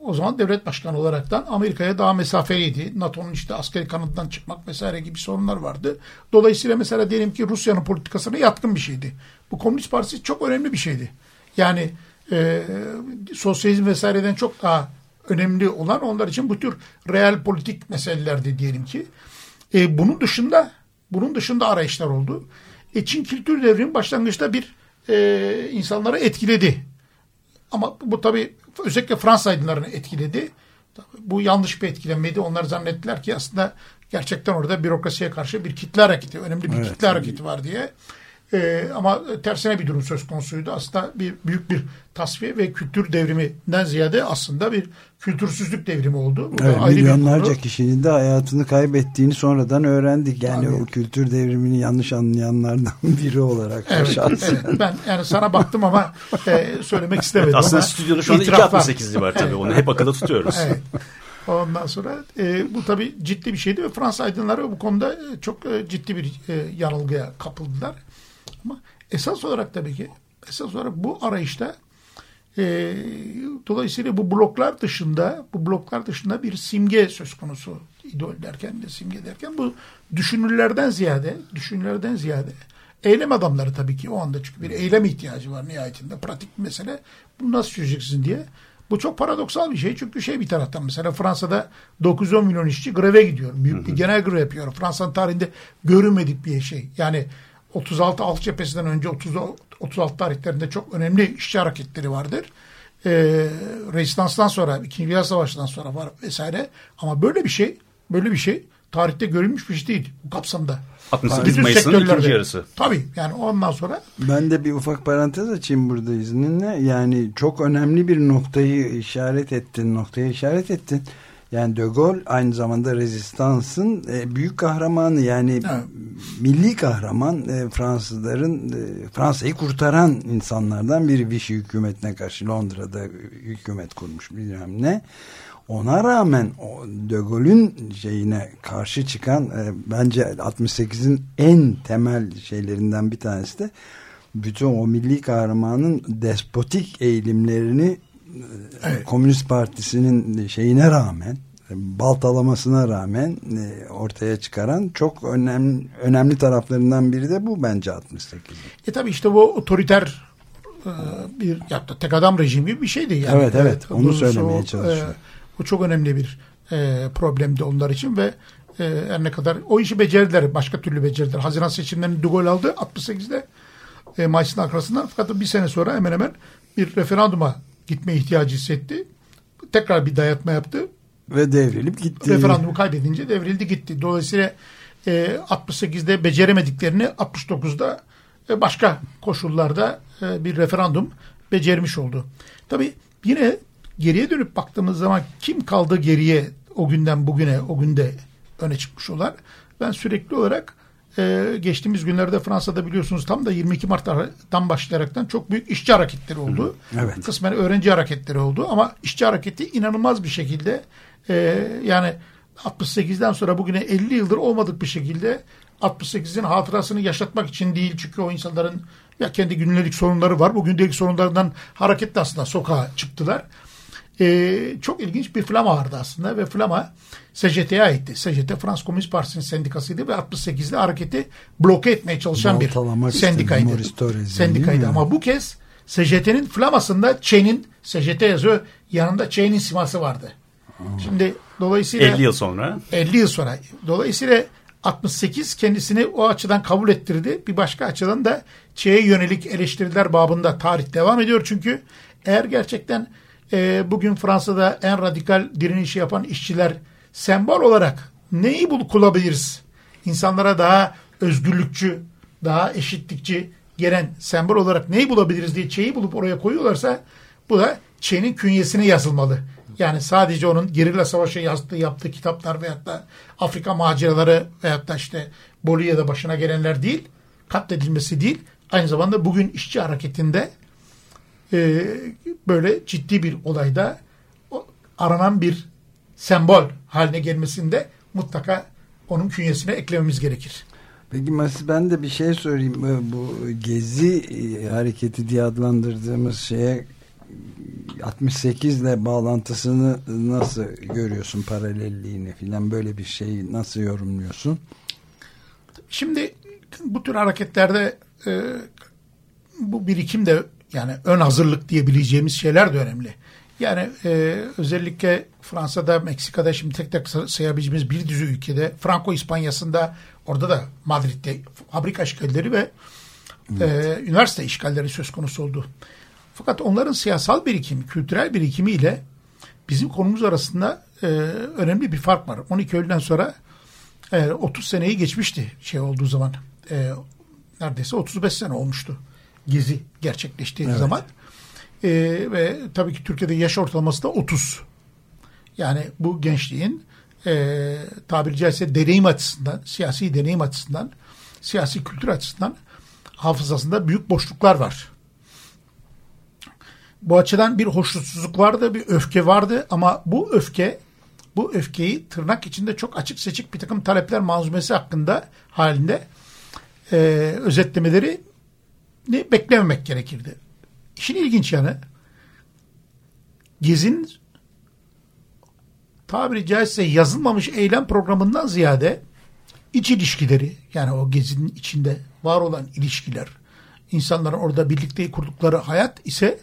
o zaman devlet başkanı olaraktan Amerika'ya daha mesafeliydi. NATO'nun işte askeri kanadından çıkmak vesaire gibi sorunlar vardı. Dolayısıyla mesela diyelim ki Rusya'nın politikasına yatkın bir şeydi. Bu Komünist Partisi çok önemli bir şeydi. Yani e, sosyalizm vesaireden çok daha önemli olan onlar için bu tür real politik meselelerdi diyelim ki. E, bunun dışında bunun dışında arayışlar oldu. E, Çin kültür devrimi başlangıçta bir e, insanları etkiledi. Ama bu tabii özellikle Fransız aydınlarını etkiledi. Bu yanlış bir etkilenmeydi. Onlar zannettiler ki aslında gerçekten orada bürokrasiye karşı bir kitle hareketi, önemli bir Evet. kitle hareketi var diye. Ee, ama tersine bir durum söz konusuydu. Aslında bir büyük bir tasfiye ve kültür devriminden ziyade aslında bir kültürsüzlük devrimi oldu. Bu Evet, ayrı milyonlarca kişinin de hayatını kaybettiğini sonradan öğrendik. Yani Tabii. o kültür devrimini yanlış anlayanlardan biri olarak Evet, ben yani sana baktım ama e, söylemek istemedim. Aslında ama stüdyoda şu anda itiraf var. 2.68'li var tabii. Onu hep akılda tutuyoruz. Evet. Ondan sonra e, bu tabii ciddi bir şeydi ve Fransız aydınları bu konuda e, çok e, ciddi bir e, yanılgıya kapıldılar. Ama esas olarak tabii ki esas olarak bu arayışta e, dolayısıyla bu bloklar dışında bu bloklar dışında bir simge söz konusu idol derken de simge derken bu düşünürlerden ziyade düşünürlerden ziyade eylem adamları tabii ki o anda çünkü bir eylem ihtiyacı var nihayetinde pratik bir mesele bunu nasıl çözeceksin diye bu çok paradoksal bir şey çünkü şey bir taraftan mesela Fransa'da 910 milyon işçi greve gidiyor. Büyük bir genel grev yapıyor. Fransa'nın tarihinde görünmedik bir şey. Yani 36 alt cephesinden önce 30, 36 tarihlerinde çok önemli işçi hareketleri vardır. Ee, Rezistans'tan sonra, İkinci Dünya Savaşı'ndan sonra var vesaire. Ama böyle bir şey, böyle bir şey tarihte görülmüş bir şey değil bu kapsamda. 68 Bütün Mayıs'ın ikinci yarısı. Tabii yani ondan sonra Ben de bir ufak parantez açayım burada izninle. Yani çok önemli bir noktayı işaret ettin, noktaya işaret ettin. Yani De Gaulle aynı zamanda rezistansın e, büyük kahramanı yani Evet. milli kahraman e, Fransızların e, Fransa'yı kurtaran insanlardan biri Vichy hükümetine karşı Londra'da hükümet kurmuş bilmem ne. Ona rağmen o De Gaulle'ün şeyine karşı çıkan e, bence 68'in en temel şeylerinden bir tanesi de bütün o milli kahramanın despotik eğilimlerini e, Komünist Partisi'nin şeyine rağmen e, baltalamasına rağmen e, ortaya çıkaran çok önemli önemli taraflarından biri de bu bence 68. E tabii işte bu otoriter e, bir ya da tek adam rejimi gibi bir şeydi yani. Evet, evet. Onu Doğrusu söylemeye o, çalışıyorum. e, bu çok önemli bir e, problemdi onlar için ve e, her ne kadar o işi becerdiler. Başka türlü becerdiler. Haziran seçimlerini Gaulle aldı 68'de e, Mayıs'ın arkasından fakat bir sene sonra hemen hemen bir referanduma gitme ihtiyacı hissetti. Tekrar bir dayatma yaptı. Ve devrilip gitti. Referandumu kaybedince devrildi gitti. Dolayısıyla e, 68'de beceremediklerini 69'da e, başka koşullarda e, bir referandum becermiş oldu. Tabii yine geriye dönüp baktığımız zaman kim kaldı geriye o günden bugüne o günde öne çıkmış olan ben sürekli olarak e, geçtiğimiz günlerde Fransa'da biliyorsunuz tam da 22 Mart'tan başlayaraktan çok büyük işçi hareketleri oldu. Evet. Kısmen öğrenci hareketleri oldu ama işçi hareketi inanılmaz bir şekilde e, yani 68'den sonra bugüne 50 yıldır olmadık bir şekilde 68'in hatırasını yaşatmak için değil çünkü o insanların ya kendi günlük sorunları var. Bu gündelik sorunlardan hareketle aslında sokağa çıktılar. Ee, çok ilginç bir flama vardı aslında ve flama SCT'ye aitti. SCT Fransız Komünist Partisi'nin sendikasıydı ve 68'de hareketi bloke etmeye çalışan bir Baltalamak istedi sendikaydı. Thorez'in, Sendikaydı ama bu kez SCT'nin flamasında Ç'nin SCT yazıyor yanında Ç'nin siması vardı. Şimdi dolayısıyla 50 yıl sonra 50 yıl sonra. Dolayısıyla 68 kendisini o açıdan kabul ettirdi. Bir başka açıdan da Ç'ye yönelik eleştiriler babında tarih devam ediyor. Çünkü eğer gerçekten e, bugün Fransa'da en radikal direnişi yapan işçiler sembol olarak neyi bul kullanabiliriz? İnsanlara daha özgürlükçü, daha eşitlikçi gelen sembol olarak neyi bulabiliriz diye Ç'yi bulup oraya koyuyorlarsa bu da Ç'nin künyesine yazılmalı. Yani sadece onun gerilla savaşı yazdığı, yaptığı kitaplar veyahut da Afrika maceraları veyahut da işte Bolivya'da başına gelenler değil. katledilmesi değil, aynı zamanda bugün işçi hareketinde e, böyle ciddi bir olayda aranan bir sembol haline gelmesinde mutlaka onun künyesine eklememiz gerekir. Peki Mas ben de bir şey sorayım. Ee, Bu gezi e, hareketi diye adlandırdığımız şeye 68 ile bağlantısını nasıl görüyorsun paralelliğini filan böyle bir şeyi nasıl yorumluyorsun? Şimdi bu tür hareketlerde e, bu birikim de yani ön hazırlık diyebileceğimiz şeyler de önemli. Yani e, özellikle Fransa'da, Meksika'da şimdi tek tek say- sayabileceğimiz bir düzü ülkede, Franco İspanya'sında, orada da Madrid'de fabrika işgalleri ve e, üniversite işgalleri söz konusu oldu. Fakat onların siyasal birikimi, kültürel birikimi ile bizim konumuz arasında e, önemli bir fark var. 12 Eylül'den sonra e, 30 seneyi geçmişti şey olduğu zaman. E, neredeyse 35 sene olmuştu gezi gerçekleştiği Evet. zaman. E, ve tabii ki Türkiye'de yaş ortalaması da 30. Yani bu gençliğin e, tabiri caizse deneyim açısından, siyasi deneyim açısından, siyasi kültür açısından hafızasında büyük boşluklar var. Bu açıdan bir hoşnutsuzluk vardı, bir öfke vardı ama bu öfke bu öfkeyi tırnak içinde çok açık seçik bir takım talepler manzumesi hakkında halinde e, özetlemeleri beklememek gerekirdi. İşin ilginç yanı Gez'in tabiri caizse yazılmamış eylem programından ziyade iç ilişkileri yani o Gezi'nin içinde var olan ilişkiler insanların orada birlikte kurdukları hayat ise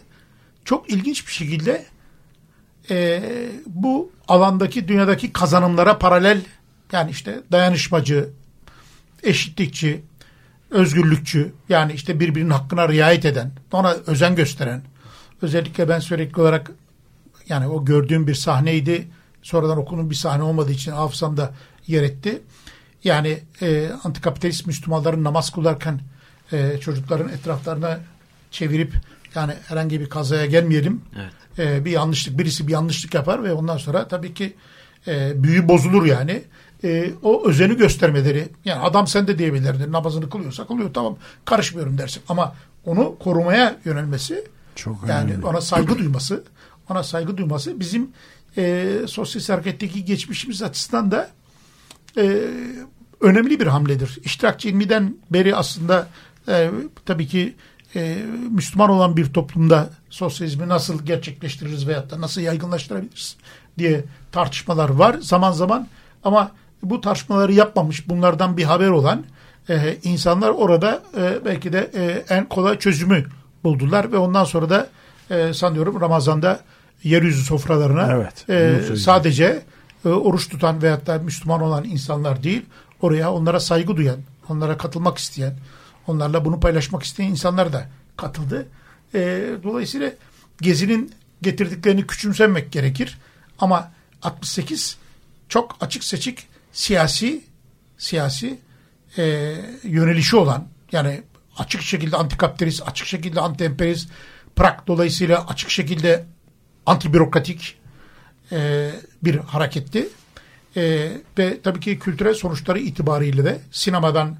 çok ilginç bir şekilde e, bu alandaki dünyadaki kazanımlara paralel yani işte dayanışmacı, eşitlikçi, özgürlükçü yani işte birbirinin hakkına riayet eden, ona özen gösteren özellikle ben sürekli olarak yani o gördüğüm bir sahneydi. Sonradan okunun bir sahne olmadığı için hafızamda yer etti. Yani e, antikapitalist Müslümanların namaz kılarken e, çocukların etraflarına çevirip yani herhangi bir kazaya gelmeyelim. Evet. E, bir yanlışlık birisi bir yanlışlık yapar ve ondan sonra tabii ki e, büyü bozulur yani. E, o özeni göstermeleri yani adam sen de diyebilirdi namazını kılıyorsa kılıyor tamam karışmıyorum dersin ama onu korumaya yönelmesi Çok yani önemli. ona saygı duyması ona saygı duyması bizim e, sosyal hareketteki geçmişimiz açısından da e, önemli bir hamledir. İştirakçı ilmiden beri aslında e, tabii ki e, Müslüman olan bir toplumda sosyalizmi nasıl gerçekleştiririz veyahut da nasıl yaygınlaştırabiliriz diye tartışmalar var zaman zaman ama bu tartışmaları yapmamış bunlardan bir haber olan e, insanlar orada e, belki de e, en kolay çözümü buldular ve ondan sonra da e, sanıyorum Ramazan'da yeryüzü sofralarına Evet, e, sadece e, oruç tutan veyahut da Müslüman olan insanlar değil, oraya onlara saygı duyan, onlara katılmak isteyen, onlarla bunu paylaşmak isteyen insanlar da katıldı. E, dolayısıyla Gezi'nin getirdiklerini küçümsemek gerekir. Ama 68 çok açık seçik siyasi siyasi e, yönelişi olan yani açık şekilde antikapitalist, açık şekilde anti-emperyalist, Prag dolayısıyla açık şekilde anti-bürokratik e, bir hareketti. E, ve tabii ki kültürel sonuçları itibariyle de sinemadan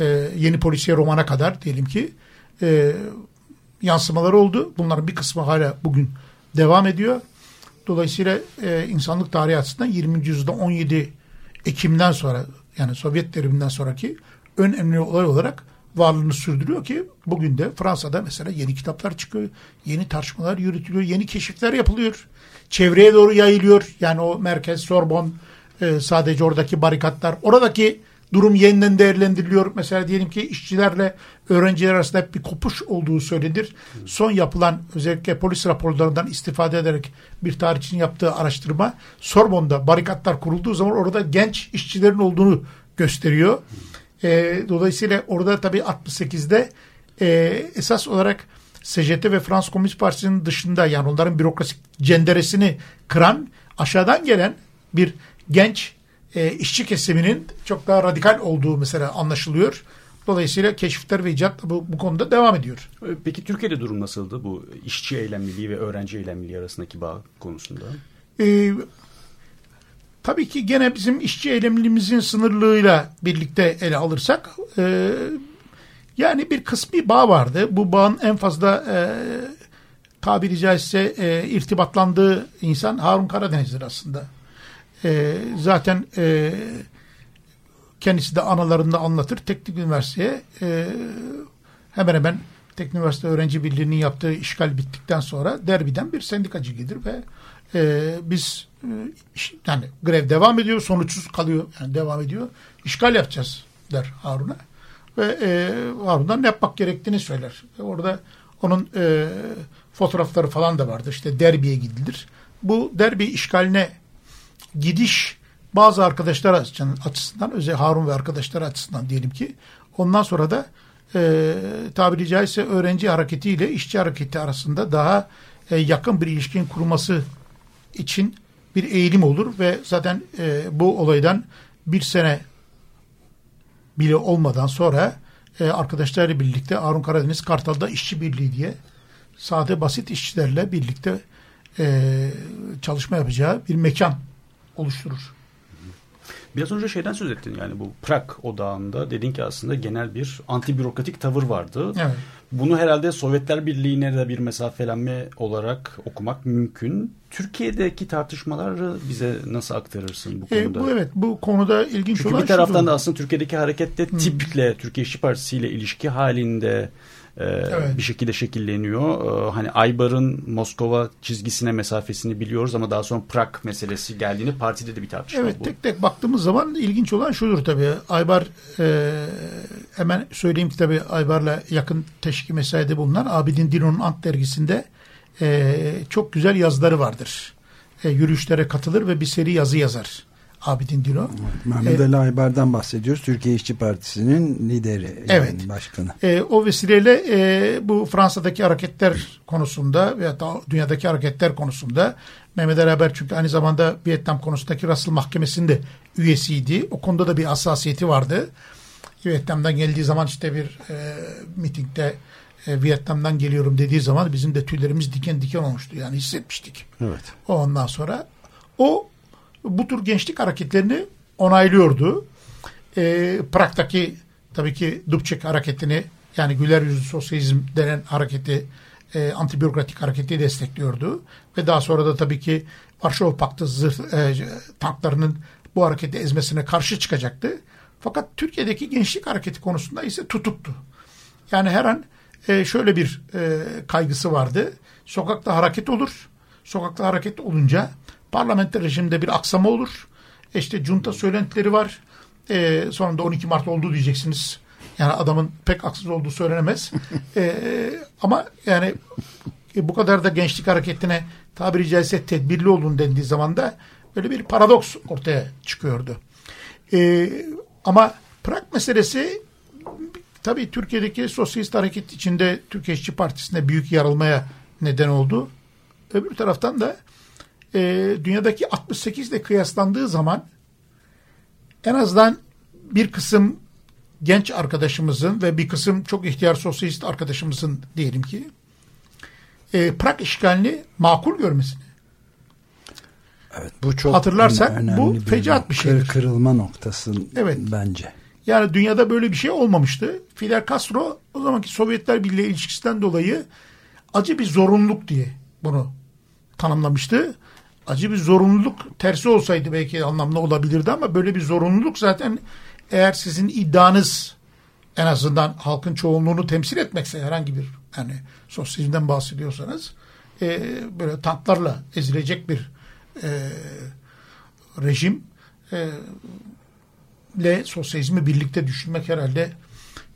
e, yeni polisiye romana kadar diyelim ki e, yansımaları oldu. Bunların bir kısmı hala bugün devam ediyor. Dolayısıyla e, insanlık tarihi açısından 20. yüzyılda 17 Ekim'den sonra yani Sovyet devriminden sonraki önemli olay olarak varlığını sürdürüyor ki bugün de Fransa'da mesela yeni kitaplar çıkıyor, yeni tartışmalar yürütülüyor, yeni keşifler yapılıyor. Çevreye doğru yayılıyor. Yani o merkez Sorbon e, sadece oradaki barikatlar, oradaki durum yeniden değerlendiriliyor. Mesela diyelim ki işçilerle öğrenciler arasında hep bir kopuş olduğu söylenir. Son yapılan özellikle polis raporlarından istifade ederek bir tarihçinin yaptığı araştırma Sorbon'da barikatlar kurulduğu zaman orada genç işçilerin olduğunu gösteriyor. E, dolayısıyla orada tabii 68'de e, esas olarak SJT ve Fransız Komünist Partisi'nin dışında yani onların bürokrasi cenderesini kıran aşağıdan gelen bir genç e, işçi kesiminin çok daha radikal olduğu mesela anlaşılıyor. Dolayısıyla keşifler ve icat bu, bu konuda devam ediyor. Peki Türkiye'de durum nasıldı bu işçi eylemliliği ve öğrenci eylemliliği arasındaki bağ konusunda? Ee, tabii ki gene bizim işçi eylemlimizin sınırlığıyla birlikte ele alırsak e, Yani bir kısmi bağ vardı. Bu bağın en fazla e, tabiri caizse e, irtibatlandığı insan Harun Karadeniz'dir aslında. E, zaten e, kendisi de analarında anlatır. Teknik Üniversiteye e, hemen hemen Teknik Üniversite Öğrenci Birliği'nin yaptığı işgal bittikten sonra derbiden bir sendikacı gelir ve e, biz e, yani grev devam ediyor sonuçsuz kalıyor yani devam ediyor işgal yapacağız der Harun'a ve e, Harun'dan ne yapmak gerektiğini söyler. Ve orada onun e, fotoğrafları falan da vardı işte derbiye gidilir. Bu derbi işgaline gidiş bazı arkadaşlar açısından, özel Harun ve arkadaşları açısından diyelim ki ondan sonra da e, tabiri caizse öğrenci hareketiyle işçi hareketi arasında daha e, yakın bir ilişkin kurması için bir eğilim olur ve zaten e, bu olaydan bir sene bile olmadan sonra e, arkadaşlarıyla birlikte Harun Karadeniz Kartal'da işçi birliği diye sade basit işçilerle birlikte e, çalışma yapacağı bir mekan oluşturur. Biraz önce şeyden söz ettin yani bu Prag odağında dedin ki aslında genel bir anti bürokratik tavır vardı. Evet. Bunu herhalde Sovyetler Birliği'ne de bir mesafelenme olarak okumak mümkün. Türkiye'deki tartışmaları bize nasıl aktarırsın bu E, konuda? bu evet bu konuda ilginç Çünkü olan bir taraftan şudur. da aslında Türkiye'deki harekette tiple Türkiye İşçi Partisi ile ilişki halinde e, Evet. bir şekilde şekilleniyor. E, hani Aybar'ın Moskova çizgisine mesafesini biliyoruz ama daha sonra Prag meselesi geldiğinde partide de bir tartışma Evet bu. tek tek baktığımız zaman ilginç olan şudur tabii. Aybar e, hemen söyleyeyim ki tabii Aybar'la yakın teşki mesaide bulunan Abidin Dino'nun Ant dergisinde e, çok güzel yazıları vardır. E, yürüyüşlere katılır ve bir seri yazı yazar. Abidin Dino. Mehmet E, Ali Aybar'dan bahsediyoruz. Türkiye İşçi Partisi'nin lideri, yani Evet. başkanı. E, o vesileyle e, bu Fransa'daki hareketler konusunda veya da dünyadaki hareketler konusunda Mehmet Ali Haber çünkü aynı zamanda Vietnam konusundaki Russell Mahkemesi'nde üyesiydi. O konuda da bir hassasiyeti vardı. Vietnam'dan geldiği zaman işte bir e, mitingde e, Vietnam'dan geliyorum dediği zaman bizim de tüylerimiz diken diken olmuştu. Yani hissetmiştik. Evet. Ondan sonra o bu tür gençlik hareketlerini onaylıyordu. E, Prag'daki tabii ki Dubček hareketini yani güler yüzlü sosyalizm denen hareketi e, antibürokratik hareketi destekliyordu. Ve daha sonra da tabii ki Varşova Paktı zırh, e, tanklarının bu hareketi ezmesine karşı çıkacaktı. Fakat Türkiye'deki gençlik hareketi konusunda ise tutuktu. Yani her an e, şöyle bir e, kaygısı vardı. Sokakta hareket olur. Sokakta hareket olunca parlamenter rejimde bir aksama olur. E işte junta söylentileri var. E, sonunda 12 Mart oldu diyeceksiniz. Yani adamın pek haksız olduğu söylenemez. E, ama yani e, bu kadar da gençlik hareketine tabiri caizse tedbirli olun dendiği zaman da böyle bir paradoks ortaya çıkıyordu. E, ama Prag meselesi tabii Türkiye'deki sosyalist hareket içinde Türkiye İşçi Partisi'nde büyük yarılmaya neden oldu. Öbür taraftan da e, dünyadaki 68 ile kıyaslandığı zaman en azından bir kısım genç arkadaşımızın ve bir kısım çok ihtiyar sosyalist arkadaşımızın diyelim ki e, Prag işgalini makul görmesini. Evet, bu çok Hatırlarsak önemli bu fecaat bir kır- şeydir. Kırılma noktası Evet. bence. Yani dünyada böyle bir şey olmamıştı. Fidel Castro o zamanki Sovyetler Birliği ilişkisinden dolayı acı bir zorunluluk diye bunu tanımlamıştı. Acı bir zorunluluk tersi olsaydı belki anlamlı olabilirdi ama böyle bir zorunluluk zaten eğer sizin iddianız en azından halkın çoğunluğunu temsil etmekse herhangi bir yani sosyalizmden bahsediyorsanız e, böyle tanklarla ezilecek bir e, rejim e, ile sosyalizmi birlikte düşünmek herhalde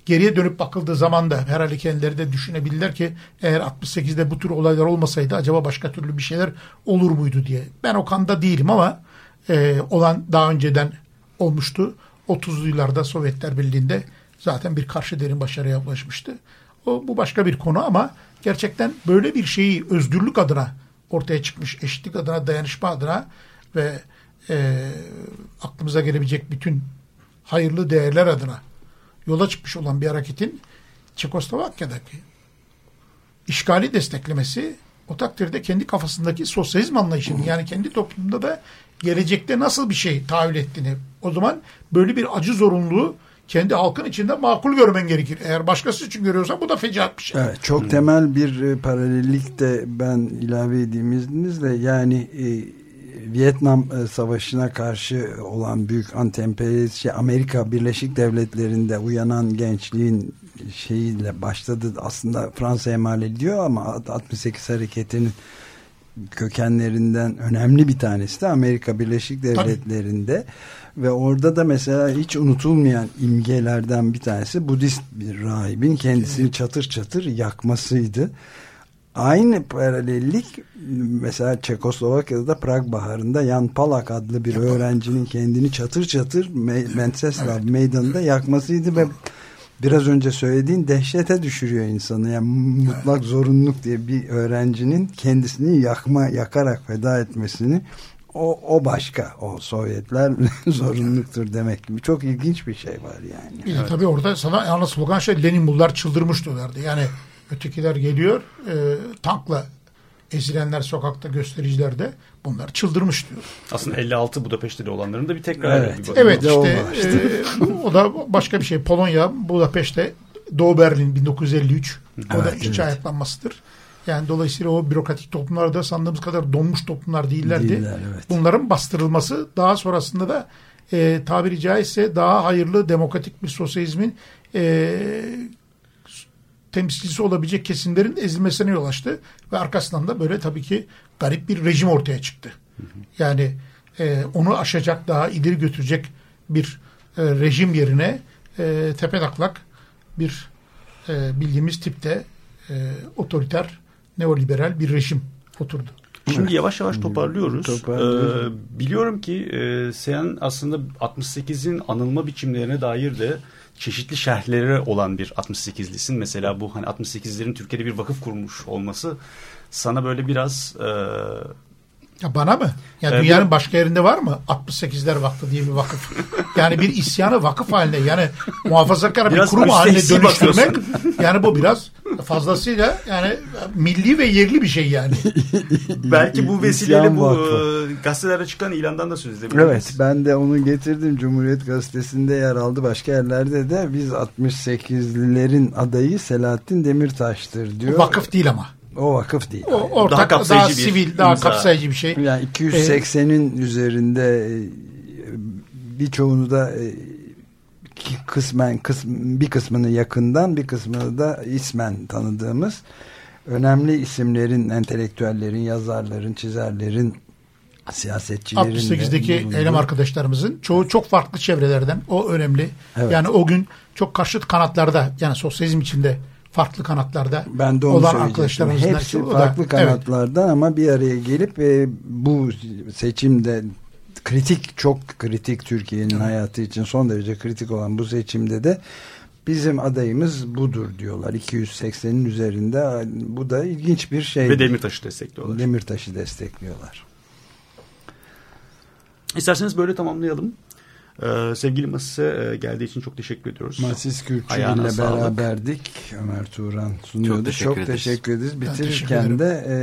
geriye dönüp bakıldığı zaman da herhalde kendileri de düşünebilirler ki eğer 68'de bu tür olaylar olmasaydı acaba başka türlü bir şeyler olur muydu diye. Ben o kanda değilim ama e, olan daha önceden olmuştu. 30'lu yıllarda Sovyetler Birliği'nde zaten bir karşı derin başarıya ulaşmıştı. O, bu başka bir konu ama gerçekten böyle bir şeyi özgürlük adına ortaya çıkmış, eşitlik adına, dayanışma adına ve e, aklımıza gelebilecek bütün hayırlı değerler adına yola çıkmış olan bir hareketin Çekoslovakya'daki işgali desteklemesi o takdirde kendi kafasındaki sosyalizm anlayışını yani kendi toplumda da gelecekte nasıl bir şey tahayyül ettiğini o zaman böyle bir acı zorunluluğu kendi halkın içinde makul görmen gerekir. Eğer başkası için görüyorsan bu da fecaat bir şey. Evet, çok temel bir e, paralellik de ben ilave edeyim izninizle. Yani e, Vietnam e, Savaşı'na karşı olan büyük anti-emperyalist şey Amerika Birleşik Devletleri'nde uyanan gençliğin şeyiyle başladı. Aslında Fransa'ya mal ediyor ama 68 hareketinin kökenlerinden önemli bir tanesi de Amerika Birleşik Devletleri'nde ve orada da mesela hiç unutulmayan imgelerden bir tanesi Budist bir rahibin kendisini çatır çatır yakmasıydı. Aynı paralellik mesela Çekoslovakya'da da Prag Baharı'nda Jan Palak adlı bir öğrencinin kendini çatır çatır Me- Menceslav meydanında yakmasıydı ve biraz önce söylediğin dehşete düşürüyor insanı. Yani mutlak zorunluluk diye bir öğrencinin kendisini yakma yakarak feda etmesini o, o başka. O Sovyetler zorunluluktur demek gibi. Çok ilginç bir şey var yani. De tabii orada sana yalnız slogan şey Lenin bunlar çıldırmış diyorlardı. Yani ötekiler geliyor e, tankla ezilenler sokakta göstericilerde bunlar çıldırmış diyor. Aslında 56 Budapeşte'de olanların da bir tekrar. Evet. bir. Evet de işte e, o da başka bir şey. Polonya, Budapeşte, Doğu Berlin 1953. O da Evet, işçi evet. ayaklanmasıdır. Yani dolayısıyla o bürokratik toplumlarda sandığımız kadar donmuş toplumlar değillerdi. Değiller, evet. Bunların bastırılması daha sonrasında da e, tabiri caizse daha hayırlı demokratik bir sosyalizmin e, temsilcisi olabilecek kesimlerin ezilmesine yol açtı. Ve arkasından da böyle tabii ki garip bir rejim ortaya çıktı. Yani e, onu aşacak daha ileri götürecek bir e, rejim yerine e, tepetaklak bir e, bildiğimiz tipte e, otoriter neoliberal bir rejim oturdu. Şimdi yavaş yavaş toparlıyoruz. Toparlıyoruz. Ee, biliyorum ki e, sen aslında 68'in anılma biçimlerine dair de çeşitli şerhleri olan bir 68'lisin. Mesela bu hani 68'lerin Türkiye'de bir vakıf kurmuş olması sana böyle biraz e, Ya bana mı? Ya Ee, dünyanın bu- başka yerinde var mı? 68'ler Vakfı diye bir vakıf. Yani bir isyanı vakıf haline yani muhafazakar bir kurum haline dönüştürmek bakıyorsun. yani bu biraz fazlasıyla yani milli ve yerli bir şey yani. belki bu vesileyle İsyan bu Vakfı. e, gazetelerde çıkan ilandan da söz edebiliriz. Evet ben de onu getirdim. Cumhuriyet Gazetesi'nde yer aldı. Başka yerlerde de biz 68'lilerin adayı Selahattin Demirtaş'tır diyor. Vakıf değil ama. O vakıf değil. O ortak Daha daha, kapsayıcı bir sivil, daha imza. kapsayıcı bir şey. Yani 280'in üzerinde e, birçoğunu da e, kısmen kısm, bir kısmını yakından bir kısmını da ismen tanıdığımız önemli isimlerin, entelektüellerin, yazarların, çizerlerin, siyasetçilerin de 68'deki bulunduğu- eylem arkadaşlarımızın çoğu çok farklı çevrelerden. O önemli. Evet. Yani o gün çok karşıt kanatlarda yani sosyalizm içinde farklı kanatlarda Ben de onu olan arkadaşlarımızdan. Hepsi o da- farklı evet. kanatlardan ama bir araya gelip e, bu seçimde kritik çok kritik Türkiye'nin hayatı için son derece kritik olan bu seçimde de bizim adayımız budur diyorlar. 280'in üzerinde bu da ilginç bir şey. Ve Demirtaş'ı destekliyorlar. Demirtaş'ı destekliyorlar. İsterseniz böyle tamamlayalım. Ee, sevgili Masis'e e, geldiği için çok teşekkür ediyoruz. Masis Kürkçü ile beraberdik. Ömer Turan sunuyordu. Çok teşekkür teşekkür, ederiz. Bitirirken de e,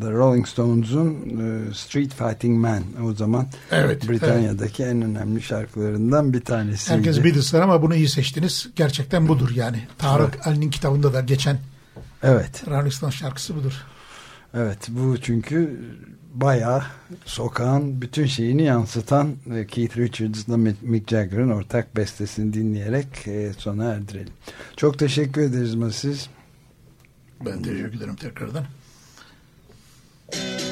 The Rolling Stones'un e, Street Fighting Man o zaman Evet, Britanya'daki en önemli şarkılarından bir tanesiydi. Herkes Beatles'lar ama bunu iyi seçtiniz. Gerçekten budur yani. Tarık Ali'nin kitabında da geçen Evet. Rolling Stones şarkısı budur. Evet bu çünkü bayağı sokağın bütün şeyini yansıtan e, Keith Richards'la Mick Jagger'ın ortak bestesini dinleyerek e, sona erdirelim. Çok teşekkür ederiz Masiz. Ben teşekkür ederim tekrardan. Everywhere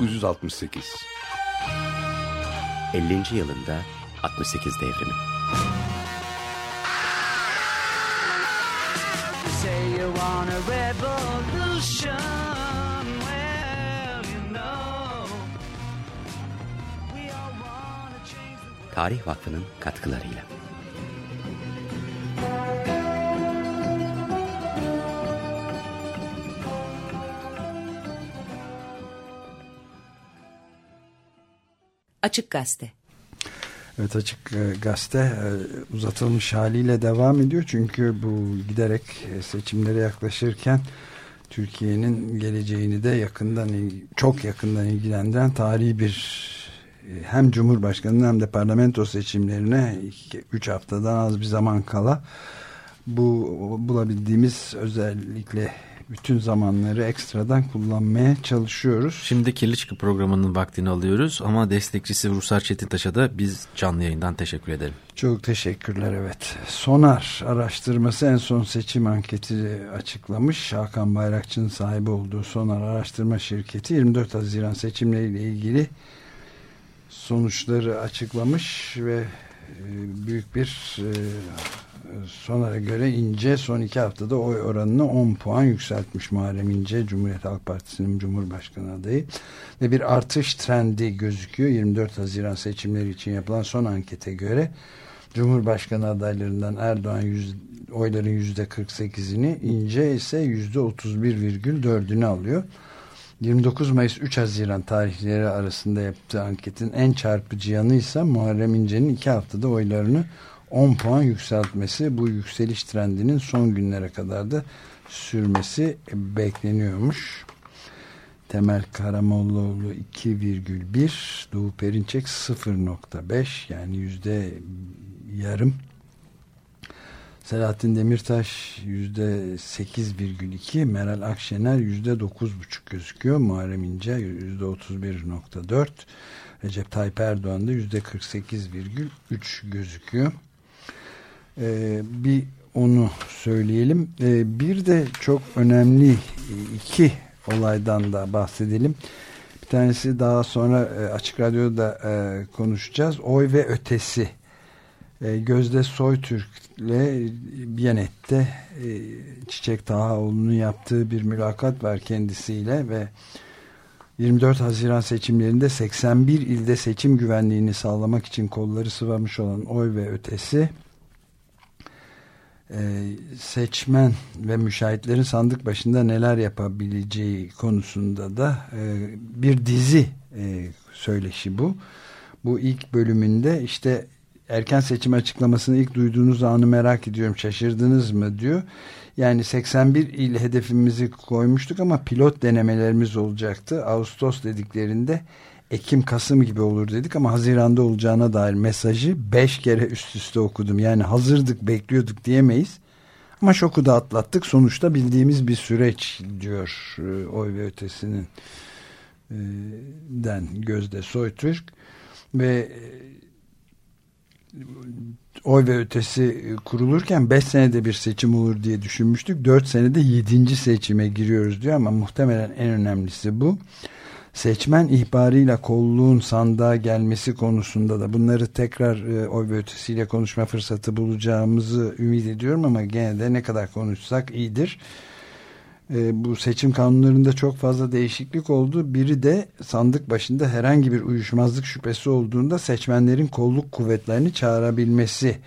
1968 50. yılında 68 devrimi. Say you want Açık Gazete. Evet açık e, gazete e, uzatılmış haliyle devam ediyor. Çünkü bu giderek e, seçimlere yaklaşırken Türkiye'nin geleceğini de yakından çok yakından ilgilendiren tarihi bir hem Cumhurbaşkanı hem de parlamento seçimlerine 3 haftadan az bir zaman kala bu bulabildiğimiz özellikle bütün zamanları ekstradan kullanmaya çalışıyoruz. Şimdi Kirli Çıkı programının vaktini alıyoruz ama destekçisi Rusar Çetintaş'a da biz canlı yayından teşekkür edelim. Çok teşekkürler evet. Sonar araştırması en son seçim anketi açıklamış. Hakan Bayrakçı'nın sahibi olduğu Sonar araştırma şirketi 24 Haziran seçimleriyle ilgili sonuçları açıklamış ve e, büyük bir e, Sonar'a göre İnce son iki haftada oy oranını 10 puan yükseltmiş Muharrem İnce Cumhuriyet Halk Partisi'nin Cumhurbaşkanı adayı. Ve bir artış trendi gözüküyor. 24 Haziran seçimleri için yapılan son ankete göre Cumhurbaşkanı adaylarından Erdoğan yüz, oyların yüzde 48'ini İnce ise yüzde 31,4'ünü alıyor. 29 Mayıs 3 Haziran tarihleri arasında yaptığı anketin en çarpıcı yanı ise Muharrem İnce'nin iki haftada oylarını 10 puan yükseltmesi bu yükseliş trendinin son günlere kadar da sürmesi bekleniyormuş. Temel Karamollaoğlu 2,1 Doğu Perinçek 0,5 yani yüzde yarım Selahattin Demirtaş yüzde 8,2 Meral Akşener yüzde 9,5 gözüküyor. Muharrem İnce yüzde 31,4 Recep Tayyip Erdoğan da yüzde 48,3 gözüküyor. Ee, bir onu söyleyelim. Ee, bir de çok önemli iki olaydan da bahsedelim. Bir tanesi daha sonra e, Açık Radyo'da e, konuşacağız. Oy ve ötesi. E, Gözde Soytürk'le Biyanet'te e, Çiçek Tahaoğlu'nun yaptığı bir mülakat var kendisiyle ve 24 Haziran seçimlerinde 81 ilde seçim güvenliğini sağlamak için kolları sıvamış olan oy ve ötesi e, seçmen ve müşahitlerin sandık başında neler yapabileceği konusunda da e, bir dizi e, söyleşi bu. Bu ilk bölümünde işte erken seçim açıklamasını ilk duyduğunuz anı merak ediyorum şaşırdınız mı diyor. Yani 81 il hedefimizi koymuştuk ama pilot denemelerimiz olacaktı. Ağustos dediklerinde Ekim Kasım gibi olur dedik ama Haziran'da olacağına dair mesajı 5 kere üst üste okudum. Yani hazırdık bekliyorduk diyemeyiz. Ama şoku da atlattık. Sonuçta bildiğimiz bir süreç diyor e, oy ve ötesinin e, den Gözde Soytürk ve oy ve ötesi kurulurken 5 senede bir seçim olur diye düşünmüştük. 4 senede 7. seçime giriyoruz diyor ama muhtemelen en önemlisi bu. Seçmen ihbarıyla kolluğun sandığa gelmesi konusunda da bunları tekrar e, oy ve ötesiyle konuşma fırsatı bulacağımızı ümit ediyorum ama gene de ne kadar konuşsak iyidir. E, bu seçim kanunlarında çok fazla değişiklik oldu. Biri de sandık başında herhangi bir uyuşmazlık şüphesi olduğunda seçmenlerin kolluk kuvvetlerini çağırabilmesi.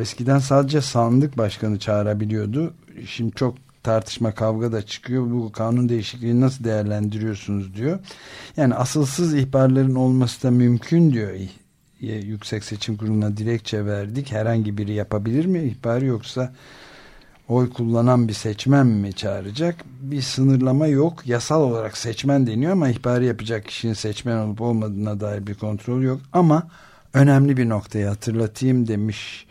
Eskiden sadece sandık başkanı çağırabiliyordu. Şimdi çok tartışma kavga da çıkıyor. Bu kanun değişikliğini nasıl değerlendiriyorsunuz diyor. Yani asılsız ihbarların olması da mümkün diyor. Yüksek Seçim Kurulu'na dilekçe verdik. Herhangi biri yapabilir mi ihbarı yoksa oy kullanan bir seçmen mi çağıracak? Bir sınırlama yok. Yasal olarak seçmen deniyor ama ihbarı yapacak kişinin seçmen olup olmadığına dair bir kontrol yok. Ama önemli bir noktayı hatırlatayım demiş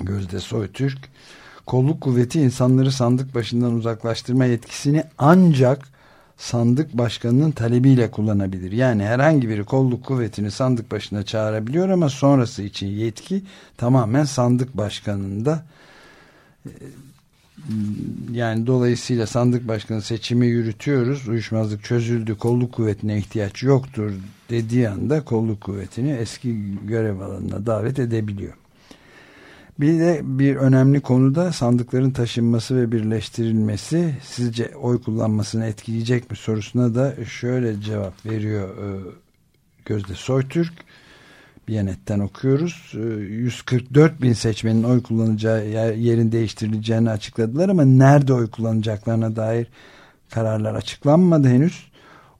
Gözde Soytürk. Kolluk kuvveti insanları sandık başından uzaklaştırma yetkisini ancak sandık başkanının talebiyle kullanabilir. Yani herhangi biri kolluk kuvvetini sandık başına çağırabiliyor ama sonrası için yetki tamamen sandık başkanında Yani dolayısıyla sandık başkanı seçimi yürütüyoruz. Uyuşmazlık çözüldü. Kolluk kuvvetine ihtiyaç yoktur dediği anda kolluk kuvvetini eski görev alanına davet edebiliyor. Bir de bir önemli konuda sandıkların taşınması ve birleştirilmesi sizce oy kullanmasını etkileyecek mi sorusuna da şöyle cevap veriyor e, Gözde Soytürk. Biyanet'ten okuyoruz. E, 144 bin seçmenin oy kullanacağı yer- yerin değiştirileceğini açıkladılar ama nerede oy kullanacaklarına dair kararlar açıklanmadı henüz.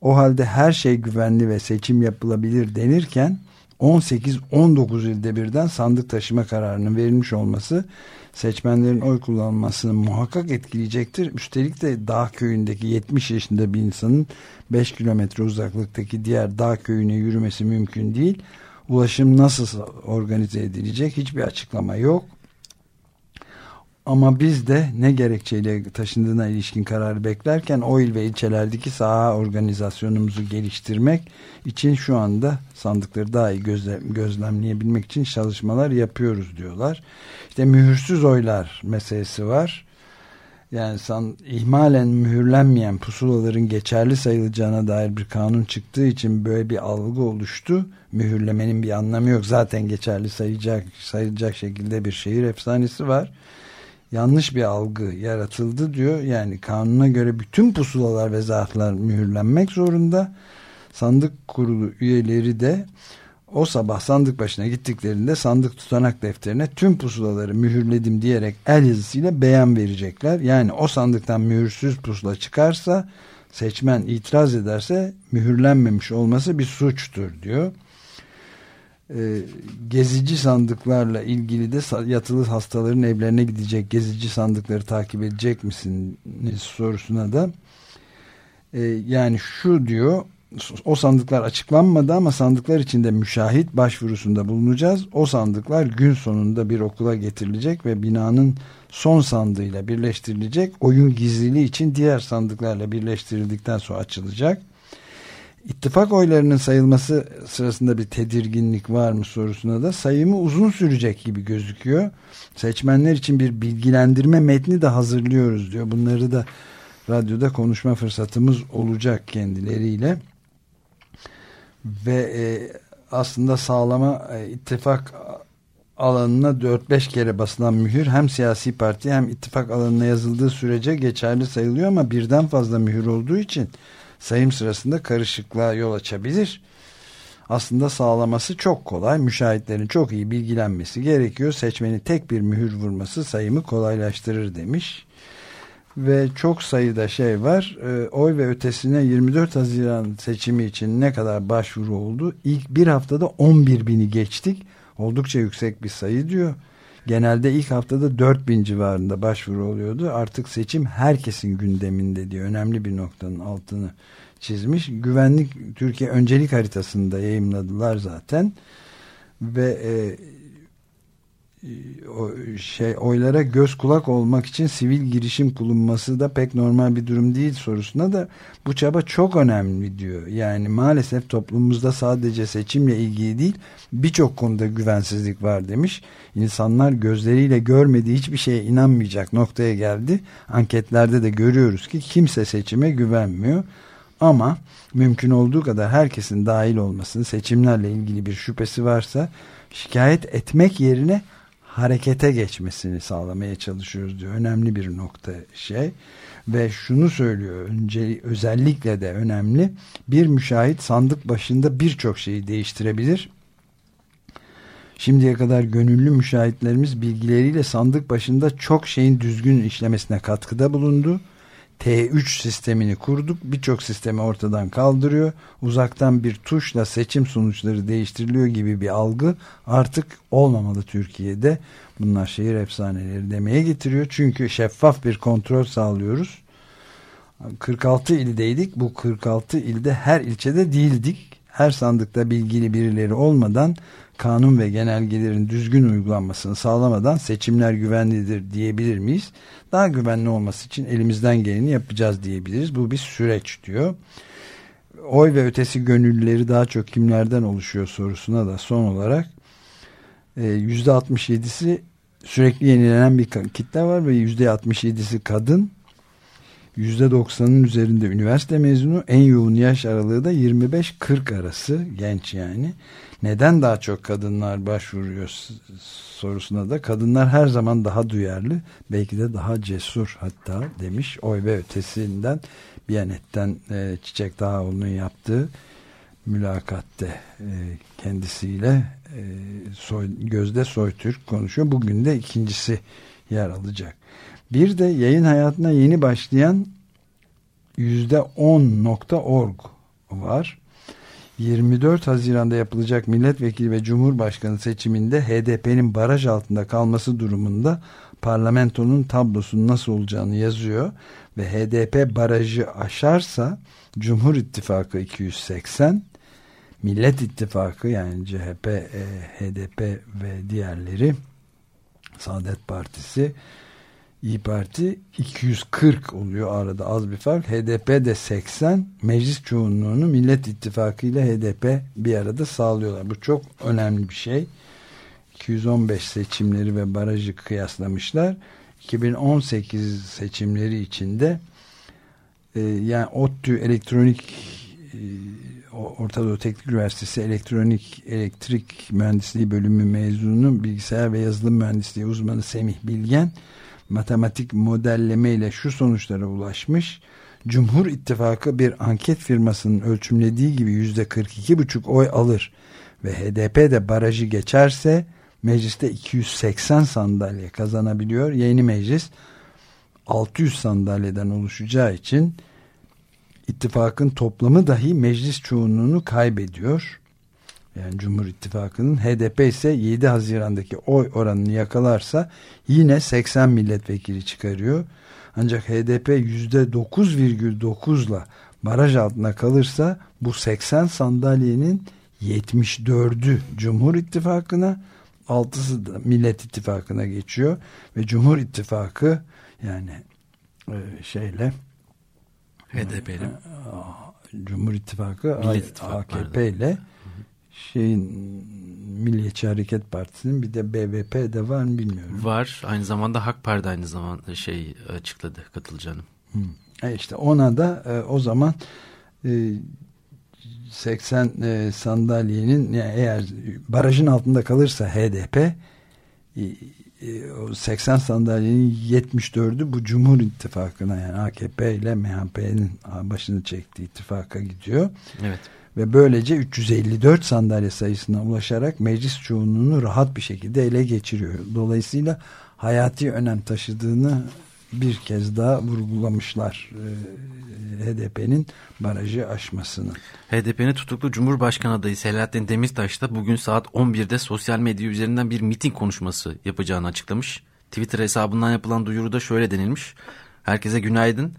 O halde her şey güvenli ve seçim yapılabilir denirken 18-19 ilde birden sandık taşıma kararının verilmiş olması seçmenlerin oy kullanmasını muhakkak etkileyecektir. Üstelik de dağ köyündeki 70 yaşında bir insanın 5 kilometre uzaklıktaki diğer dağ köyüne yürümesi mümkün değil. Ulaşım nasıl organize edilecek hiçbir açıklama yok. Ama biz de ne gerekçeyle taşındığına ilişkin kararı beklerken o il ve ilçelerdeki saha organizasyonumuzu geliştirmek için şu anda sandıkları daha iyi gözle, gözlemleyebilmek için çalışmalar yapıyoruz diyorlar. İşte mühürsüz oylar meselesi var. Yani san, ihmalen mühürlenmeyen pusulaların geçerli sayılacağına dair bir kanun çıktığı için böyle bir algı oluştu. Mühürlemenin bir anlamı yok. Zaten geçerli sayacak, sayılacak şekilde bir şehir efsanesi var yanlış bir algı yaratıldı diyor. Yani kanuna göre bütün pusulalar ve zarflar mühürlenmek zorunda. Sandık kurulu üyeleri de o sabah sandık başına gittiklerinde sandık tutanak defterine tüm pusulaları mühürledim diyerek el yazısıyla beyan verecekler. Yani o sandıktan mühürsüz pusula çıkarsa seçmen itiraz ederse mühürlenmemiş olması bir suçtur diyor gezici sandıklarla ilgili de yatılı hastaların evlerine gidecek gezici sandıkları takip edecek misiniz sorusuna da e, yani şu diyor o sandıklar açıklanmadı ama sandıklar içinde müşahit başvurusunda bulunacağız. O sandıklar gün sonunda bir okula getirilecek ve binanın son sandığıyla birleştirilecek. Oyun gizliliği için diğer sandıklarla birleştirildikten sonra açılacak. İttifak oylarının sayılması sırasında bir tedirginlik var mı sorusuna da sayımı uzun sürecek gibi gözüküyor. Seçmenler için bir bilgilendirme metni de hazırlıyoruz diyor. Bunları da radyoda konuşma fırsatımız olacak kendileriyle. Ve e, aslında sağlama e, ittifak alanına 4-5 kere basılan mühür hem siyasi parti hem ittifak alanına yazıldığı sürece geçerli sayılıyor ama birden fazla mühür olduğu için sayım sırasında karışıklığa yol açabilir. Aslında sağlaması çok kolay. Müşahitlerin çok iyi bilgilenmesi gerekiyor. Seçmeni tek bir mühür vurması sayımı kolaylaştırır demiş. Ve çok sayıda şey var. E, oy ve ötesine 24 Haziran seçimi için ne kadar başvuru oldu? İlk bir haftada 11 bini geçtik. Oldukça yüksek bir sayı diyor. Genelde ilk haftada 4000 civarında başvuru oluyordu. Artık seçim herkesin gündeminde diye önemli bir noktanın altını çizmiş. Güvenlik Türkiye öncelik haritasında yayımladılar zaten. Ve e, şey oylara göz kulak olmak için sivil girişim bulunması da pek normal bir durum değil sorusuna da bu çaba çok önemli diyor. Yani maalesef toplumumuzda sadece seçimle ilgili değil birçok konuda güvensizlik var demiş. İnsanlar gözleriyle görmediği hiçbir şeye inanmayacak noktaya geldi. Anketlerde de görüyoruz ki kimse seçime güvenmiyor. Ama mümkün olduğu kadar herkesin dahil olmasını seçimlerle ilgili bir şüphesi varsa şikayet etmek yerine harekete geçmesini sağlamaya çalışıyoruz diyor. Önemli bir nokta şey ve şunu söylüyor önce özellikle de önemli bir müşahit sandık başında birçok şeyi değiştirebilir. Şimdiye kadar gönüllü müşahitlerimiz bilgileriyle sandık başında çok şeyin düzgün işlemesine katkıda bulundu. T3 sistemini kurduk. Birçok sistemi ortadan kaldırıyor. Uzaktan bir tuşla seçim sonuçları değiştiriliyor gibi bir algı artık olmamalı Türkiye'de. Bunlar şehir efsaneleri demeye getiriyor. Çünkü şeffaf bir kontrol sağlıyoruz. 46 ildeydik. Bu 46 ilde her ilçede değildik. Her sandıkta bilgili birileri olmadan kanun ve genelgelerin düzgün uygulanmasını sağlamadan seçimler güvenlidir diyebilir miyiz? Daha güvenli olması için elimizden geleni yapacağız diyebiliriz. Bu bir süreç diyor. Oy ve ötesi gönüllüleri daha çok kimlerden oluşuyor sorusuna da son olarak %67'si sürekli yenilenen bir kitle var ve %67'si kadın. %90'ın üzerinde üniversite mezunu. En yoğun yaş aralığı da 25-40 arası genç yani. Neden daha çok kadınlar başvuruyor sorusuna da kadınlar her zaman daha duyarlı belki de daha cesur hatta demiş. Oy ve ötesinden Biyanet'ten e, Çiçek Dağoğlu'nun yaptığı mülakatte e, kendisiyle e, Soy, Gözde Soytürk konuşuyor. Bugün de ikincisi yer alacak. Bir de yayın hayatına yeni başlayan %10.org var. 24 Haziran'da yapılacak milletvekili ve cumhurbaşkanı seçiminde HDP'nin baraj altında kalması durumunda parlamentonun tablosunun nasıl olacağını yazıyor ve HDP barajı aşarsa Cumhur İttifakı 280 Millet İttifakı yani CHP, e, HDP ve diğerleri Saadet Partisi İyi Parti 240 oluyor arada az bir fark. HDP de 80. Meclis çoğunluğunu Millet İttifakı ile HDP bir arada sağlıyorlar. Bu çok önemli bir şey. 215 seçimleri ve barajı kıyaslamışlar. 2018 seçimleri içinde e, yani ODTÜ elektronik e, Orta Doğu Teknik Üniversitesi elektronik elektrik mühendisliği bölümü mezunu bilgisayar ve yazılım mühendisliği uzmanı Semih Bilgen matematik modelleme ile şu sonuçlara ulaşmış. Cumhur İttifakı bir anket firmasının ölçümlediği gibi yüzde 42,5 oy alır ve HDP de barajı geçerse mecliste 280 sandalye kazanabiliyor. Yeni meclis 600 sandalyeden oluşacağı için ittifakın toplamı dahi meclis çoğunluğunu kaybediyor. Yani Cumhur İttifakı'nın HDP ise 7 Haziran'daki oy oranını yakalarsa yine 80 milletvekili çıkarıyor. Ancak HDP %9,9'la baraj altına kalırsa bu 80 sandalyenin 74'ü Cumhur İttifakı'na 6'sı da Millet İttifakı'na geçiyor ve Cumhur İttifakı yani e, şeyle HDP'li. Cumhur İttifakı Millet İttifakı, AKP ile şeyin Milliyetçi Hareket Partisi'nin bir de BBP de var mı bilmiyorum. Var. Aynı zamanda Hak Parti aynı zamanda şey açıkladı katılacağını. E işte ona da e, o zaman e, 80 e, sandalyenin yani eğer barajın altında kalırsa HDP e, e, o 80 sandalyenin 74'ü bu Cumhur İttifakı'na yani AKP ile MHP'nin başını çektiği ittifaka gidiyor. Evet. Ve böylece 354 sandalye sayısına ulaşarak meclis çoğunluğunu rahat bir şekilde ele geçiriyor. Dolayısıyla hayati önem taşıdığını bir kez daha vurgulamışlar e, HDP'nin barajı aşmasını. HDP'nin tutuklu Cumhurbaşkanı adayı Selahattin Demirtaş da bugün saat 11'de sosyal medya üzerinden bir miting konuşması yapacağını açıklamış. Twitter hesabından yapılan duyuruda şöyle denilmiş. Herkese günaydın.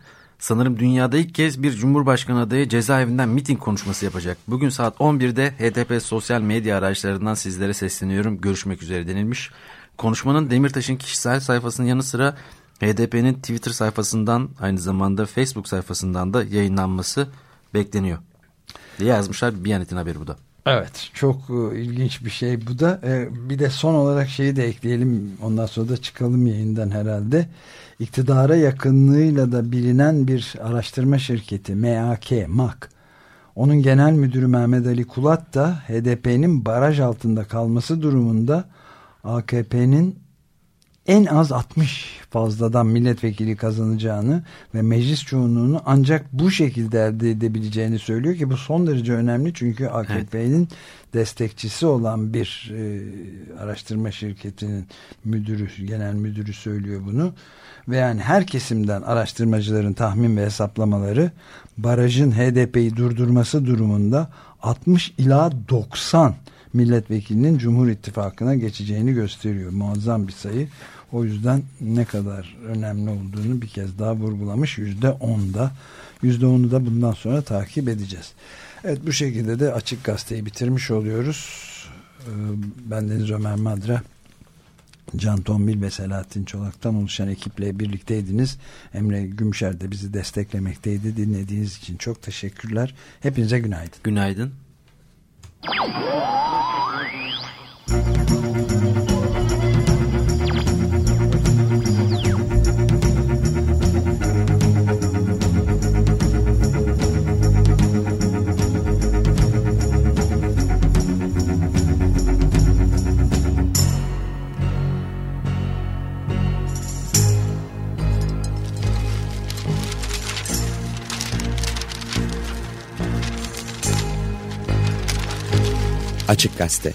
Sanırım dünyada ilk kez bir Cumhurbaşkanı adayı cezaevinden miting konuşması yapacak. Bugün saat 11'de HDP sosyal medya araçlarından sizlere sesleniyorum. Görüşmek üzere denilmiş. Konuşmanın Demirtaş'ın kişisel sayfasının yanı sıra HDP'nin Twitter sayfasından aynı zamanda Facebook sayfasından da yayınlanması bekleniyor. diye yazmışlar. Biyanet'in haberi bu da. Evet çok e, ilginç bir şey bu da. E, bir de son olarak şeyi de ekleyelim ondan sonra da çıkalım yayından herhalde. İktidara yakınlığıyla da bilinen bir araştırma şirketi MAK, MAK. Onun genel müdürü Mehmet Ali Kulat da HDP'nin baraj altında kalması durumunda AKP'nin en az 60 fazladan milletvekili kazanacağını ve meclis çoğunluğunu ancak bu şekilde elde edebileceğini söylüyor ki bu son derece önemli çünkü AKP'nin destekçisi olan bir e, araştırma şirketinin müdürü, genel müdürü söylüyor bunu ve yani her kesimden araştırmacıların tahmin ve hesaplamaları barajın HDP'yi durdurması durumunda 60 ila 90 milletvekilinin Cumhur İttifakı'na geçeceğini gösteriyor. Muazzam bir sayı. O yüzden ne kadar önemli olduğunu bir kez daha vurgulamış. Yüzde onda. Yüzde onu da bundan sonra takip edeceğiz. Evet bu şekilde de Açık Gazete'yi bitirmiş oluyoruz. Ee, Ben Deniz Ömer Madra. Can Tombil ve Selahattin Çolak'tan oluşan ekiple birlikteydiniz. Emre Gümüşer de bizi desteklemekteydi. Dinlediğiniz için çok teşekkürler. Hepinize günaydın. Günaydın. Açık Gazete.